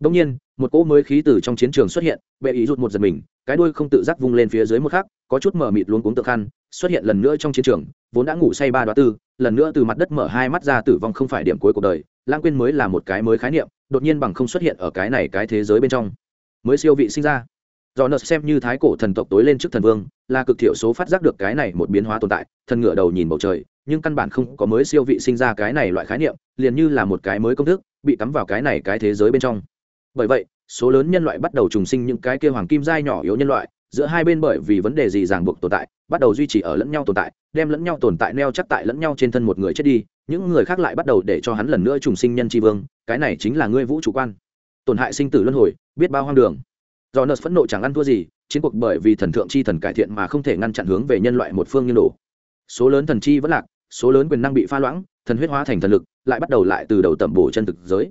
Đông nhiên, một cỗ mới khí từ trong chiến trường xuất hiện, bệ ý rụt một giật mình cái đuôi không tự giác vung lên phía dưới một khắc, có chút mở mịt luống cuống tượng khăn, xuất hiện lần nữa trong chiến trường, vốn đã ngủ say ba đoá tư, lần nữa từ mặt đất mở hai mắt ra tử vong không phải điểm cuối cuộc đời, lãng quên mới là một cái mới khái niệm, đột nhiên bằng không xuất hiện ở cái này cái thế giới bên trong. Mới siêu vị sinh ra. Jonas xem như thái cổ thần tộc tối lên trước thần vương, là cực thiểu số phát giác được cái này một biến hóa tồn tại thần ngựa đầu nhìn bầu trời, nhưng căn bản không có mới siêu vị sinh ra cái này loại khái niệm, liền như là một cái mới công thức, bị cắm vào cái này cái thế giới bên trong. Bởi vậy số lớn nhân loại bắt đầu trùng sinh những cái kia hoàng kim giai nhỏ yếu nhân loại, giữa hai bên bởi vì vấn đề gì ràng buộc tồn tại, bắt đầu duy trì ở lẫn nhau tồn tại, đem lẫn nhau tồn tại neo chắc tại lẫn nhau trên thân một người chết đi, những người khác lại bắt đầu để cho hắn lần nữa trùng sinh nhân tri vương, cái này chính là ngươi vũ chủ quan. Tổn hại sinh tử luân hồi, biết bao hoang đường. Do nợ phẫn nộ chẳng ăn thua gì, chiến cuộc bởi vì thần thượng chi thần cải thiện mà không thể ngăn chặn hướng về nhân loại một phương như nổ số lớn thần chi vẫn lạc, số lớn quyền năng bị pha loãng, thần huyết hóa thành thần lực, lại bắt đầu lại từ đầu tẩm bổ chân thực giới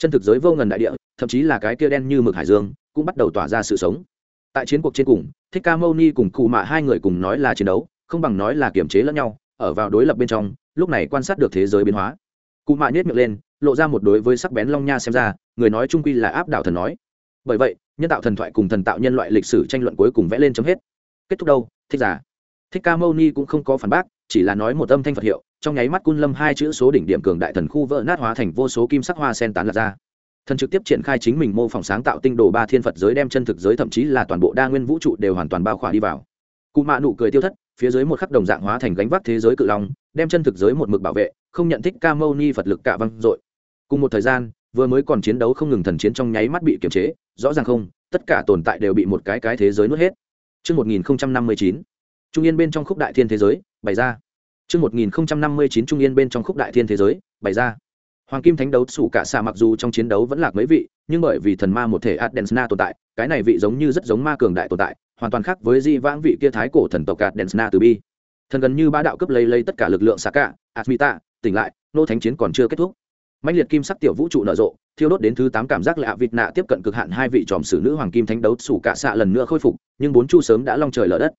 chân thực giới vô ngần đại địa, thậm chí là cái kia đen như mực hải dương, cũng bắt đầu tỏa ra sự sống. Tại chiến cuộc trên cùng, thích ca mâu ni cùng cụ mạ hai người cùng nói là chiến đấu, không bằng nói là kiểm chế lẫn nhau, ở vào đối lập bên trong, lúc này quan sát được thế giới biến hóa. Cụ mạ nhét miệng lên, lộ ra một đối với sắc bén long nha xem ra, người nói trung quy là áp đảo thần nói. Bởi vậy, nhân tạo thần thoại cùng thần tạo nhân loại lịch sử tranh luận cuối cùng vẽ lên chấm hết. Kết thúc đâu, thích giả. Thích ca mâu ni cũng không có phản bác, chỉ là nói một âm thanh phật hiệu trong nháy mắt cun lâm hai chữ số đỉnh điểm cường đại thần khu vỡ nát hóa thành vô số kim sắc hoa sen tán lật ra. Thần trực tiếp triển khai chính mình mô phỏng sáng tạo tinh đồ ba thiên phật giới đem chân thực giới thậm chí là toàn bộ đa nguyên vũ trụ đều hoàn toàn bao khỏa đi vào. Cụ mạ nụ cười tiêu thất phía dưới một khắc đồng dạng hóa thành gánh vác thế giới cự long đem chân thực giới một mực bảo vệ không nhận thích ca mâu ni phật lực cả văng dội. Cùng một thời gian vừa mới còn chiến đấu không ngừng thần chiến trong nháy mắt bị kiềm chế rõ ràng không tất cả tồn tại đều bị một cái cái thế giới nuốt hết. Trước 1059, Trung Yên bên trong khúc đại thiên thế giới, bày ra. Trước 1059 Trung Yên bên trong khúc đại thiên thế giới, bày ra. Hoàng Kim Thánh đấu sủ cả xạ mặc dù trong chiến đấu vẫn lạc mấy vị, nhưng bởi vì thần ma một thể Adensna tồn tại, cái này vị giống như rất giống ma cường đại tồn tại, hoàn toàn khác với di vãng vị kia thái cổ thần tộc Adensna từ bi. Thần gần như ba đạo cấp lấy lấy tất cả lực lượng xạ cả, Asmita, tỉnh lại, nô thánh chiến còn chưa kết thúc. Mạnh liệt kim sắc tiểu vũ trụ nở rộ, thiêu đốt đến thứ tám cảm giác lạ vịt nạ tiếp cận cực hạn hai vị tròm sử nữ hoàng kim thánh đấu sủ cả xạ lần nữa khôi phục, nhưng bốn chu sớm đã long trời lở đất.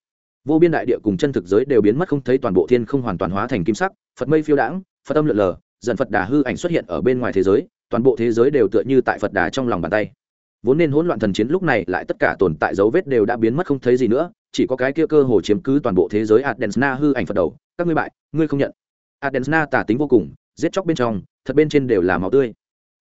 Vô biên đại địa cùng chân thực giới đều biến mất không thấy toàn bộ thiên không hoàn toàn hóa thành kim sắc, Phật mây phiêu đãng, Phật âm lượn lờ, dần phật đà hư ảnh xuất hiện ở bên ngoài thế giới toàn bộ thế giới đều tựa như tại phật đà trong lòng bàn tay. Vốn nên hỗn loạn thần chiến lúc này lại tất cả tồn tại dấu vết đều đã biến mất không thấy gì nữa chỉ có cái kia cơ hồ chiếm cứ toàn bộ thế giới adensna hư ảnh phật đầu. Các ngươi bại ngươi không nhận. Adensna tả tính vô cùng giết chóc bên trong thật bên trên đều là máu tươi.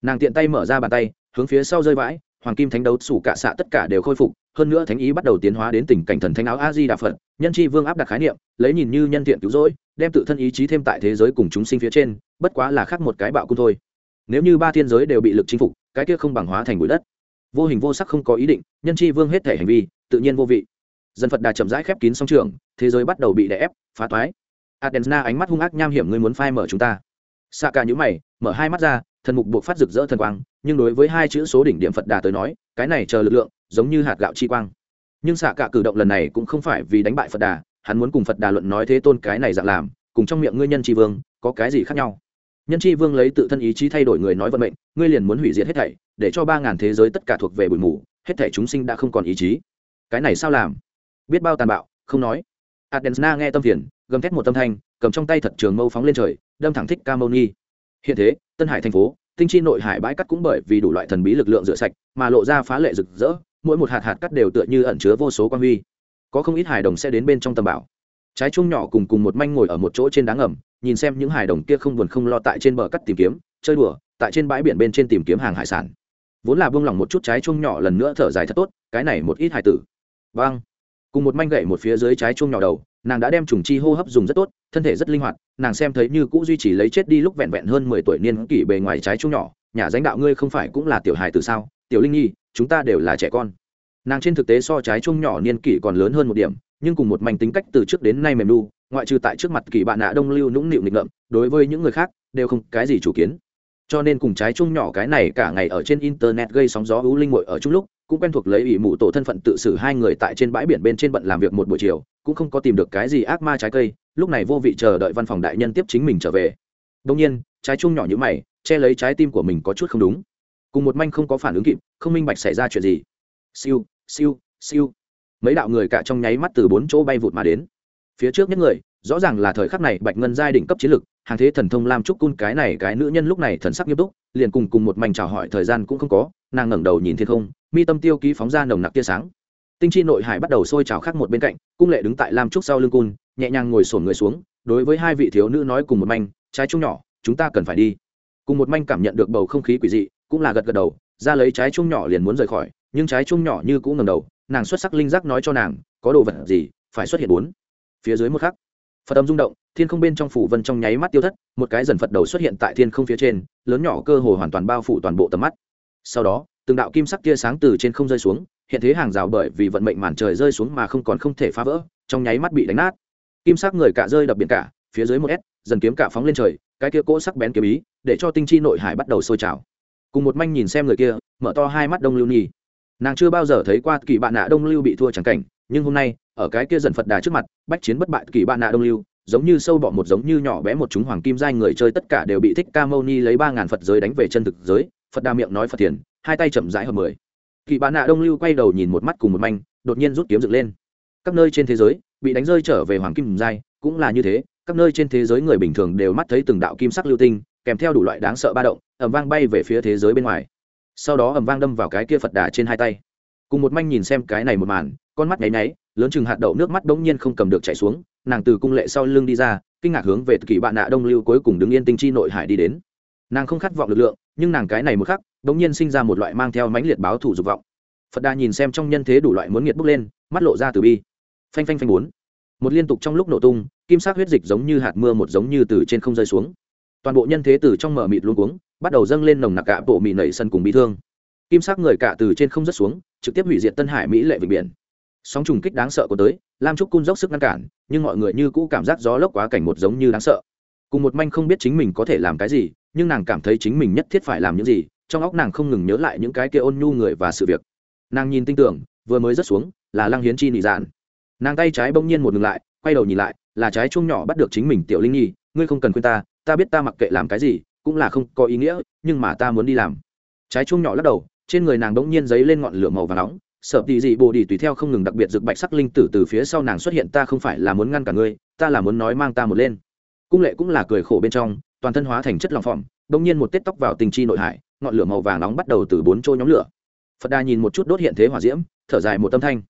Nàng tiện tay mở ra bàn tay hướng phía sau rơi vãi hoàng kim thánh đấu sủ cả xạ tất cả đều khôi phục hơn nữa thánh ý bắt đầu tiến hóa đến tình cảnh thần thánh áo a di đà phật nhân tri vương áp đặt khái niệm, lấy nhìn như nhân thiện cứu rỗi, đem tự thân ý chí thêm tại thế giới cùng chúng sinh phía trên, bất quá là khác một cái bạo cung thôi. Nếu như ba thiên giới đều bị lực chinh phục, cái kia không bằng hóa thành bụi đất. Vô hình vô sắc không có ý định, nhân tri vương hết thể hành vi, tự nhiên vô vị. Dân phật đà chậm rãi khép kín song trường, thế giới bắt đầu bị đè ép, phá toái. Adensna ánh mắt hung ác nham hiểm ngươi muốn phai mở chúng ta. Xạ cả nhữ mày, mở hai mắt ra, thần mục buộc phát rực rỡ thần quang, nhưng đối với hai chữ số đỉnh điểm phật đà tới nói, cái này chờ lực lượng, giống như hạt gạo chi quang nhưng xạ cả cử động lần này cũng không phải vì đánh bại phật đà, hắn muốn cùng phật đà luận nói thế tôn cái này dạng làm, cùng trong miệng ngươi nhân tri vương, có cái gì khác nhau? Nhân tri vương lấy tự thân ý chí thay đổi người nói vận mệnh, ngươi liền muốn hủy diệt hết thảy, để cho ba ngàn thế giới tất cả thuộc về bụi mù, hết thảy chúng sinh đã không còn ý chí. Cái này sao làm? Biết bao tàn bạo, không nói. Adensna nghe tâm phiền, gầm thét một tâm thanh, cầm trong tay thật trường mâu phóng lên trời, đâm thẳng thích ca mâu nghi hiện thế, tân hải thành phố, tinh chi nội hải bãi cắt cũng bởi vì đủ loại thần bí lực lượng rửa sạch, mà lộ ra phá lệ rực rỡ mỗi một hạt hạt cắt đều tựa như ẩn chứa vô số quan huy. Có không ít hài đồng sẽ đến bên trong tầm bảo. Trái chuông nhỏ cùng cùng một manh ngồi ở một chỗ trên đá ngầm nhìn xem những hài đồng kia không buồn không lo tại trên bờ cắt tìm kiếm, chơi đùa, tại trên bãi biển bên trên tìm kiếm hàng hải sản. Vốn là buông lỏng một chút trái chuông nhỏ lần nữa thở dài thật tốt, cái này một ít hài tử. Vâng. Cùng một manh gậy một phía dưới trái chuông nhỏ đầu, nàng đã đem trùng chi hô hấp dùng rất tốt, thân thể rất linh hoạt, nàng xem thấy như cũ duy trì lấy chết đi lúc vẹn vẹn hơn mười tuổi niên kỷ bề ngoài trái chuông nhỏ, nhà danh đạo ngươi không phải cũng là tiểu hài từ sao? Tiểu linh nhi chúng ta đều là trẻ con. Nàng trên thực tế so trái chuông nhỏ niên kỷ còn lớn hơn một điểm, nhưng cùng một mảnh tính cách từ trước đến nay mềm đu ngoại trừ tại trước mặt kỳ bạn nạ đông lưu nũng nịu nghịch ngợm, đối với những người khác, đều không cái gì chủ kiến. Cho nên cùng trái chung nhỏ cái này cả ngày ở trên internet gây sóng gió ưu linh mội ở chung lúc, cũng quen thuộc lấy ủy mụ tổ thân phận tự xử hai người tại trên bãi biển bên trên bận làm việc một buổi chiều, cũng không có tìm được cái gì ác ma trái cây, lúc này vô vị chờ đợi văn phòng đại nhân tiếp chính mình trở về. Đông nhiên, trái chung nhỏ như mày, che lấy trái tim của mình có chút không đúng cùng một manh không có phản ứng kịp, không minh bạch xảy ra chuyện gì. Siêu siêu siêu. Mấy đạo người cả trong nháy mắt từ bốn chỗ bay vụt mà đến. Phía trước nhất người, rõ ràng là thời khắc này bạch ngân giai đỉnh cấp chiến lực, hàng thế thần thông lam trúc cun cái này cái nữ nhân lúc này thần sắc nghiêm túc, liền cùng cùng một mảnh chào hỏi thời gian cũng không có, nàng ngẩng đầu nhìn thiên không, mi tâm tiêu ký phóng ra nồng nặc tia sáng. Tinh chi nội hải bắt đầu sôi trào khác một bên cạnh, cung lệ đứng tại lam trúc sau lưng cun nhẹ nhàng ngồi sổn người xuống, đối với hai vị thiếu nữ nói cùng một manh, trái chung nhỏ, chúng ta cần phải đi. Cùng một manh cảm nhận được bầu không khí quỷ dị cũng là gật gật đầu, ra lấy trái chung nhỏ liền muốn rời khỏi, nhưng trái chung nhỏ như cũng ngầm đầu, nàng xuất sắc linh giác nói cho nàng, có đồ vật gì, phải xuất hiện bốn. Phía dưới một khắc, phật âm rung động, thiên không bên trong phủ vân trong nháy mắt tiêu thất, một cái dần phật đầu xuất hiện tại thiên không phía trên, lớn nhỏ cơ hồ hoàn toàn bao phủ toàn bộ tầm mắt. Sau đó, từng đạo kim sắc tia sáng từ trên không rơi xuống, hiện thế hàng rào bởi vì vận mệnh màn trời rơi xuống mà không còn không thể phá vỡ, trong nháy mắt bị đánh nát. Kim sắc người cả rơi đập biển cả, phía dưới một s, dần kiếm cả phóng lên trời, cái kia cỗ sắc bén kiếm ý, để cho tinh chi nội hải bắt đầu sôi trào cùng một manh nhìn xem người kia, mở to hai mắt đông lưu nhi. Nàng chưa bao giờ thấy qua kỳ bạn nạ đông lưu bị thua chẳng cảnh, nhưng hôm nay, ở cái kia dần phật đà trước mặt, bách chiến bất bại kỳ bạn nạ đông lưu, giống như sâu bọ một giống như nhỏ bé một chúng hoàng kim giai người chơi tất cả đều bị thích ca mâu ni lấy ba ngàn phật giới đánh về chân thực giới, phật đà miệng nói phật tiền hai tay chậm rãi hợp mười. Kỳ bạn nạ đông lưu quay đầu nhìn một mắt cùng một manh, đột nhiên rút kiếm dựng lên. Các nơi trên thế giới, bị đánh rơi trở về hoàng kim giai, cũng là như thế, các nơi trên thế giới người bình thường đều mắt thấy từng đạo kim sắc lưu tinh, kèm theo đủ loại đáng sợ ba động ẩm vang bay về phía thế giới bên ngoài. Sau đó ẩm vang đâm vào cái kia phật đà trên hai tay. Cùng một manh nhìn xem cái này một màn, con mắt nháy náy lớn chừng hạt đậu nước mắt bỗng nhiên không cầm được chảy xuống, nàng từ cung lệ sau lưng đi ra, kinh ngạc hướng về kỳ bạn nạ đông lưu cuối cùng đứng yên tinh chi nội hải đi đến. Nàng không khát vọng lực lượng, nhưng nàng cái này một khắc bỗng nhiên sinh ra một loại mang theo mãnh liệt báo thủ dục vọng. Phật đà nhìn xem trong nhân thế đủ loại muốn nghiệt bốc lên, mắt lộ ra từ bi. Phanh phanh phanh bốn. Một liên tục trong lúc nổ tung, kim sắc huyết dịch giống như hạt mưa một giống như từ trên không rơi xuống toàn bộ nhân thế từ trong mở mịt luôn cuống, bắt đầu dâng lên nồng nặc cả bộ mị nảy sân cùng bị thương. Kim sắc người cả từ trên không rớt xuống, trực tiếp hủy diệt tân hải mỹ lệ vịnh biển. Sóng trùng kích đáng sợ của tới, lam trúc cun dốc sức ngăn cản, nhưng mọi người như cũ cảm giác gió lốc quá cảnh một giống như đáng sợ. Cùng một manh không biết chính mình có thể làm cái gì, nhưng nàng cảm thấy chính mình nhất thiết phải làm những gì, trong óc nàng không ngừng nhớ lại những cái kia ôn nhu người và sự việc. Nàng nhìn tin tưởng, vừa mới rớt xuống, là lăng hiến chi nị dạn nàng tay trái bỗng nhiên một ngừng lại, quay đầu nhìn lại, là trái chuông nhỏ bắt được chính mình, tiểu linh nhi, ngươi không cần khuyên ta ta biết ta mặc kệ làm cái gì, cũng là không có ý nghĩa, nhưng mà ta muốn đi làm. Trái chuông nhỏ lắc đầu, trên người nàng đống nhiên giấy lên ngọn lửa màu và nóng. Sợ tì dị bồ đi tùy theo không ngừng đặc biệt rực bạch sắc linh tử từ phía sau nàng xuất hiện, ta không phải là muốn ngăn cả ngươi, ta là muốn nói mang ta một lên. Cung lệ cũng là cười khổ bên trong, toàn thân hóa thành chất lòng phỏng, đống nhiên một tết tóc vào tình chi nội hải, ngọn lửa màu vàng nóng bắt đầu từ bốn chỗ nhóm lửa. Phật đà nhìn một chút đốt hiện thế hỏa diễm, thở dài một tâm thanh.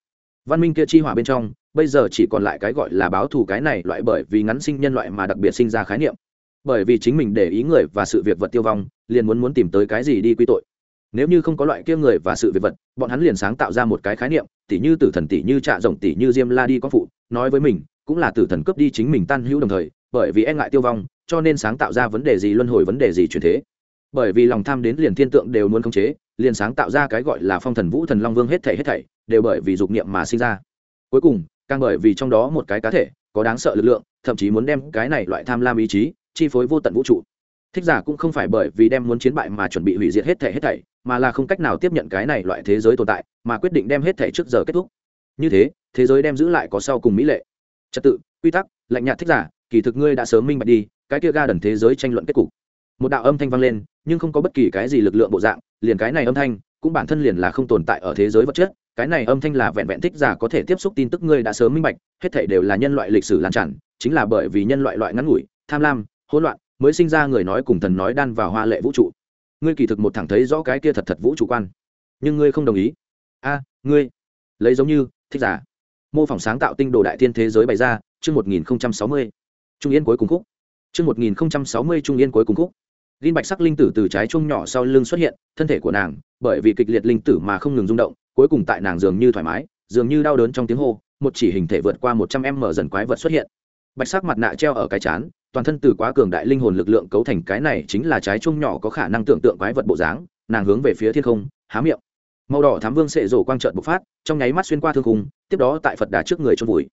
Văn minh kia chi hỏa bên trong, bây giờ chỉ còn lại cái gọi là báo thù cái này, loại bởi vì ngắn sinh nhân loại mà đặc biệt sinh ra khái niệm bởi vì chính mình để ý người và sự việc vật tiêu vong, liền muốn muốn tìm tới cái gì đi quy tội. Nếu như không có loại kia người và sự việc vật, bọn hắn liền sáng tạo ra một cái khái niệm tỷ như tử thần tỷ như trạ rộng tỷ như diêm la đi có phụ, nói với mình, cũng là tử thần cướp đi chính mình tan hữu đồng thời, bởi vì e ngại tiêu vong, cho nên sáng tạo ra vấn đề gì luân hồi vấn đề gì truyền thế. Bởi vì lòng tham đến liền thiên tượng đều muốn khống chế, liền sáng tạo ra cái gọi là phong thần vũ thần long vương hết thảy hết thảy, đều bởi vì dục niệm mà sinh ra. Cuối cùng, càng bởi vì trong đó một cái cá thể, có đáng sợ lực lượng, thậm chí muốn đem cái này loại tham lam ý chí chi phối vô tận vũ trụ. Thích giả cũng không phải bởi vì đem muốn chiến bại mà chuẩn bị hủy diệt hết thể hết thảy, mà là không cách nào tiếp nhận cái này loại thế giới tồn tại, mà quyết định đem hết thể trước giờ kết thúc. Như thế thế giới đem giữ lại có sau cùng mỹ lệ. Trật tự, quy tắc, lạnh nhạt thích giả, kỳ thực ngươi đã sớm minh bạch đi, cái kia ga đần thế giới tranh luận kết cục. Một đạo âm thanh vang lên, nhưng không có bất kỳ cái gì lực lượng bộ dạng, liền cái này âm thanh, cũng bản thân liền là không tồn tại ở thế giới vật chất, cái này âm thanh là vẹn vẹn thích giả có thể tiếp xúc tin tức ngươi đã sớm minh bạch, hết thảy đều là nhân loại lịch sử lan tràn, chính là bởi vì nhân loại loại ngắn ngủi, tham lam hỗn loạn mới sinh ra người nói cùng thần nói đan vào hoa lệ vũ trụ. Ngươi kỳ thực một thẳng thấy rõ cái kia thật thật vũ trụ quan. Nhưng ngươi không đồng ý. A ngươi. Lấy giống như thích giả. Mô phỏng sáng tạo tinh đồ đại thiên thế giới bày ra chương một nghìn sáu mươi. Trung yên cuối cùng khúc. Chương một nghìn sáu mươi trung yên cuối cùng khúc. Linh bạch sắc linh tử từ trái chuông nhỏ sau lưng xuất hiện, thân thể của nàng, bởi vì kịch liệt linh tử mà không ngừng rung động, cuối cùng tại nàng dường như thoải mái, dường như đau đớn trong tiếng hô, một chỉ hình thể vượt qua một trăm em mở dần quái vật xuất hiện. Bạch sắc mặt nạ treo ở cái chán, toàn thân từ quá cường đại linh hồn lực lượng cấu thành cái này chính là trái chuông nhỏ có khả năng tưởng tượng quái vật bộ dáng, nàng hướng về phía thiên không, há miệng. Màu đỏ thám vương sệ rổ quang trợn bộc phát, trong nháy mắt xuyên qua thương khung, tiếp đó tại Phật đà trước người chôn vùi.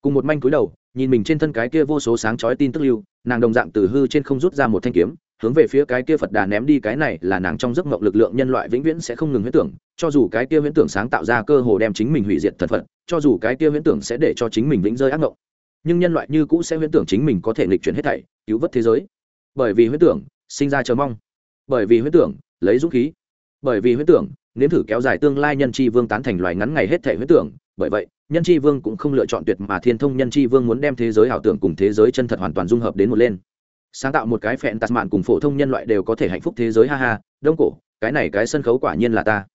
Cùng một manh cúi đầu, nhìn mình trên thân cái kia vô số sáng chói tin tức lưu, nàng đồng dạng từ hư trên không rút ra một thanh kiếm, hướng về phía cái kia phật đà ném đi cái này là nàng trong giấc mộng lực lượng nhân loại vĩnh viễn sẽ không ngừng huyễn tưởng cho dù cái kia huyễn tưởng sáng tạo ra cơ hồ đem chính mình hủy diệt thật phật cho dù cái kia huyễn tưởng sẽ để cho chính mình vĩnh rơi ác mộng nhưng nhân loại như cũ sẽ huyễn tưởng chính mình có thể nghịch chuyển hết thảy, cứu vớt thế giới. Bởi vì huyễn tưởng, sinh ra chờ mong. Bởi vì huyễn tưởng, lấy dũng khí. Bởi vì huyễn tưởng, nếm thử kéo dài tương lai nhân tri vương tán thành loài ngắn ngày hết thể huyễn tưởng. Bởi vậy, nhân tri vương cũng không lựa chọn tuyệt mà thiên thông nhân tri vương muốn đem thế giới ảo tưởng cùng thế giới chân thật hoàn toàn dung hợp đến một lên. Sáng tạo một cái phẹn tạt mạn cùng phổ thông nhân loại đều có thể hạnh phúc thế giới, ha ha, đông cổ, cái này cái sân khấu quả nhiên là ta.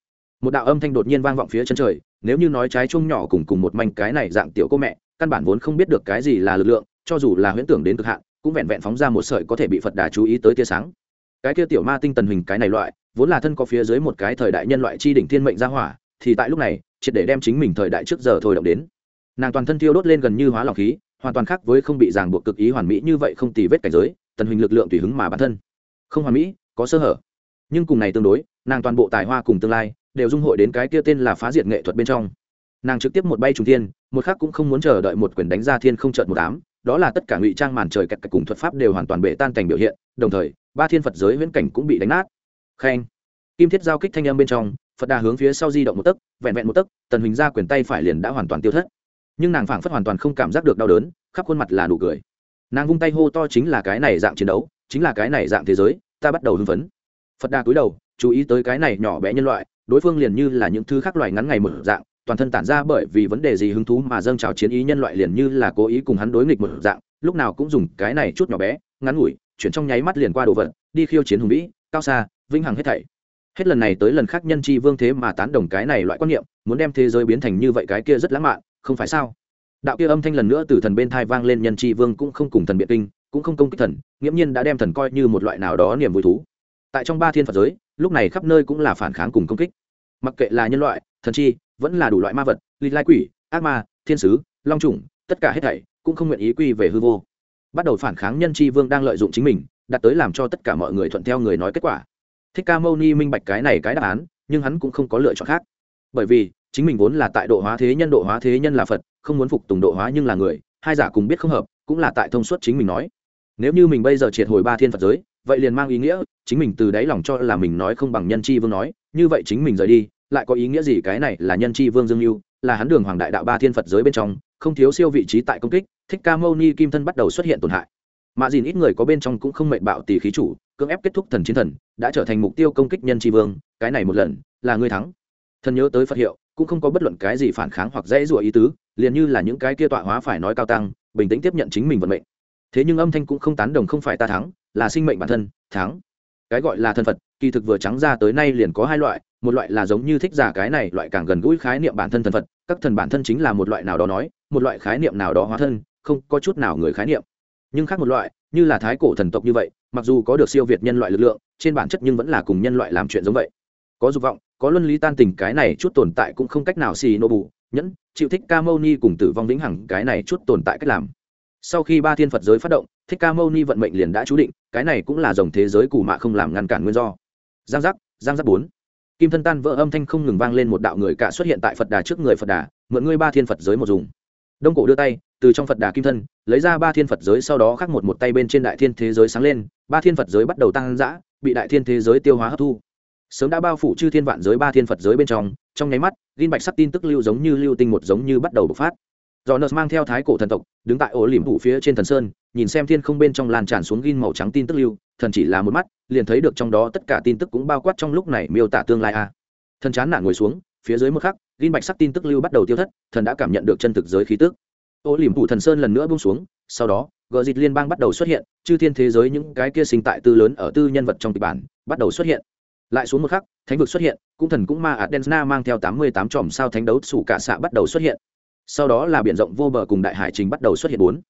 Một đạo âm thanh đột nhiên vang vọng phía chân trời, nếu như nói trái chung nhỏ cùng cùng một manh cái này dạng tiểu cô mẹ căn bản vốn không biết được cái gì là lực lượng, cho dù là huyễn tưởng đến cực hạn, cũng vẹn vẹn phóng ra một sợi có thể bị phật đà chú ý tới tia sáng. Cái kia tiểu ma tinh tần hình cái này loại, vốn là thân có phía dưới một cái thời đại nhân loại chi đỉnh thiên mệnh ra hỏa, thì tại lúc này, triệt để đem chính mình thời đại trước giờ thôi động đến. Nàng toàn thân thiêu đốt lên gần như hóa lỏng khí, hoàn toàn khác với không bị ràng buộc cực ý hoàn mỹ như vậy không tì vết cảnh giới, tần hình lực lượng tùy hứng mà bản thân. Không hoàn mỹ, có sơ hở. Nhưng cùng này tương đối, nàng toàn bộ tài hoa cùng tương lai, đều dung hội đến cái kia tên là phá diệt nghệ thuật bên trong nàng trực tiếp một bay trùng thiên, một khác cũng không muốn chờ đợi một quyền đánh ra thiên không trợn một đám. đó là tất cả ngụy trang màn trời kẹt cùng thuật pháp đều hoàn toàn bể tan cảnh biểu hiện, đồng thời, ba thiên phật giới viễn cảnh cũng bị đánh nát. Khen. Kim thiết giao kích thanh âm bên trong, phật đà hướng phía sau di động một tấc, vẹn vẹn một tấc, tần huỳnh ra quyền tay phải liền đã hoàn toàn tiêu thất. Nhưng nàng phảng phất hoàn toàn không cảm giác được đau đớn, khắp khuôn mặt là nụ cười. Nàng vung tay hô to chính là cái này dạng chiến đấu, chính là cái này dạng thế giới, ta bắt đầu hưng phấn. Phật đà cúi đầu, chú ý tới cái này nhỏ bé nhân loại, đối phương liền như là những thứ khác loài ngắn ngày một dạng toàn thân tản ra bởi vì vấn đề gì hứng thú mà dâng trào chiến ý nhân loại liền như là cố ý cùng hắn đối nghịch một dạng, lúc nào cũng dùng cái này chút nhỏ bé, ngắn ngủi, chuyển trong nháy mắt liền qua đồ vật, đi khiêu chiến hùng vĩ, cao xa vinh hằng hết thảy. Hết lần này tới lần khác nhân chi vương thế mà tán đồng cái này loại quan niệm, muốn đem thế giới biến thành như vậy cái kia rất lãng mạn, không phải sao? Đạo kia âm thanh lần nữa từ thần bên thai vang lên nhân chi vương cũng không cùng thần biện kinh, cũng không công kích thần, nghiễm nhiên đã đem thần coi như một loại nào đó niềm vui thú. Tại trong ba thiên phật giới, lúc này khắp nơi cũng là phản kháng cùng công kích. Mặc kệ là nhân loại thần chi, vẫn là đủ loại ma vật ly lai quỷ, ác ma, thiên sứ, long trùng tất cả hết thảy cũng không nguyện ý quy về hư vô. Bắt đầu phản kháng nhân chi vương đang lợi dụng chính mình đặt tới làm cho tất cả mọi người thuận theo người nói kết quả. Thích ca mâu ni minh bạch cái này cái đáp án, nhưng hắn cũng không có lựa chọn khác. Bởi vì, chính mình vốn là tại độ hóa thế nhân, độ hóa thế nhân là phật, không muốn phục tùng độ hóa nhưng là người, hai giả cùng biết không hợp, cũng là tại thông suốt chính mình nói. Nếu như mình bây giờ triệt hồi ba thiên phật giới, vậy liền mang ý nghĩa, chính mình từ đáy lòng cho là mình nói không bằng nhân chi vương nói, như vậy chính mình rời đi lại có ý nghĩa gì cái này là nhân chi vương dương lưu, là hắn đường hoàng đại đạo ba thiên phật giới bên trong, không thiếu siêu vị trí tại công kích, thích ca mâu ni kim thân bắt đầu xuất hiện tổn hại. Mạ dìn ít người có bên trong cũng không mệnh bạo tỷ khí chủ, cưỡng ép kết thúc thần chiến thần, đã trở thành mục tiêu công kích nhân tri vương, cái này một lần, là người thắng. Thần nhớ tới phật hiệu, cũng không có bất luận cái gì phản kháng hoặc dễ dụa ý tứ, liền như là những cái kia tọa hóa phải nói cao tăng, bình tĩnh tiếp nhận chính mình vận mệnh. Thế nhưng âm thanh cũng không tán đồng không phải ta thắng, là sinh mệnh bản thân, thắng cái gọi là thân phật, kỳ thực vừa trắng ra tới nay liền có hai loại, một loại là giống như thích giả cái này, loại càng gần gũi khái niệm bản thân thần phật, các thần bản thân chính là một loại nào đó nói, một loại khái niệm nào đó hóa thân, không có chút nào người khái niệm. Nhưng khác một loại, như là thái cổ thần tộc như vậy, mặc dù có được siêu việt nhân loại lực lượng, trên bản chất nhưng vẫn là cùng nhân loại làm chuyện giống vậy. Có dục vọng, có luân lý tan tình cái này chút tồn tại cũng không cách nào xì nô bù, nhẫn, chịu thích ca mâu ni cùng tử vong vĩnh hằng cái này chút tồn tại cách làm. Sau khi ba thiên phật giới phát động thích ca mâu ni vận mệnh liền đã chú định, cái này cũng là dòng thế giới cù mạ không làm ngăn cản nguyên do. Giang giác giang giác bốn. Kim thân tan vỡ âm thanh không ngừng vang lên một đạo người cả xuất hiện tại phật đà trước người phật đà, mượn ngươi ba thiên phật giới một dùng. Đông cổ đưa tay, từ trong phật đà kim thân, lấy ra ba thiên phật giới sau đó khắc một một tay bên trên đại thiên thế giới sáng lên, ba thiên phật giới bắt đầu tăng giã bị đại thiên thế giới tiêu hóa hấp thu. Sớm đã bao phủ chư thiên vạn giới ba thiên phật giới bên trong trong nháy mắt gin bạch sắc tin tức lưu giống như lưu tinh một giống như bắt đầu bộc phát. Jonas mang theo thái cổ thần tộc, đứng tại ổ Liễm phủ phía trên thần sơn, nhìn xem thiên không bên trong lan tràn xuống gin màu trắng tin tức lưu, thần chỉ là một mắt, liền thấy được trong đó tất cả tin tức cũng bao quát trong lúc này miêu tả tương lai a. Thần chán nản ngồi xuống, phía dưới một khắc, gin bạch sắc tin tức lưu bắt đầu tiêu thất, thần đã cảm nhận được chân thực giới khí tức. Ổ liễm phủ thần sơn lần nữa buông xuống, sau đó, gờ dịch liên bang bắt đầu xuất hiện, chư thiên thế giới những cái kia sinh tại tư lớn ở tư nhân vật trong kịch bản, bắt đầu xuất hiện. Lại xuống một khắc, thánh vực xuất hiện, cũng thần cũng ma adensna mang theo tám mươi tám tròm sao thánh đấu sủ cả xạ bắt đầu xuất hiện sau đó là biển rộng vô bờ cùng đại hải trình bắt đầu xuất hiện bốn.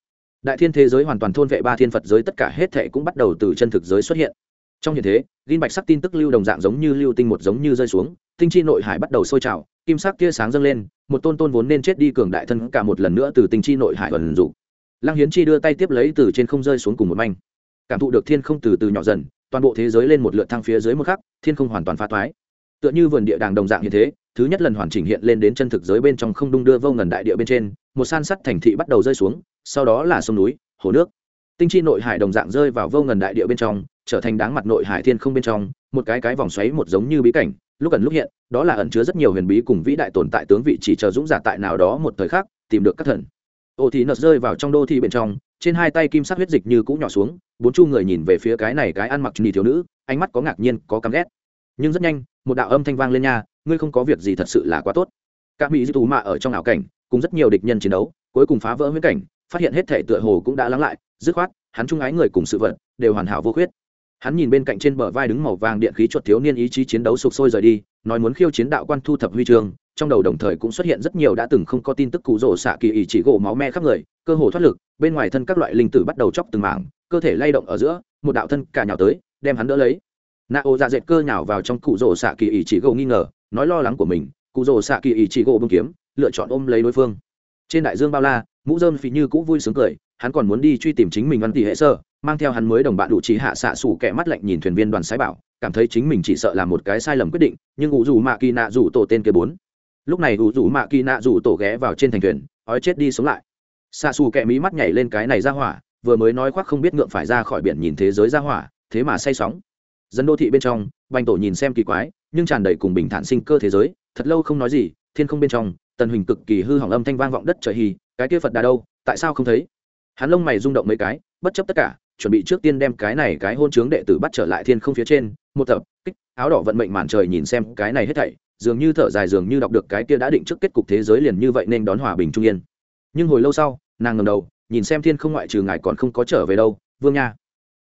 Đại thiên thế giới hoàn toàn thôn vệ ba thiên phật giới, tất cả hết thệ cũng bắt đầu từ chân thực giới xuất hiện. Trong hiện thế, gin bạch sắc tin tức lưu đồng dạng giống như lưu tinh một giống như rơi xuống, tinh chi nội hải bắt đầu sôi trào, kim sắc tia sáng dâng lên, một tôn tôn vốn nên chết đi cường đại thân cả một lần nữa từ tinh chi nội hải ẩn dụ. Lăng hiến chi đưa tay tiếp lấy từ trên không rơi xuống cùng một manh. Cảm thụ được thiên không từ từ nhỏ dần, toàn bộ thế giới lên một lượt thang phía dưới một khắc, thiên không hoàn toàn phá thoái tựa như vườn địa đàng đồng dạng như thế thứ nhất lần hoàn chỉnh hiện lên đến chân thực giới bên trong không đung đưa vô ngần đại địa bên trên, một san sắt thành thị bắt đầu rơi xuống, sau đó là sông núi, hồ nước. Tinh chi nội hải đồng dạng rơi vào vô ngần đại địa bên trong, trở thành đáng mặt nội hải thiên không bên trong, một cái cái vòng xoáy một giống như bí cảnh. Lúc ẩn lúc hiện, đó là ẩn chứa rất nhiều huyền bí cùng vĩ đại tồn tại tướng vị chỉ chờ dũng giả tại nào đó một thời khắc, tìm được các thần. Ô thì nợt rơi vào trong đô thị bên trong, trên hai tay kim sắc huyết dịch như cũ nhỏ xuống, bốn chu người nhìn về phía cái này cái ăn mặc nhì thiếu nữ, ánh mắt có ngạc nhiên, có căm ghét. Nhưng rất nhanh một đạo âm thanh vang lên nha, ngươi không có việc gì thật sự là quá tốt. Các mỹ di tù mạ ở trong ảo cảnh, cùng rất nhiều địch nhân chiến đấu, cuối cùng phá vỡ huyễn cảnh, phát hiện hết thể tựa hồ cũng đã lắng lại, dứt khoát, hắn trung ái người cùng sự vật, đều hoàn hảo vô khuyết. Hắn nhìn bên cạnh trên bờ vai đứng màu vàng điện khí chuột thiếu niên ý chí chiến đấu sục sôi rời đi, nói muốn khiêu chiến đạo quan thu thập huy chương, trong đầu đồng thời cũng xuất hiện rất nhiều đã từng không có tin tức cụ rổ xạ kỳ ý chỉ gỗ máu me khắp người, cơ hồ thoát lực, bên ngoài thân các loại linh tử bắt đầu chóc từng mảng, cơ thể lay động ở giữa, một đạo thân cả nhào tới, đem hắn đỡ lấy nạ ô dạ dệt cơ nhào vào trong cụ rổ xạ kỳ ý chỉ gỗ nghi ngờ, nói lo lắng của mình, cụ rổ xạ kỳ ý chỉ gỗ bưng kiếm, lựa chọn ôm lấy đối phương. Trên đại dương bao la, mũ dơm phì như cũ vui sướng cười, hắn còn muốn đi truy tìm chính mình văn tỷ hệ sơ, mang theo hắn mới đồng bạn đủ trí hạ xạ xủ kẻ mắt lạnh nhìn thuyền viên đoàn sái bảo, cảm thấy chính mình chỉ sợ là một cái sai lầm quyết định, nhưng ủ dù mạ kỳ nạ rủ tổ tên kia bốn. Lúc này ủ dù mạ kỳ nạ rủ tổ ghé vào trên thành thuyền, ói chết đi sống lại. Xạ xù kẻ mí mắt nhảy lên cái này ra hỏa, vừa mới nói khoác không biết ngượng phải ra khỏi biển nhìn thế giới ra hỏa, thế mà say sóng dân đô thị bên trong, bành tổ nhìn xem kỳ quái, nhưng tràn đầy cùng bình thản sinh cơ thế giới, thật lâu không nói gì, thiên không bên trong, tần huỳnh cực kỳ hư hỏng âm thanh vang vọng đất trời hì, cái kia phật đà đâu, tại sao không thấy? Hắn lông mày rung động mấy cái, bất chấp tất cả, chuẩn bị trước tiên đem cái này cái hôn chướng đệ tử bắt trở lại thiên không phía trên, một tập, kích, áo đỏ vận mệnh màn trời nhìn xem cái này hết thảy, dường như thở dài dường như đọc được cái kia đã định trước kết cục thế giới liền như vậy nên đón hòa bình trung yên. Nhưng hồi lâu sau, nàng ngầm đầu, nhìn xem thiên không ngoại trừ ngài còn không có trở về đâu, vương nha.